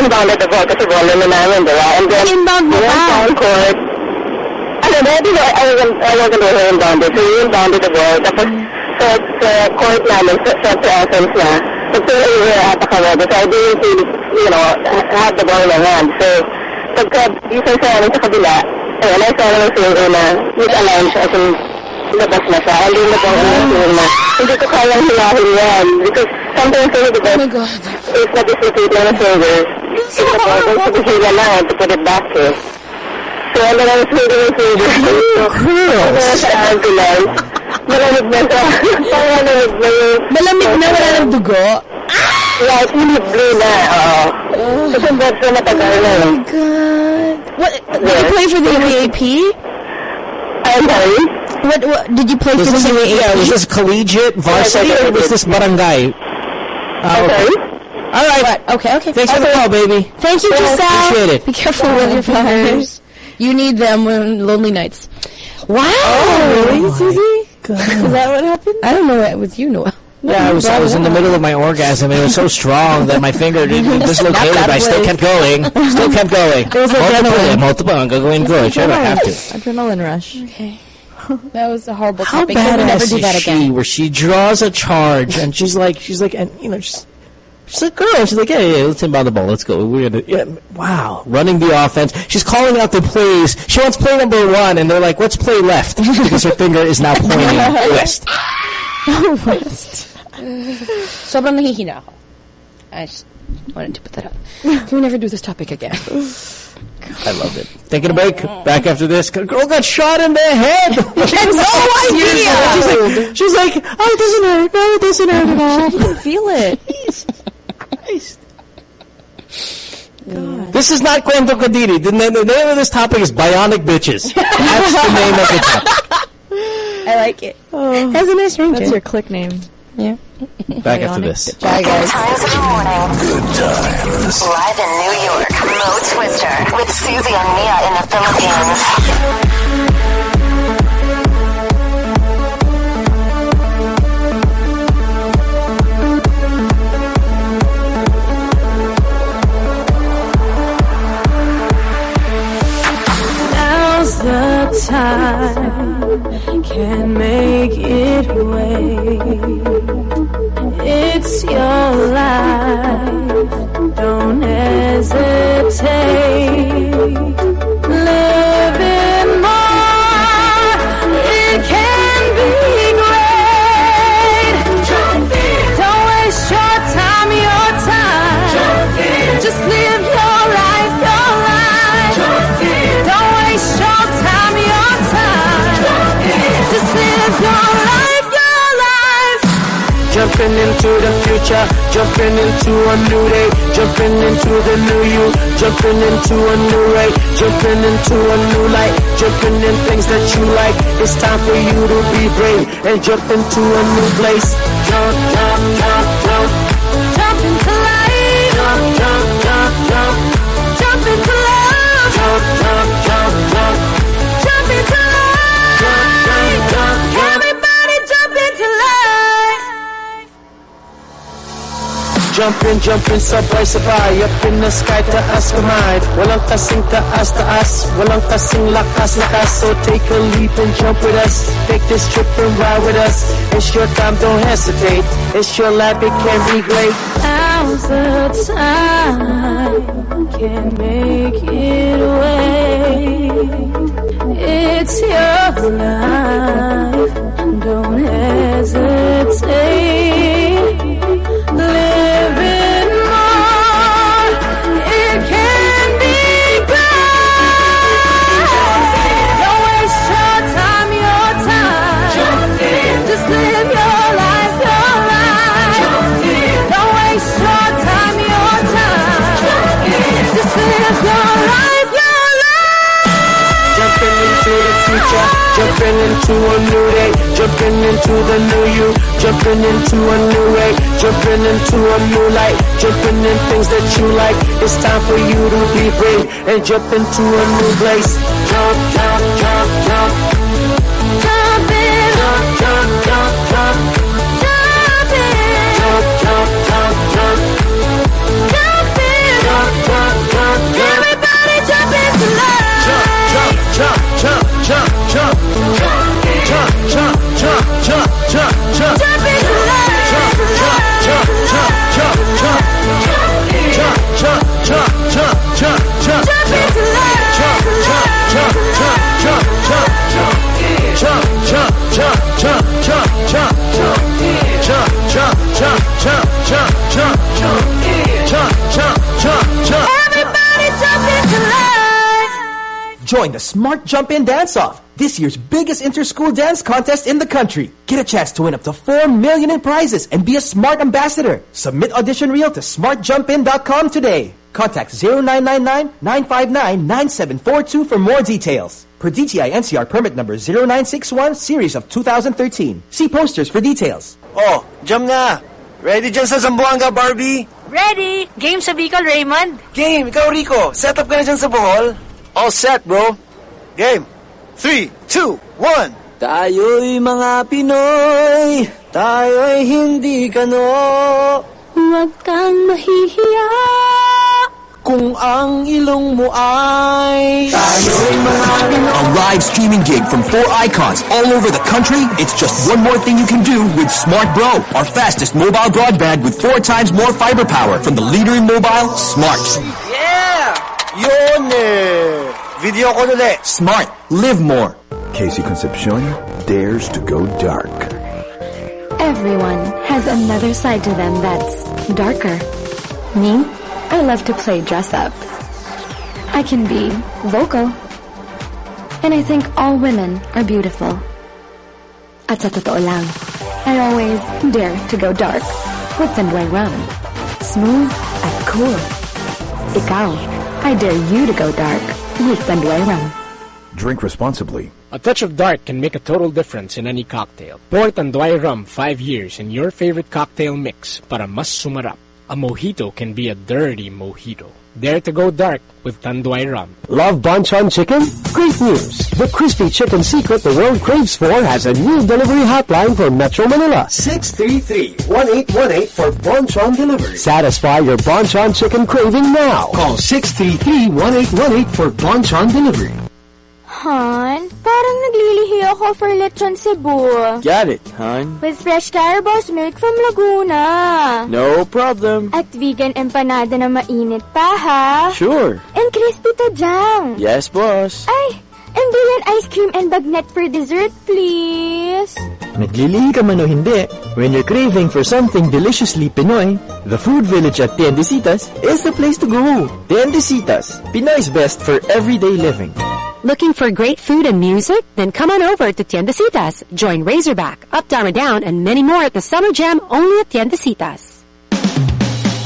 Speaker 41: inbounded the ball kasi ball na namin, di ba? And then,
Speaker 3: Inbound mo
Speaker 41: we
Speaker 3: pa.
Speaker 41: down court. I don't know, I think I, I wasn't, I wasn't really inbounded. So we inbounded the ball. Tapos, sa, sa court namin, sa, sa offense na, nagturo over ata ka So I didn't really, you know, have the ball in my hand. So, pagka defense namin sa kabila, ayun, I saw naman finger na mis-align siya as in, labas na siya. Hindi na bang mm. na, hindi ko kayang hilahin yan. Because sometimes, kasi, di ba,
Speaker 3: Oh
Speaker 41: if na-dislocate na ng finger, it's so horrible. So, hila lang to put it back eh. So, ano lang, ng finger. So,
Speaker 5: Girls.
Speaker 41: sa ambulance. Malamig na siya. Parang malamig na yung...
Speaker 3: Malamig na, wala ng dugo?
Speaker 41: Yeah, it's really blue na. Oo. Kasi ba't ko matagal na.
Speaker 3: Oh my God. What, did you play for the UAP?
Speaker 41: I'm sorry?
Speaker 3: What, what, did you play
Speaker 5: Was
Speaker 3: for the UAP?
Speaker 5: yeah, was this collegiate, varsity, or was this barangay? Uh, okay. All right.
Speaker 3: Okay, okay.
Speaker 5: Thanks for the call, baby.
Speaker 3: Thank you,
Speaker 5: Well,
Speaker 3: Giselle.
Speaker 5: appreciate it.
Speaker 3: Be careful with your fingers. You need them on lonely nights. Wow.
Speaker 4: Oh, really, oh, Susie?
Speaker 3: Is that what happened? I don't know. It was you, Noah.
Speaker 5: Yeah, I was, I was in the middle of my orgasm. It was so strong that my finger dislocated.
Speaker 3: Not that
Speaker 5: I still kept going. Still kept going.
Speaker 4: It was
Speaker 5: multiple,
Speaker 4: adrenaline.
Speaker 5: multiple. I'm going good. Sure, I have to.
Speaker 4: Adrenaline rush.
Speaker 3: Okay. That was a horrible
Speaker 5: How
Speaker 3: topic. I would never
Speaker 5: badass
Speaker 3: do that
Speaker 5: is
Speaker 3: again.
Speaker 5: she? Where she draws a charge and she's like, she's like, and you know, she's, she's like, girl. She's like, yeah, yeah, let's inbound the ball. Let's go. We're gonna, yeah, wow, running the offense. She's calling out the plays. She wants play number one, and they're like, what's play left? Because her finger is now pointing west.
Speaker 3: West. Sobrang nahihina ako. I just wanted to put that up. Can we never do this topic again?
Speaker 5: I love it. Taking a break. Back after this. Girl got shot in the head. No idea. She's like, she's like, oh, it doesn't hurt. No, it doesn't hurt at all.
Speaker 4: She didn't feel it.
Speaker 5: This is not Kwento Kadiri. The, name- the name of this topic is Bionic Bitches. That's the name of the topic.
Speaker 3: I like it. Oh. Has a nice ring
Speaker 4: That's your click name.
Speaker 3: Yeah.
Speaker 5: Back after this.
Speaker 3: Bye, guys.
Speaker 7: Times of the morning. Good times. Live in New York, Mo Twister with Susie and Mia in the Philippines.
Speaker 2: The time, can make it wait. It's your life, don't hesitate. Living
Speaker 6: Jumping into the future, jumping into a new day, jumping into the new you, jumping into a new way, jumping into a new light, jumping in things that you like. It's time for you to be brave and jump into a new place. Jump, jump, jump. Jumping, jumping, sabay, sabay Up in the sky, taas kamay Walang kasing taas, Walang kasing lakas, lakas. So take a leap and jump with us. Take this trip and ride with us. It's your time, don't hesitate. It's your life, it can be great.
Speaker 2: Now's the time, can make it wait. It's your life, don't hesitate.
Speaker 6: Jumping into a new day Jumping into the new you Jumping into a new way Jumping into a new light Jumping in things that you like. It's time for you to be brave And jump into a new place. Jump, jump, jump, jump,
Speaker 2: jump,
Speaker 6: jump, jump, jump, jump,
Speaker 2: jump.
Speaker 6: Jump Jump! Jump! Jump,
Speaker 2: jump, jump,
Speaker 6: jump, jump, jump. Jump,
Speaker 2: jump, jump, jump, jump,
Speaker 6: jump. Jump Jump! Jump! Jump, jump, jump, jump, jump, jump, jump.
Speaker 2: Jump, jump, jump,
Speaker 6: jump, jump, jump, jump. Jump, jump, jump, jump, jump, jump, jump. Jump,
Speaker 2: jump, jump, jump.
Speaker 6: Jump! jump Jump! Jump!
Speaker 56: Join the Smart Jump In Dance Off this year's biggest inter-school dance contest in the country. Get a chance to win up to 4 million in prizes and be a Smart ambassador. Submit audition reel to smartjumpin.com today. Contact 0999-959-9742 for more details. Per DTI NCR permit number 0961 series of 2013. See posters for details.
Speaker 6: Oh, jump na! Ready dyan sa Zamboanga, Barbie?
Speaker 57: Ready! Game sa Bicol, Raymond.
Speaker 6: Game! Ikaw, Rico. Set up ka na dyan sa Bohol? All set, bro. Game. Three, two, one. Tayo'y mga Pinoy. Tayo'y hindi kano.
Speaker 8: Huwag kang mahihiya.
Speaker 6: Kung ang ilong mo ay...
Speaker 58: Tayo'y mga A live streaming gig from four icons all over the country. It's just one more thing you can do with Smart Bro, our fastest mobile broadband with four times more fiber power from the leader in mobile, Smart.
Speaker 6: Yeah! Yun eh! Video ko.
Speaker 58: Smart. Live more.
Speaker 59: KC Concepcion dares to go dark.
Speaker 16: Everyone has another side to them that's darker. Me, I love to play dress up. I can be vocal. And I think all women are beautiful. At sa totoo lang, I always dare to go dark with Tanduay Rum. Smooth at cool. Ikaw, I dare you to go dark with Tanduay Rum.
Speaker 59: Drink responsibly.
Speaker 17: A touch of dark can make a total difference in any cocktail. Pour Tanduay rum 5 years in your favorite cocktail mix para mas sumarap. A mojito can be a dirty mojito. Dare to go dark with Tanduay rum.
Speaker 15: Love Bonchon Chicken? Great news! The crispy chicken secret the world craves for has a new delivery hotline for Metro Manila. 633-1818 for Bonchon Delivery. Satisfy your Bonchon Chicken craving now. Call 633-1818 for Bonchon Delivery.
Speaker 8: Han, parang naglilihi ako for lechon Cebu.
Speaker 6: Got it, hon.
Speaker 8: With fresh Carabos milk from Laguna.
Speaker 6: No problem.
Speaker 8: At vegan empanada na mainit pa, ha?
Speaker 6: Sure.
Speaker 8: And crispy tojang.
Speaker 6: Yes, boss.
Speaker 8: Ay, and brilliant ice cream and bagnet for dessert, please.
Speaker 11: Naglilihi ka man o hindi, when you're craving for something deliciously Pinoy, the Food Village at Tiendesitas is the place to go. Tiendesitas, Pinoy's best for everyday living.
Speaker 30: Looking for great food and music? Then come on over to Tiendesitas. Join Razorback, Up Dharma Down, and many more at the Summer Jam only at Tiendesitas.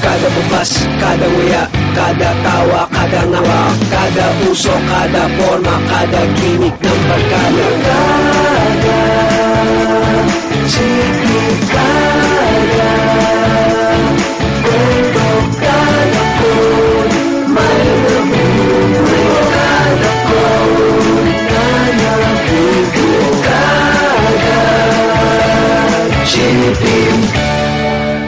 Speaker 15: Kada kada kada tawa, kada kada kada forma, kada ng barkada. Kada, chipi, chipi,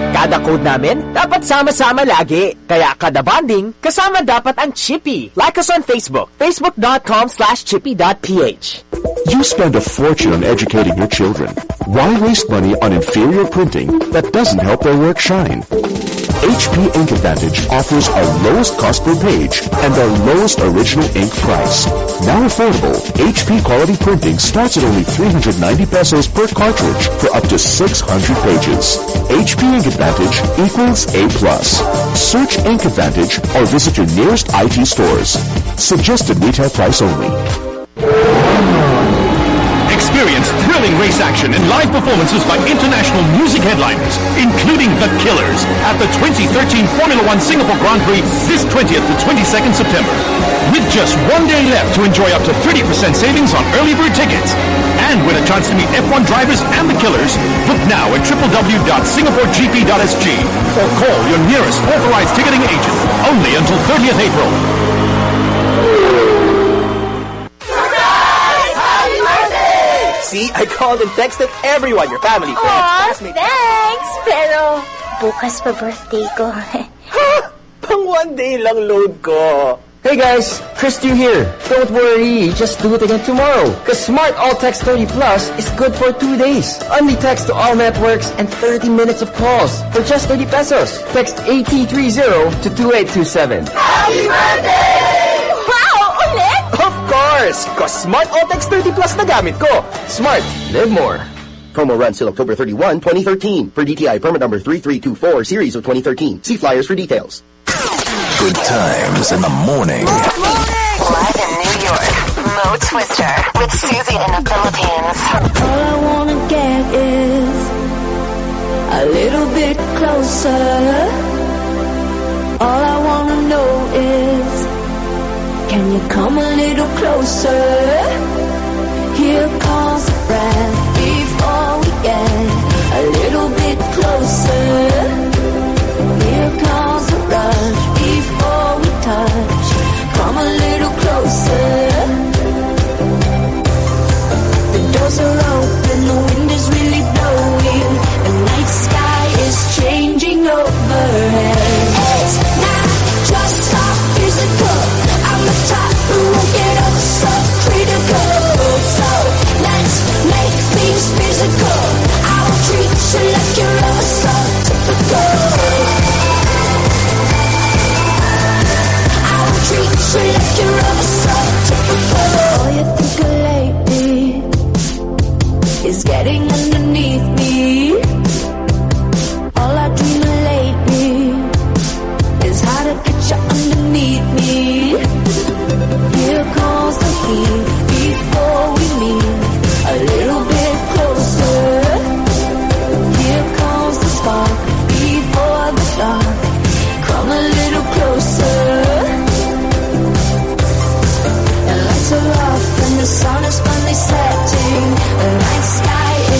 Speaker 60: Kada code namin, dapat sama-sama lagi. Kaya kada bonding, kasama dapat ang Chippy. Like us on Facebook, facebook.com slash chippy.ph.
Speaker 9: You spend a fortune on educating your children. Why waste money on inferior printing that doesn't help their work shine? HP Ink Advantage offers our lowest cost per page and our lowest original ink price. Now affordable, HP quality printing starts at only 390 pesos per cartridge for up to 600 pages. HP Ink Advantage equals A+. Search Ink Advantage or visit your nearest IT stores. Suggested retail price only.
Speaker 22: Experience thrilling race action and live performances by international music headliners, including The Killers, at the 2013 Formula One Singapore Grand Prix this 20th to 22nd September. With just one day left to enjoy up to 30% savings on early bird tickets. And with a chance to meet F1 drivers and The Killers, book now at www.singaporegp.sg or call your nearest authorized ticketing agent. Only until 30th April.
Speaker 60: See, I called and texted everyone, your family, friends,
Speaker 8: Aw,
Speaker 60: classmates.
Speaker 8: thanks! Pero, bukas pa birthday ko.
Speaker 60: Pang one day lang load ko. Hey guys, Chris Tiu here. Don't worry, just do it again tomorrow. Cause Smart All Text 30 Plus is good for two days. Only text to all networks and 30 minutes of calls for just 30 pesos. Text AT30 to 2827.
Speaker 8: Happy birthday!
Speaker 60: Cause Smart All Text 30 Plus na gamit ko. Smart, live more.
Speaker 25: Promo runs till October 31, 2013. For DTI permit number 3324, series of 2013. See flyers for details.
Speaker 9: Good times in the morning. Good morning!
Speaker 7: Live in New York, Mo Twister with Susie in the Philippines.
Speaker 2: All I wanna get is a little bit closer. All I wanna know is can you come a little closer? Here comes the breath before we get a little bit closer.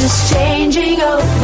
Speaker 2: is changing over.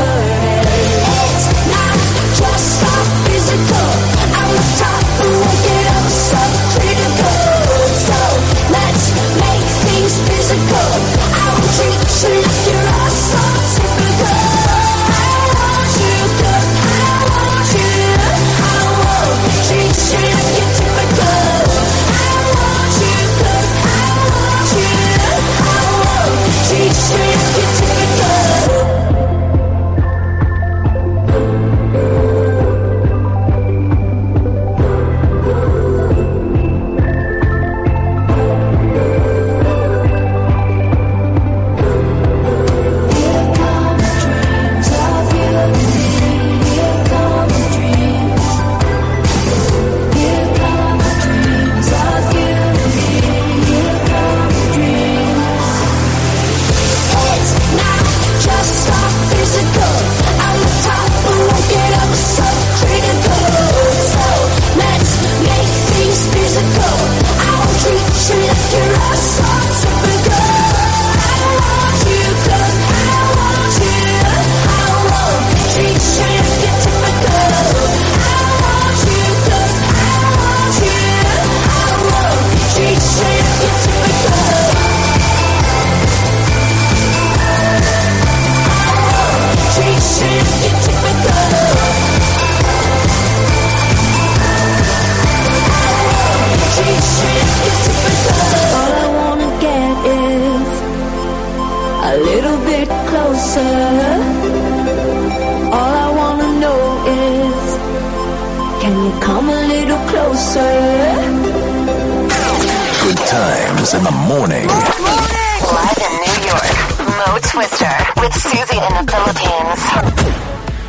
Speaker 2: closer.
Speaker 1: Good times in the morning. morning.
Speaker 7: Live in New York, Mo Twister with Susie in the Philippines.